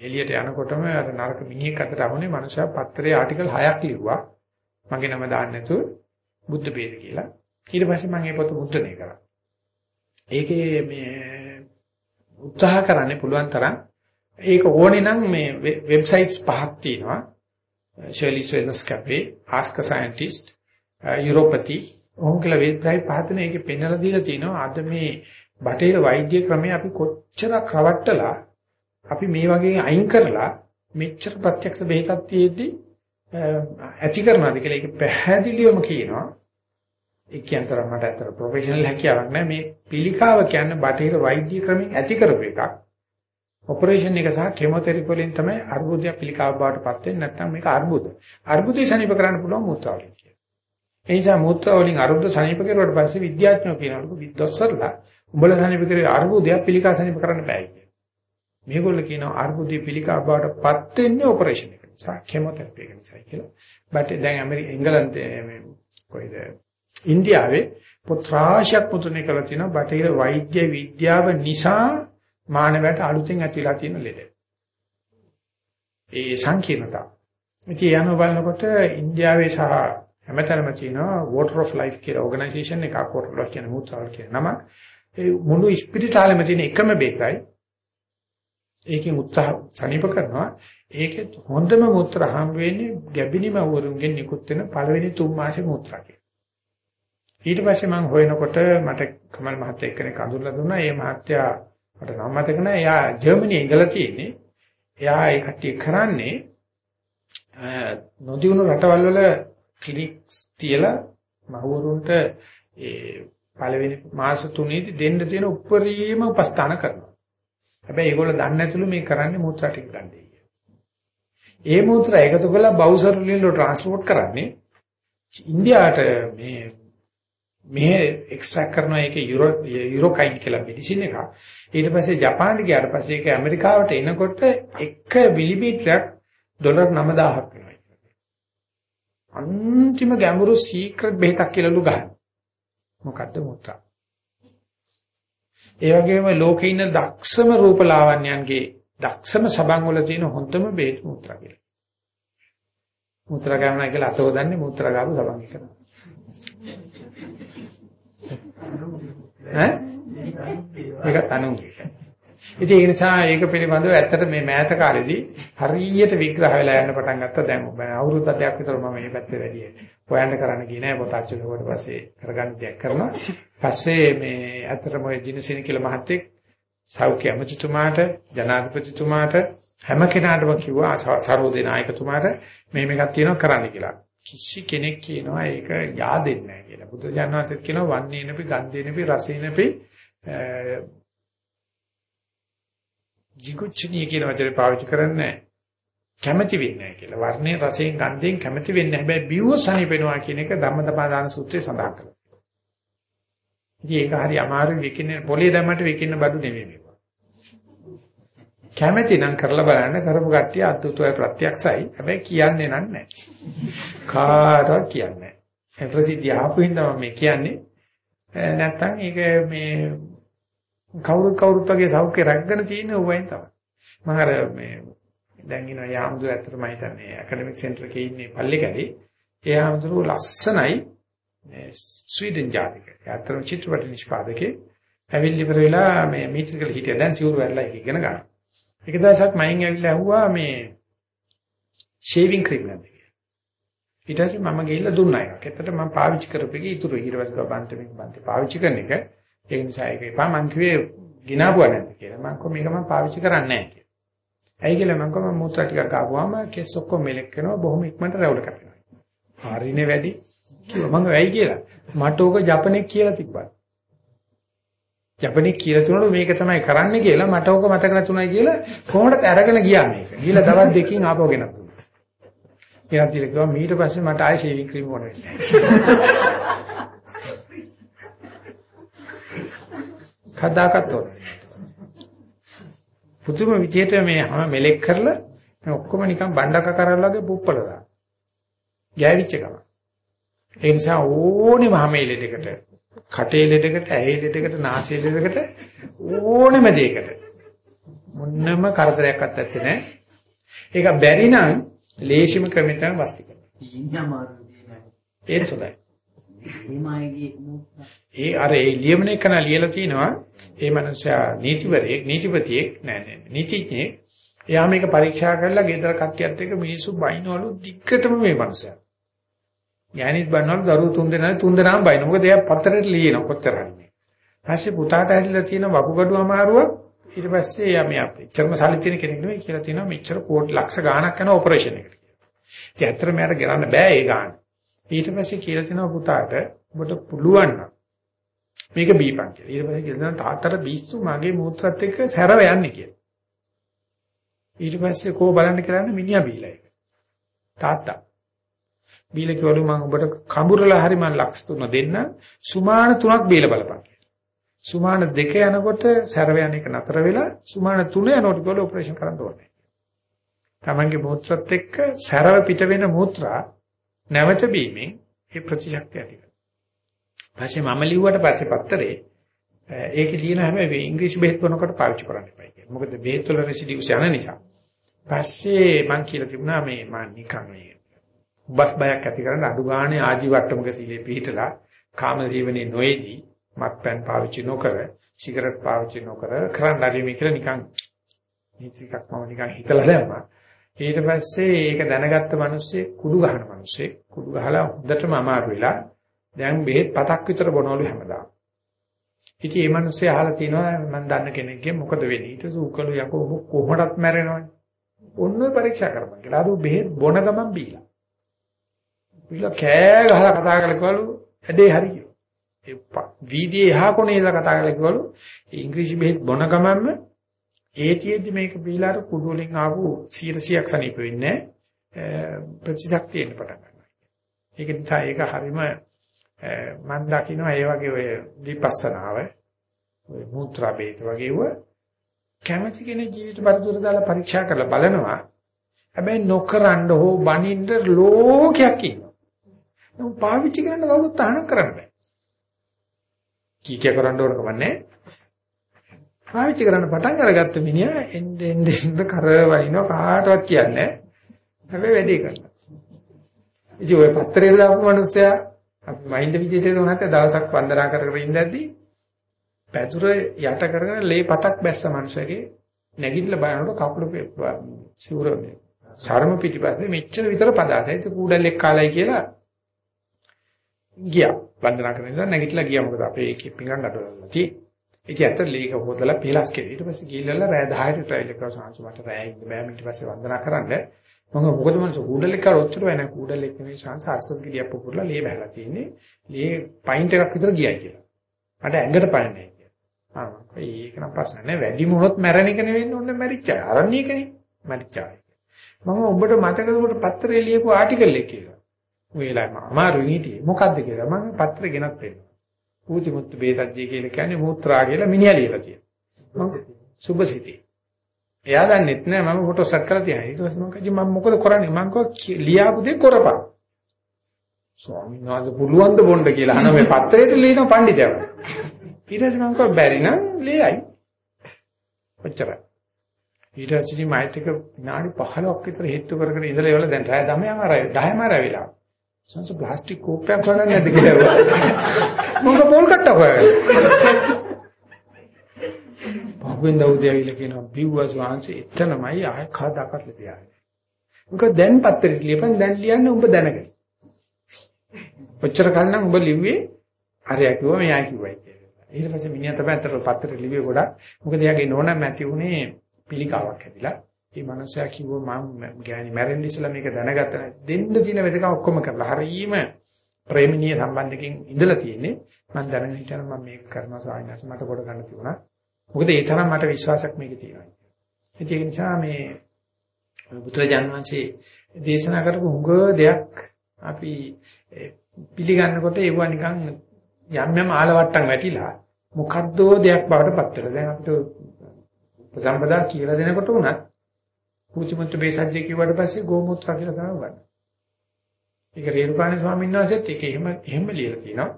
එළියට යනකොටම අර නරක මිනිහෙක් අතට ආවනේ මනුෂයා පත්‍රයේ ආටිකල් 6ක් ලිව්වා. මගේ නම දාන්න නැතුව බුද්ධ බේද කියලා. ඊට පස්සේ මම මේ පොත මුද්‍රණය කරා. ඒකේ මේ උත්සාහ කරන්නේ පුළුවන් තරම් ඒක ඕනේ නම් මේ වෙබ්සයිට්ස් පහක් තියෙනවා. Shirley Swen's Cafe, Ask a Scientist, uh, Europathy ඕම් කියලා වෙබ්සයිට් පහක් තියෙනවා. ඒකේ පෙන්වලා දීලා තියෙනවා අද මේ බටහිර වෛද්‍ය ක්‍රමය අපි කොච්චර රවට්ටලා අපි මේ වගේ අයින් කරලා මෙච්චර ප්‍රත්‍යක්ෂ බෙහෙතක් තියෙද්දි uh, ඇති කරනවාද කියලා ඒක පැහැදිලිවම කියනවා. ඒ කියන්තර මට අතර ප්‍රොෆෙෂනල් හැකියාවක් නැහැ මේ පිළිකාව කියන්නේ බටහිර වෛද්‍ය ක්‍රමෙන් ඇති කරපු එකක්. ඔපරේෂන් එක සහ කෙමෝതെරපි වලින් තමයි අර්බුදය පිළිකාව බවට පත් වෙන්නේ නැත්නම් මේක අර්බුද. අර්බුදේ සනීප කරන්න පුළුවන් මූත්‍රා වලින් කියන. ඒ නිසා මූත්‍රා වලින් අර්බුද සනීප කරුවාට පස්සේ විද්‍යාඥයෝ කියනවලු විද්වස්සර්ලා උඹලා සනීප කරේ අර්බුදය පිළිකා සනීප කරන්න බෑ කියලා. මේගොල්ලෝ කියනවා අර්බුදේ පිළිකාව බවට පත් වෙන්නේ ඔපරේෂන් එක නිසා කෙමෝതെරපි එක නිසා කියලා. බට් දැන් ඇමරිකා එංගලන්තයේ මේ කොයිද ඉන්දියාවේ පොත් රාශියක් මුද්‍රණය කරලා තිනවා බටහිර වෛද්‍ය විද්‍යාව නිසා මානවයට අලුතෙන් ඇතිලා තියෙන ලෙඩ. ඒ සංකීර්ණතාව. ඉතින් යන බලනකොට ඉන්දියාවේ සහ හැමතැනම තියෙනවා Water of Life කියලා ඕගනයිසේෂන් එකක් Water of Life කියන මුත්‍රාවල් කියන නම. ඒ මුළු ස්පිරිතාලෙම තියෙන එකම බේකයි. ඒකෙන් උත්සාහ සනීප කරනවා. ඒකේ හොඳම මුත්‍රා හම් වෙන්නේ ගැබිනිම වරුන්ගෙන් නිකුත් වෙන පළවෙනි තුන් මාසේ මුත්‍රා කියලා. ඊට පස්සේ මම හොයනකොට මට කමල් මහත්තයා එක්කෙනෙක් අඳුරලා දුන්නා. ඒ මහත්තයා මට නම මතක නැහැ. එයා ජර්මනියේ ඉඳලා තියෙන්නේ. එයා ඒ කට්ටිය කරන්නේ නොදියුණු රටවල් වල ක්ලිනික්ස් තියලා මහවරුන්ට ඒ පළවෙනි මාස තුනේදී දෙන්න තියෙන උපරිම උපස්ථාන කරනවා. හැබැයි ඒගොල්ලෝ දන්නේ නැතුළු මේ කරන්නේ මූත්‍රා ටික ගන්නයි. ඒ මූත්‍රා එකතු කරලා බවුසර් වලින් ට්‍රාන්ස්පෝර්ට් කරන්නේ ඉන්දියාවට මේ මෙහෙ එක්ස්ට්‍රැක්ට් කරනවා ඒකේ යුරෝ යුරෝකයින් කියලා මෙඩිසින් එක. ඊට පස්සේ ජපානට ගියාට පස්සේ ඒක ඇමරිකාවට එනකොට එක මිලිමීටරයක් ඩොලර් 9000ක් වෙනවා. අන්තිම ගැඹුරු සීක්‍රට් බෙහෙතක් කියලාලු ගන්න. මොකද්ද මුත්‍රා? ඒ වගේම ලෝකේ ඉන්න දක්ෂම රූපලාවන්‍යයන්ගේ දක්ෂම සබන් වල තියෙන හොඳම බෙහෙත් මුත්‍රා කියලා. මුත්‍රා ගන්නවා කියලා අතවදන්නේ මුත්‍රා ගාපු සබන් එක. ඈ? ඒක තනුගේ. ඉතින් ඒ නිසා ඒක පිළිබඳව ඇත්තට මේ මෑත කාලෙදී හරියට විග්‍රහ වෙලා යන්න පටන් ගත්තා දැන් අවුරුදු 10ක් විතර මම මේ පැත්තේ වැඩි හොයන්න කරන්න ගියේ නෑ පොත අච්චලකට පස්සේ කරගන්න දෙයක් කරනවා. පස්සේ මේ ඇත්තටම ඔය ජිනසින කියලා මහත්තයෙක් සෞඛ්‍ය අමාත්‍යතුමාට ජනාධිපතිතුමාට හැම කෙනාටම කිව්වා සරෝදේ නායකතුමාට මේ මේකක් තියෙනවා කරන්න කියලා. කිසි කෙනෙක් කියනවා ඒක yaadෙන්නේ නැහැ කියලා. බුදුජානක වහන්සේත් කියනවා වන්නේනපි ගන්ධේනපි රසේනපි jigucchini කියන වචනේ පාවිච්චි කරන්නේ කැමැති වෙන්නේ නැහැ කියලා. වර්ණේ රසයෙන් ගන්ධයෙන් කැමැති වෙන්නේ නැහැ. හැබැයි බිව්ව සනිපෙනවා කියන එක ධම්මදපාදාන සූත්‍රයේ සඳහන් කරලා. ඉතින් ඒක හරි අමාරුයි විකින්න පොලේ දැම්මට විකින්න බඩු නෙමෙයි මේක. කැමැති නම් කරලා බලන්න කරපු කට්ටිය අද්දුතෝය ප්‍රත්‍යක්ෂයි. හැබැයි කියන්නේ නැහැ. කාටවත් කියන්නේ නැහැ. ප්‍රසිද්ධිය ආපු හින්දා මම මේ කියන්නේ. නැත්තම් ඒක මේ කවුරුත් කවුරුත් වගේ සෞඛ්‍ය රැකගෙන තියෙන උවයින් තමයි. මම අර මේ දැන් ඉන යාම්දු ඇත්තටම මම හිතන්නේ ඇකඩමික් සෙන්ටර් එකේ ඉන්නේ පල්ලිකඩේ. ඒ යාම්දු ලස්සනයි ස්වීඩන් ජාතික. ඇත්තටම චිත්‍රපට නිෂ්පාදකේ ඇවිල්ලි ඉවර වෙලා මේ මීටිකල් හිටියා. දැන් සිවුරු වැරලා ඒක ඉගෙන ගන්න. එක දවසක් මයින් ඇවිල්ලා ඇහුවා මේ ෂේවිං ක්‍රීම් නැද්ද කියලා. ඊට පස්සේ මම ගිහිල්ලා දුන්නා එකක්. එතකොට මම පාවිච්චි කරපු එක ඉතුරු ඊට පස්සේ බන්ට මේක බන්ට පාවිච්චි කරන එක. ඒ නිසා ඒක එපා මං කිව්වේ ගිනාපුවා නැද්ද කියලා. මං කිව්වා මේක මම පාවිච්චි කරන්නේ නැහැ කියලා. ඇයි කියලා මං කිව්වා මම මූත්‍රා ටිකක් ආපුවාම කෙස් ඔක්කොම මෙලෙක් වෙනවා බොහොම ඉක්මනට රැවුල කැපෙනවා. හරිනේ වැඩි. කිව්වා මං වෙයි කියලා. මට ඕක ජපනෙක් කියලා තිබ්බා. ජපනෙක් කියලා තුනලු මේක තමයි කරන්න කියලා මට ඕක මතක නැතුණයි කියලා කොහොමද අරගෙන ගියා මේක. ගිහලා දවස් දෙකකින් ආපහු ගෙනත් දුන්නා. ගෙනත් දීලා කිව්වා ඊට පස්සේ මට ආයෙ ෂේවිං ක්‍රීම් ඕන වෙන්නේ නැහැ. කදාකත් ඕනේ. පුදුම විදියට මේ හැම මෙලෙක් කරලා මේ ඔක්කොම නිකන් බණ්ඩක කරලා වගේ පුප්පල දාන. ගෑවිච්ච ගම. ඒ නිසා ඕනෙම හැම ඉලෙදයකට කටේ ලෙඩකට, ඇහි ලෙඩකට, නාසයේ ලෙඩකට ඕනෙම දෙයකට මොන්නම කරදරයක්වත් නැත්තේ නෑ. ඒක බැරි නම් ලේසිම ක්‍රමෙන් තමයි වස්ති කරන්නේ. ඒ අර ඒ ලියමනේ කරන ලියලා තිනවා ඒ මනුස්සයා නීතිවරයෙක් නීතිපතියෙක් නෑ නෑ නීතිඥයෙක් එයා මේක පරීක්ෂා කරලා ගෙදර කට්ටියත් එක්ක මිනිස්සු බයිනවලු දිග්ගටම මේ මනුස්සයා. ඥානිත් බන්නවලු දරුවෝ තුන් දෙනා තුන් දෙනාම බයින. මොකද එයා පතරේට ලියන කොච්චර හරි. ඊපස්සේ පුතාට ඇහිලා තියෙන වකුගඩු අමාරුවක් ඊට පස්සේ එයා මේ එච්චරම සල්ලි තියෙන කෙනෙක් නෙවෙයි කියලා තියෙනවා මෙච්චර කෝටි ලක්ෂ ගාණක් යන ඔපරේෂන් එකට. ඉතින් ඇත්තටම යාට කරන්න බෑ ඒ ගාණ. ඊට පස්සේ කියලා තියෙනවා පුතාට ඔබට පුළුවන් නම් මේක බීපන් කියලා. ඊට පස්සේ කියලා තාත්තට බීස්සු මගේ මූත්‍රාත් එක්ක සැරව යන්නේ කියලා. ඊට පස්සේ කෝ බලන්න කරන්නේ මිනිහා බීලා ඒක. තාත්තා. බීලා කිව්වලු මම ඔබට කඹුරලා හරි මම ලක්ෂ තුන දෙන්න සුමාන තුනක් බීලා බලපන්. සුමාන දෙක යනකොට සැරව යන එක නතර වෙලා සුමාන තුන යනකොට කිව්වලු ඔපරේෂන් කරන්න ඕනේ. තමන්ගේ මූත්‍රාත් එක්ක සැරව පිට වෙන මූත්‍රා නැවත බීමෙන් ඒ ප්‍රතිශක්තිය ඇති කරනවා. පස්සේ මම ලිව්වට පස්සේ පත්තරේ ඒකේ ලියන හැම ඉංග්‍රීසි බෙහෙත් බොනකොට පාවිච්චි කරන්න එපා කියලා. මොකද බෙහෙත් වල රෙසිඩියුස් යන නිසා. පස්සේ මම කියලා තිබුණා මේ මම නිකන් මේ බස් බයක් ඇති කරන්න අඩු ගානේ ආජීවට්ටමක සීලේ පිළිහිටලා කාම ජීවනයේ නොයේදී මත්පැන් පාවිච්චි නොකර සිගරට් පාවිච්චි නොකර කරන්න හරි මේ කියලා නිකන් නිචිකක් මම නිකන් හිතලා දැම්මා. ඊට පස්සේ ඒක දැනගත්ත මිනිස්සේ කුඩු ගහන මිනිස්සේ කුඩු ගහලා හොඳටම අමාරු වෙලා දැන් බෙහෙත් පතක් විතර බොනවලු හැමදාම. ඉතින් මේ මිනිස්සේ අහලා තිනවා මම දන්න කෙනෙක්ගේ මොකද වෙන්නේ? ඊට සූකලු යකෝ කොහොමඩත් මැරෙනවනේ. ඔන්න පරීක්ෂා කරපන් කියලා. අර බෙහෙත් බොන ගමන් බීලා. බීලා කෑ ගහලා කතා කරලා ඇදේ හරි කිව්වා. ඒ වීදියේ එහා කොනේ ඉඳලා කතා කරලා කිව්වලු ඉංග්‍රීසි බෙහෙත් බොන ගමන්ම ඒතියෙදි මේක බීලාට කුඩු වලින් ආපු 100ක් සනීප වෙන්නේ ප්‍රතිශක්තිය එන්න පටන් ගන්නවා. ඒක නිසා ඒක හරීම මම දකිනවා ඒ වගේ ඔය විපස්සනාව ඔය මුත්‍රා බේත වගේ ව කැමැති කෙනෙක් ජීවිත පරිදුර දාලා පරීක්ෂා කරලා බලනවා. හැබැයි නොකරන්න හෝ බනින්න ලෝකයක් ඉන්නවා. නමුත් පාවිච්චි කරන්න කවුරුත් තහනම් කරන්න බෑ. කීකිය කරන්න ඕන කමන්නේ. පාවිච්චි කරන්න පටන් අරගත්ත මිනිහා එන්නේ එන්නේ කරවයින්ව කාටවත් කියන්නේ හැබැයි වැඩේ කරනවා. ඉතින් ඔය පත්තරේ දාපු මිනිස්සයා අපි මයින්ඩ් විදිහට උනත් දවසක් වන්දනා කර කර ඉඳද්දී පැතුර යට කරගෙන ලේ පතක් බැස්ස මිනිස්සගේ නැගිටලා බලනකොට කකුල සිවුර සරම පිටිපස්සේ මෙච්චර විතර පදාසයි ඒක කූඩල්ලෙක් කාලයි කියලා ගියා. වන්දනා කරන ඉඳලා නැගිටලා ගියා. මොකද අපේ ඒකේ පිඟන් අඩවලා තියෙන්නේ ඉතින් ඇත්ත ලීක හොදලා පිලස් කෙරේ. ඊට පස්සේ ගිහිල්ලා රෑ 10ට ට්‍රයිල් එක කරා. සාංශ මට රෑ ඉන්න බෑ. ඊට පස්සේ වන්දනා කරන්න. මම මොකද මම කූඩල් එක ඔච්චර වෙන කූඩල් එක නෙවෙයි සාංශ. අර්සස් ගිරියක් පුපුරලා ලේ බහලා තියෙන්නේ. ලේ පයින්ට් එකක් විතර ගියයි කියලා. මට ඇඟට පයින්නේ කියලා ආ ඒක නම් ප්‍රශ්න නෑ. වැඩි මොහොත් මැරෙන එක නෙවෙයි ඕනේ. මැරිච්චා. අරණියකනේ මැරිච්චා. මම ඔබට මතකද ඔබට පත්‍රයේ ලියපු ආටිකල් එක කියලා ඔය වෙලාවම අමාරුයි හිටියේ මොකද්ද කියලා මම පත්‍රේ ගෙනත් පෙන්නනවා පූති මුත්තු බේසජ්ජී කියලා කියන්නේ මූත්‍රා කියලා මිනිහා ලියලා තියෙනවා. සුභසිතී. එයා දන්නෙත් නෑ මම ෆොටෝ සෙට් කරලා තියනවා. ඊට පස්සේ මම කිව්වා මම මොකද කරන්නේ? මම කිව්වා ලියාපු දේ කරපන්. ස්වාමීන් වහන්සේ පුළුවන් ද බොන්න කියලා අහන මේ පත්‍රයට ලියන පඬිතයව. ඊට පස්සේ මම කිව්වා බැරි නම් ලියයි. ඔච්චරයි. ඊට පස්සේ මයිත් එක විනාඩි 15ක් විතර හේතු කරගෙන ඉඳලා ඒවල දැන් රාය 10ම ආරයි 10ම ආරවිලා. සංස ප්ලාස්ටික් කෝප්පයක් හොයන්නේ නැද්ද කියලා. මොකද පොල් කට්ටක් හොයන්නේ. පහුවෙන් දවුද ඇවිල්ලා කියනවා බිව්වස් වහන්සේ එතනමයි ආය කවදාකවත් ලියන්නේ. මොකද දැන් පත්තරේ ලියපන් දැන් ලියන්නේ උඹ දැනගෙන. ඔච්චර කල් නම් උඹ ලිව්වේ හරිය කිව්වා මෙයා කිව්වයි කියලා. ඊට පස්සේ මිනිහා තමයි අතට පත්තරේ ලිව්වේ ගොඩක්. මොකද එයාගේ නෝනා මැති උනේ පිළිකාවක් ඇතිලා. මේ මනුස්සයා කිව්වා මම ගෑණි මැරෙන්න ඉස්සලා මේක දැනගත්තා නේද? දෙන්න තියෙන වෙදකම ඔක්කොම කරලා. හරීම ප්‍රේමණීය සම්බන්ධකින් ඉඳලා තියෙන්නේ. මම දැනගෙන හිටියනම් මම මේක කරනවා සායනස මට කොට ගන්න තිබුණා. මොකද ඒ තරම් මට විශ්වාසයක් මේකේ තියෙනවා. ඒක නිසා මේ බුදුරජාන් වහන්සේ දේශනා කරපු හුඟ දෙයක් අපි පිළිගන්නකොට ඒව නිකන් යම් යම් ආලවට්ටම් වැටිලා මොකද්දෝ දෙයක් බවට පත් වෙලා. දැන් අපිට ප්‍රසම්පදා කියලා දෙනකොට උනත් පුචිමුත්‍ර බේසජ්ජය කිව්වට පස්සේ ගෝමූත්‍ර කියලා තමයි ගන්න. ඒක රේරුකාණේ ස්වාමීන් වහන්සේත් ඒක එහෙම එහෙම ලියලා තියෙනවා.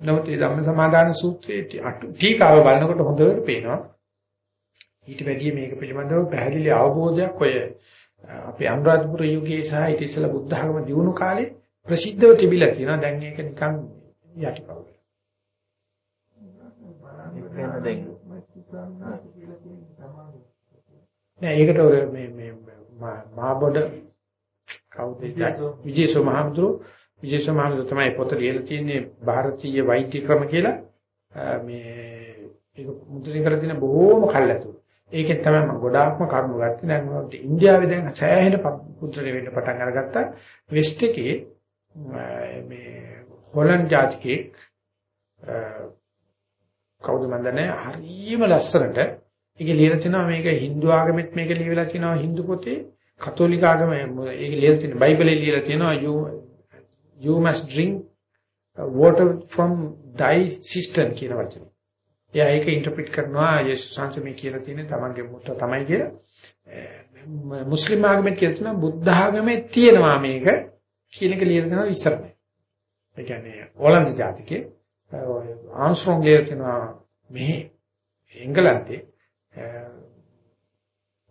නමුත් මේ ධම්ම සමාදාන සූත්‍රයේ ටීකාව බලනකොට හොඳට පේනවා. ඊට වැඩිය මේක පිළිබඳව පැහැදිලි අවබෝධයක් ඔය අපේ අනුරාධපුර යුගයේ සහ ඊට ඉස්සෙල්ලා බුද්ධ ධර්ම දියුණු කාලේ ප්‍රසිද්ධව තිබිලා තියෙනවා. දැන් ඒක නිකන් යටිපව්. නෑ ඒකට ඔය මේ මේ මාබොඩ කවුද විජේසෝ මහමුදුරු විජේසෝ මහමුදුරු තමයි පොත ලියලා තියෙන්නේ ಭಾರತೀಯ වෛද්‍ය ක්‍රම කියලා මේ ඒක මුද්‍රණය කරලා තියෙන බොහෝම කල්ැතු. ඒකෙන් තමයි මම ගොඩාක්ම කරුණු ගත්තේ. දැන් මම ඉන්දියාවේ දැන් සෑහෙන මුද්‍රණය වෙන්න පටන් අරගත්තා. වෙස්ට් එකේ මේ හොලන්ඩ් ජාතිකේ කවුද මන් දන්නේ හරියම ලස්සනට ඒක ලියලා තිනවා මේක Hindu ආගමෙත් මේක ලියවිලා තිනවා Hindu පොතේ කතෝලික ආගම ඒක ලියලා තියෙන බයිබලේ ලියලා තියෙනවා you you must drink water from thy cistern කියන වචනේ. එයා ඒක ඉන්ටර්ප්‍රිට් කරනවා යේසුස් වහන්සේ මේ කියලා තියෙන්නේ තමන්ගේ මුත්‍ර තමයි කියලා. මුස්ලිම් ආගමෙත් කියලා තියෙනවා බුද්ධ ආගමේ තියෙනවා මේක කියන එක ලියලා තියෙනවා ඉස්සරහට. ඒ කියන්නේ ඕලන්ද ජාතිකේ ආම්ස්ට්‍රෝංග් ලියලා තියෙනවා මෙහි එංගලන්තේ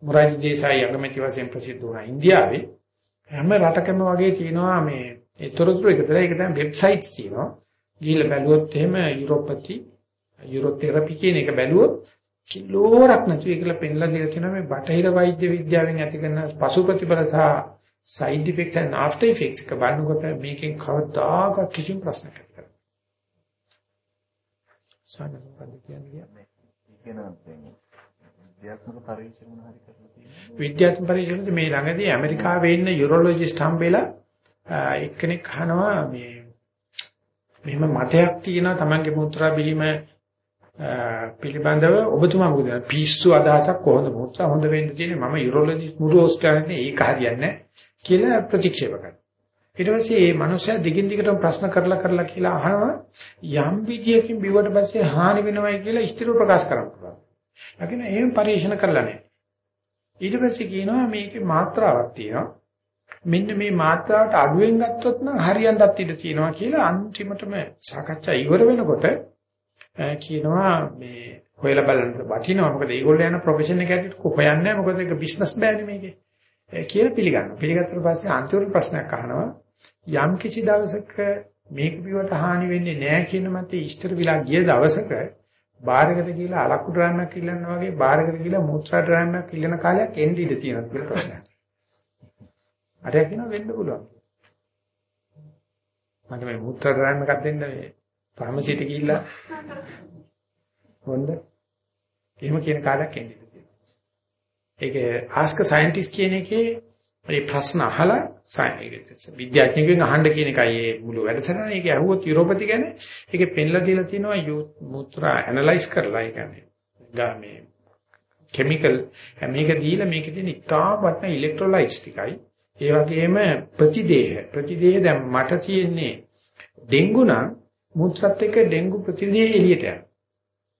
මොරාජි දේසායි අගමැති වශයෙන් ප්‍රසිද්ධ වුණා. ඉන්දියාවේ හැම රටකම වගේ තියෙනවා මේ ඒ තොරතුරු එකතර ඒක තමයි වෙබ්සයිට්ස් තියෙනවා. ගිහිල්ලා බැලුවොත් එහෙම යුරෝපති යුරෝතෙරපි කියන එක බැලුවොත් කිලෝරක් නැතු ඒකලා පෙන්ලා දීලා තියෙනවා මේ බටහිර වෛද්‍ය විද්‍යාවෙන් ඇති කරන පසු ප්‍රතිඵල සහ side effects and after effects එක බලනකොට මේකෙන් කවදාක කිසිම ප්‍රශ්නයක් නැහැ. සාමාන්‍යයෙන් කියන්නේ? විද්‍යාත්මක පරීක්ෂණ මොන හරි කරලා තියෙනවා. විද්‍යාත්මක පරීක්ෂණද මේ ළඟදී ඇමරිකාවේ ඉන්න යුරෝලොජිස්ට් හම්බෙලා එක්කෙනෙක් අහනවා මේ මෙහෙම මතයක් තියෙනවා Tamange මුත්‍රා බිහිම පිළිබඳව ඔබතුමා මොකද පිස්සු අදහසක් කොහොමද මුත්‍රා හොඳ වෙන්න තියෙන්නේ මම යුරෝලොජිස්ට් මුරු ඕස්ට්‍රේලියාවේ ඒක හරියන්නේ කියලා ප්‍රතික්ෂේප කරනවා. ඊට පස්සේ මේ මනුස්සයා දිගින් දිගටම ප්‍රශ්න කරලා කරලා කියලා අහනවා යම් විදියකින් බිව්වට පස්සේ හානි වෙනවයි කියලා ස්ථිරව ප්‍රකාශ කරන්න පුළුවන්. ලකින එහෙම පරිශන කරලා නැහැ. ඊට පස්සේ කියනවා මේකේ මාත්‍රාවක් තියෙනවා. මෙන්න මේ මාත්‍රාවට අඩුවෙන් ගත්තොත් නම් හරියන්නත් ඉඩ තියෙනවා කියලා අන්තිමටම සාකච්ඡා ඉවර වෙනකොට කියනවා මේ හොයලා බලන්න වටිනවා. මොකද ඒගොල්ලෝ යන ප්‍රොෆෙෂන් එක ඇතුළත හොයන්නේ නැහැ. මොකද ඒක බිස්නස් බෑනේ මේකේ. කියලා පිළිගන්නවා. පිළිගත්තට පස්සේ අන්තිම ප්‍රශ්නයක් අහනවා. යම් කිසි දවසක මේක පිවට හානි වෙන්නේ නැහැ කියන මතේ ඉස්තර විලා ගිය දවසක බාරකට කියලා අලක්කු ඩ්‍රෑමයක් ඉල්ලනවා වගේ බාරකට කියලා මූත්‍රා ඩ්‍රෑමයක් ඉල්ලන කාලයක් එන්න ඉඩ තියෙනවා කියලා ප්‍රශ්නයක්. අරයා කියනවා වෙන්න පුළුවන්. මට මේ මූත්‍රා ඩ්‍රෑම් එකක් දෙන්න මේ ෆාමසියට ගිහිල්ලා හොඳ. එහෙම කියන කාලයක් එන්න ඉඩ තියෙනවා. ඒක ask a scientist කියන එකේ මේ ප්‍රශ්න අහලා විද්‍යාඥයෙකුගෙන් අහන්න කියන එකයි මේ මුළු වැඩසටහන. ඒක ඇහුවොත් යුරෝපති ගැන ඒකේ පෙන්ලා දීලා තියෙනවා මුත්‍රා ඇනලයිස් කරලා ඒ කියන්නේ මේ කිමිකල් මේක දීලා මේකේ තියෙන ඉතා වටන ඉලෙක්ට්‍රෝලයිට්ස් ටිකයි. ඒ වගේම ප්‍රතිදේහ ප්‍රතිදේහ දැන් මට තියෙන්නේ ඩෙන්ගු නම් මුත්‍රාත් එක්ක ඩෙන්ගු ප්‍රතිදේහ එළියට යනවා.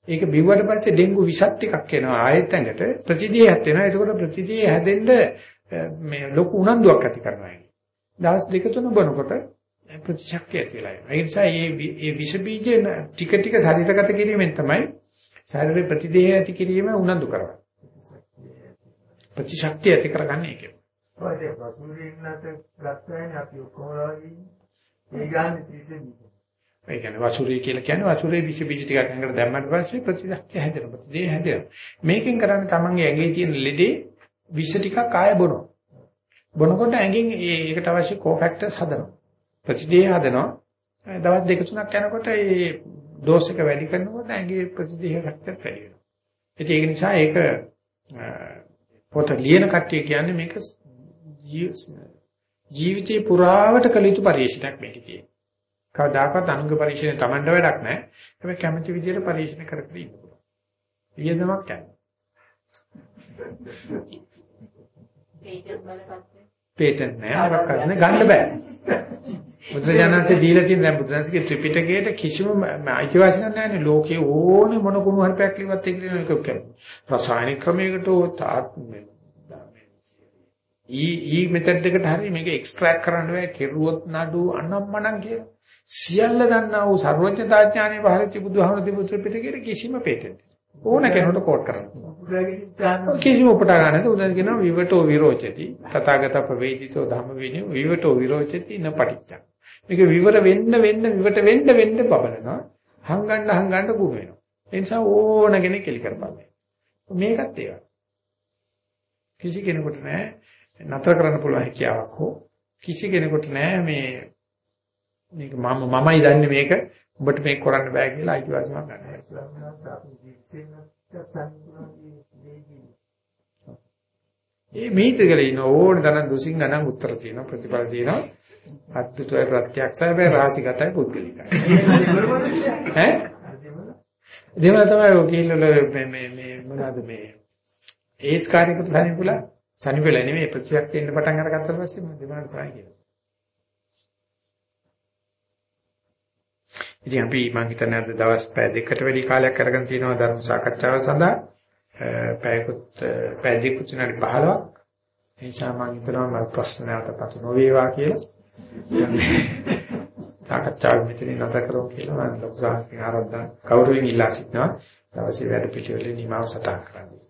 ඒක බිව්වට පස්සේ ඩෙන්ගු විසත් ටිකක් එනවා ආයෙත් ඇඟට ප්‍රතිදේහයක් එනවා. ඒකෝට ප්‍රතිදේහ හැදෙන්න මේ ලොකු උනන්දුවක් ඇති කරනවා. දවස් දෙක තුන බොනකොට ප්‍රතිශක්තිය ඇති වෙලා යනවා. ඒ නිසා මේ මේ විෂ බීජ ටික ටික ශරීරගත කිරීමෙන් තමයි ශරීරේ ප්‍රතිදේහ ඇති කිරීම උනන්දු කරන්නේ. ප්‍රතිශක්තිය ඇති කරගන්නේ ඒකෙන්. ඔය වසුරින්නට ගත්තානේ අපි ඔක්කොම ඒ ගන්න 30 බීජ. ඒ කියන්නේ වසුරී කියලා කියන්නේ වසුරේ විෂ බීජ ටිකක් අඟකට දැම්මට පස්සේ ප්‍රතිශක්තිය හැදෙනවා. ප්‍රතිදේහ හැදෙනවා. මේකෙන් කරන්නේ තමන්ගේ ඇඟේ තියෙන ලෙඩේ විෂ ටිකක් ආය බොනවා. බොනකොට ඇඟෙන් ඒකට අවශ්‍ය කෝෆැක්ටර්ස් හදනවා. ප්‍රතිදේහ හදනවා. දවස් දෙක තුනක් යනකොට ඒ ඩෝස් එක වැඩි කරනකොට ඇඟේ ප්‍රතිදේහ ශක්තිය වැඩි වෙනවා. ඒක නිසා ඒක පොත ලියන කට්ටිය කියන්නේ මේක ජීවිතේ පුරාවට කළ යුතු පරිශ්‍රණයක් මේකේ තියෙනවා. කවදාකවත් අනුග පරිශ්‍රණය Tamanට වැඩක් නැහැ. හැබැයි කැමැති විදිහට පරිශ්‍රණය කර කර ඉන්න පුළුවන්. වියදමක් යන්නේ. පේටන්ට් නෑ අරක් කරන්න ගන්න බෑ. බුදුරජාණන්සේ දීලා තියෙන දැන් බුදුරජාණන්සේගේ ත්‍රිපිටකයේට කිසිම අයිතිවාසිකම් නැහැනේ ලෝකේ ඕනේ මොන කුණු හරිපයක් ලිව්වත් ඒක නෙවෙයි එකක් කියන්නේ. රසායනික ක්‍රමයකට ඊ ඊ මෙතඩ් එකට හරි මේක එක්ස්ට්‍රැක්ට් කරන්න බෑ කෙරුවොත් නඩු අනම්මනම් කියලා. සියල්ල දන්නා වූ සර්වඥතා ඥානෙ භාරතී බුදුහමන තිබු ත්‍රිපිටකයේ කිසිම පේටන්ට් ඕන කෙනෙකුට කෝඩ් කරන්න. කිසිම උපට ගන්නද උදේ කියනවා විවටෝ විරෝචති තථාගත ප්‍රවේදිතෝ ධම්ම විනය විවටෝ විරෝචති න පටිච්චං. මේක විවර වෙන්න වෙන්න විවට වෙන්න වෙන්න බබලනවා. හංගන්න හංගන්න කුම වෙනවා. ඒ නිසා ඕන කෙනෙක් එලි කරපන්. මේකත් ඒවා. කිසි කෙනෙකුට නෑ නතර කරන්න පුළුවන් හැකියාවක් හෝ කිසි කෙනෙකුට නෑ මේ මේක මම මමයි දන්නේ මේක ඔබට මේක කරන්න බෑ කියලා අයිතිවාසිකම් ගන්නවා. ඒ මේකල ඉන්න ඕන තරම් දුසින් ගණන් උත්තර තියෙනවා ප්‍රතිඵල තියෙනවා. අත්තුතේ ප්‍රත්‍යක්ෂය බෑ රාශිගතයි පුද්ගලිකයි. *laughs* ඈ? දේවල් තමයි ඔය කිල්ලල මේ මේ මේ මොනවාද මේ ඒස් කාර්යකට සනිපුලා සනිපුලා නෙමෙයි ප්‍රතිශක්තිය එන්න පටන් අරගත්තා පස්සේ මම දෙමාන තමයි කියන්නේ. ඉතින් අපි මම හිතන්නේ අද දවස් පැය දෙකකට වැඩි කාලයක් අරගෙන තියෙනවා ධර්ම සාකච්ඡාව සඳහා. පැයකුත් පැය දෙකකුත් විනාඩි 15ක්. ඒ නිසා මම හිතනවා මම ප්‍රශ්න නැවත පතු නොවේවා කියලා. සාකච්ඡාව මෙතනින් නැත කරමු කියලා මම ලොකු සාහිත්‍ය ආරම්භ කවුරුන් ඉල්ලා සිටිනවා. දවසේ වැඩ පිළිවෙලේ නිමාව සටහන් කරන්නේ.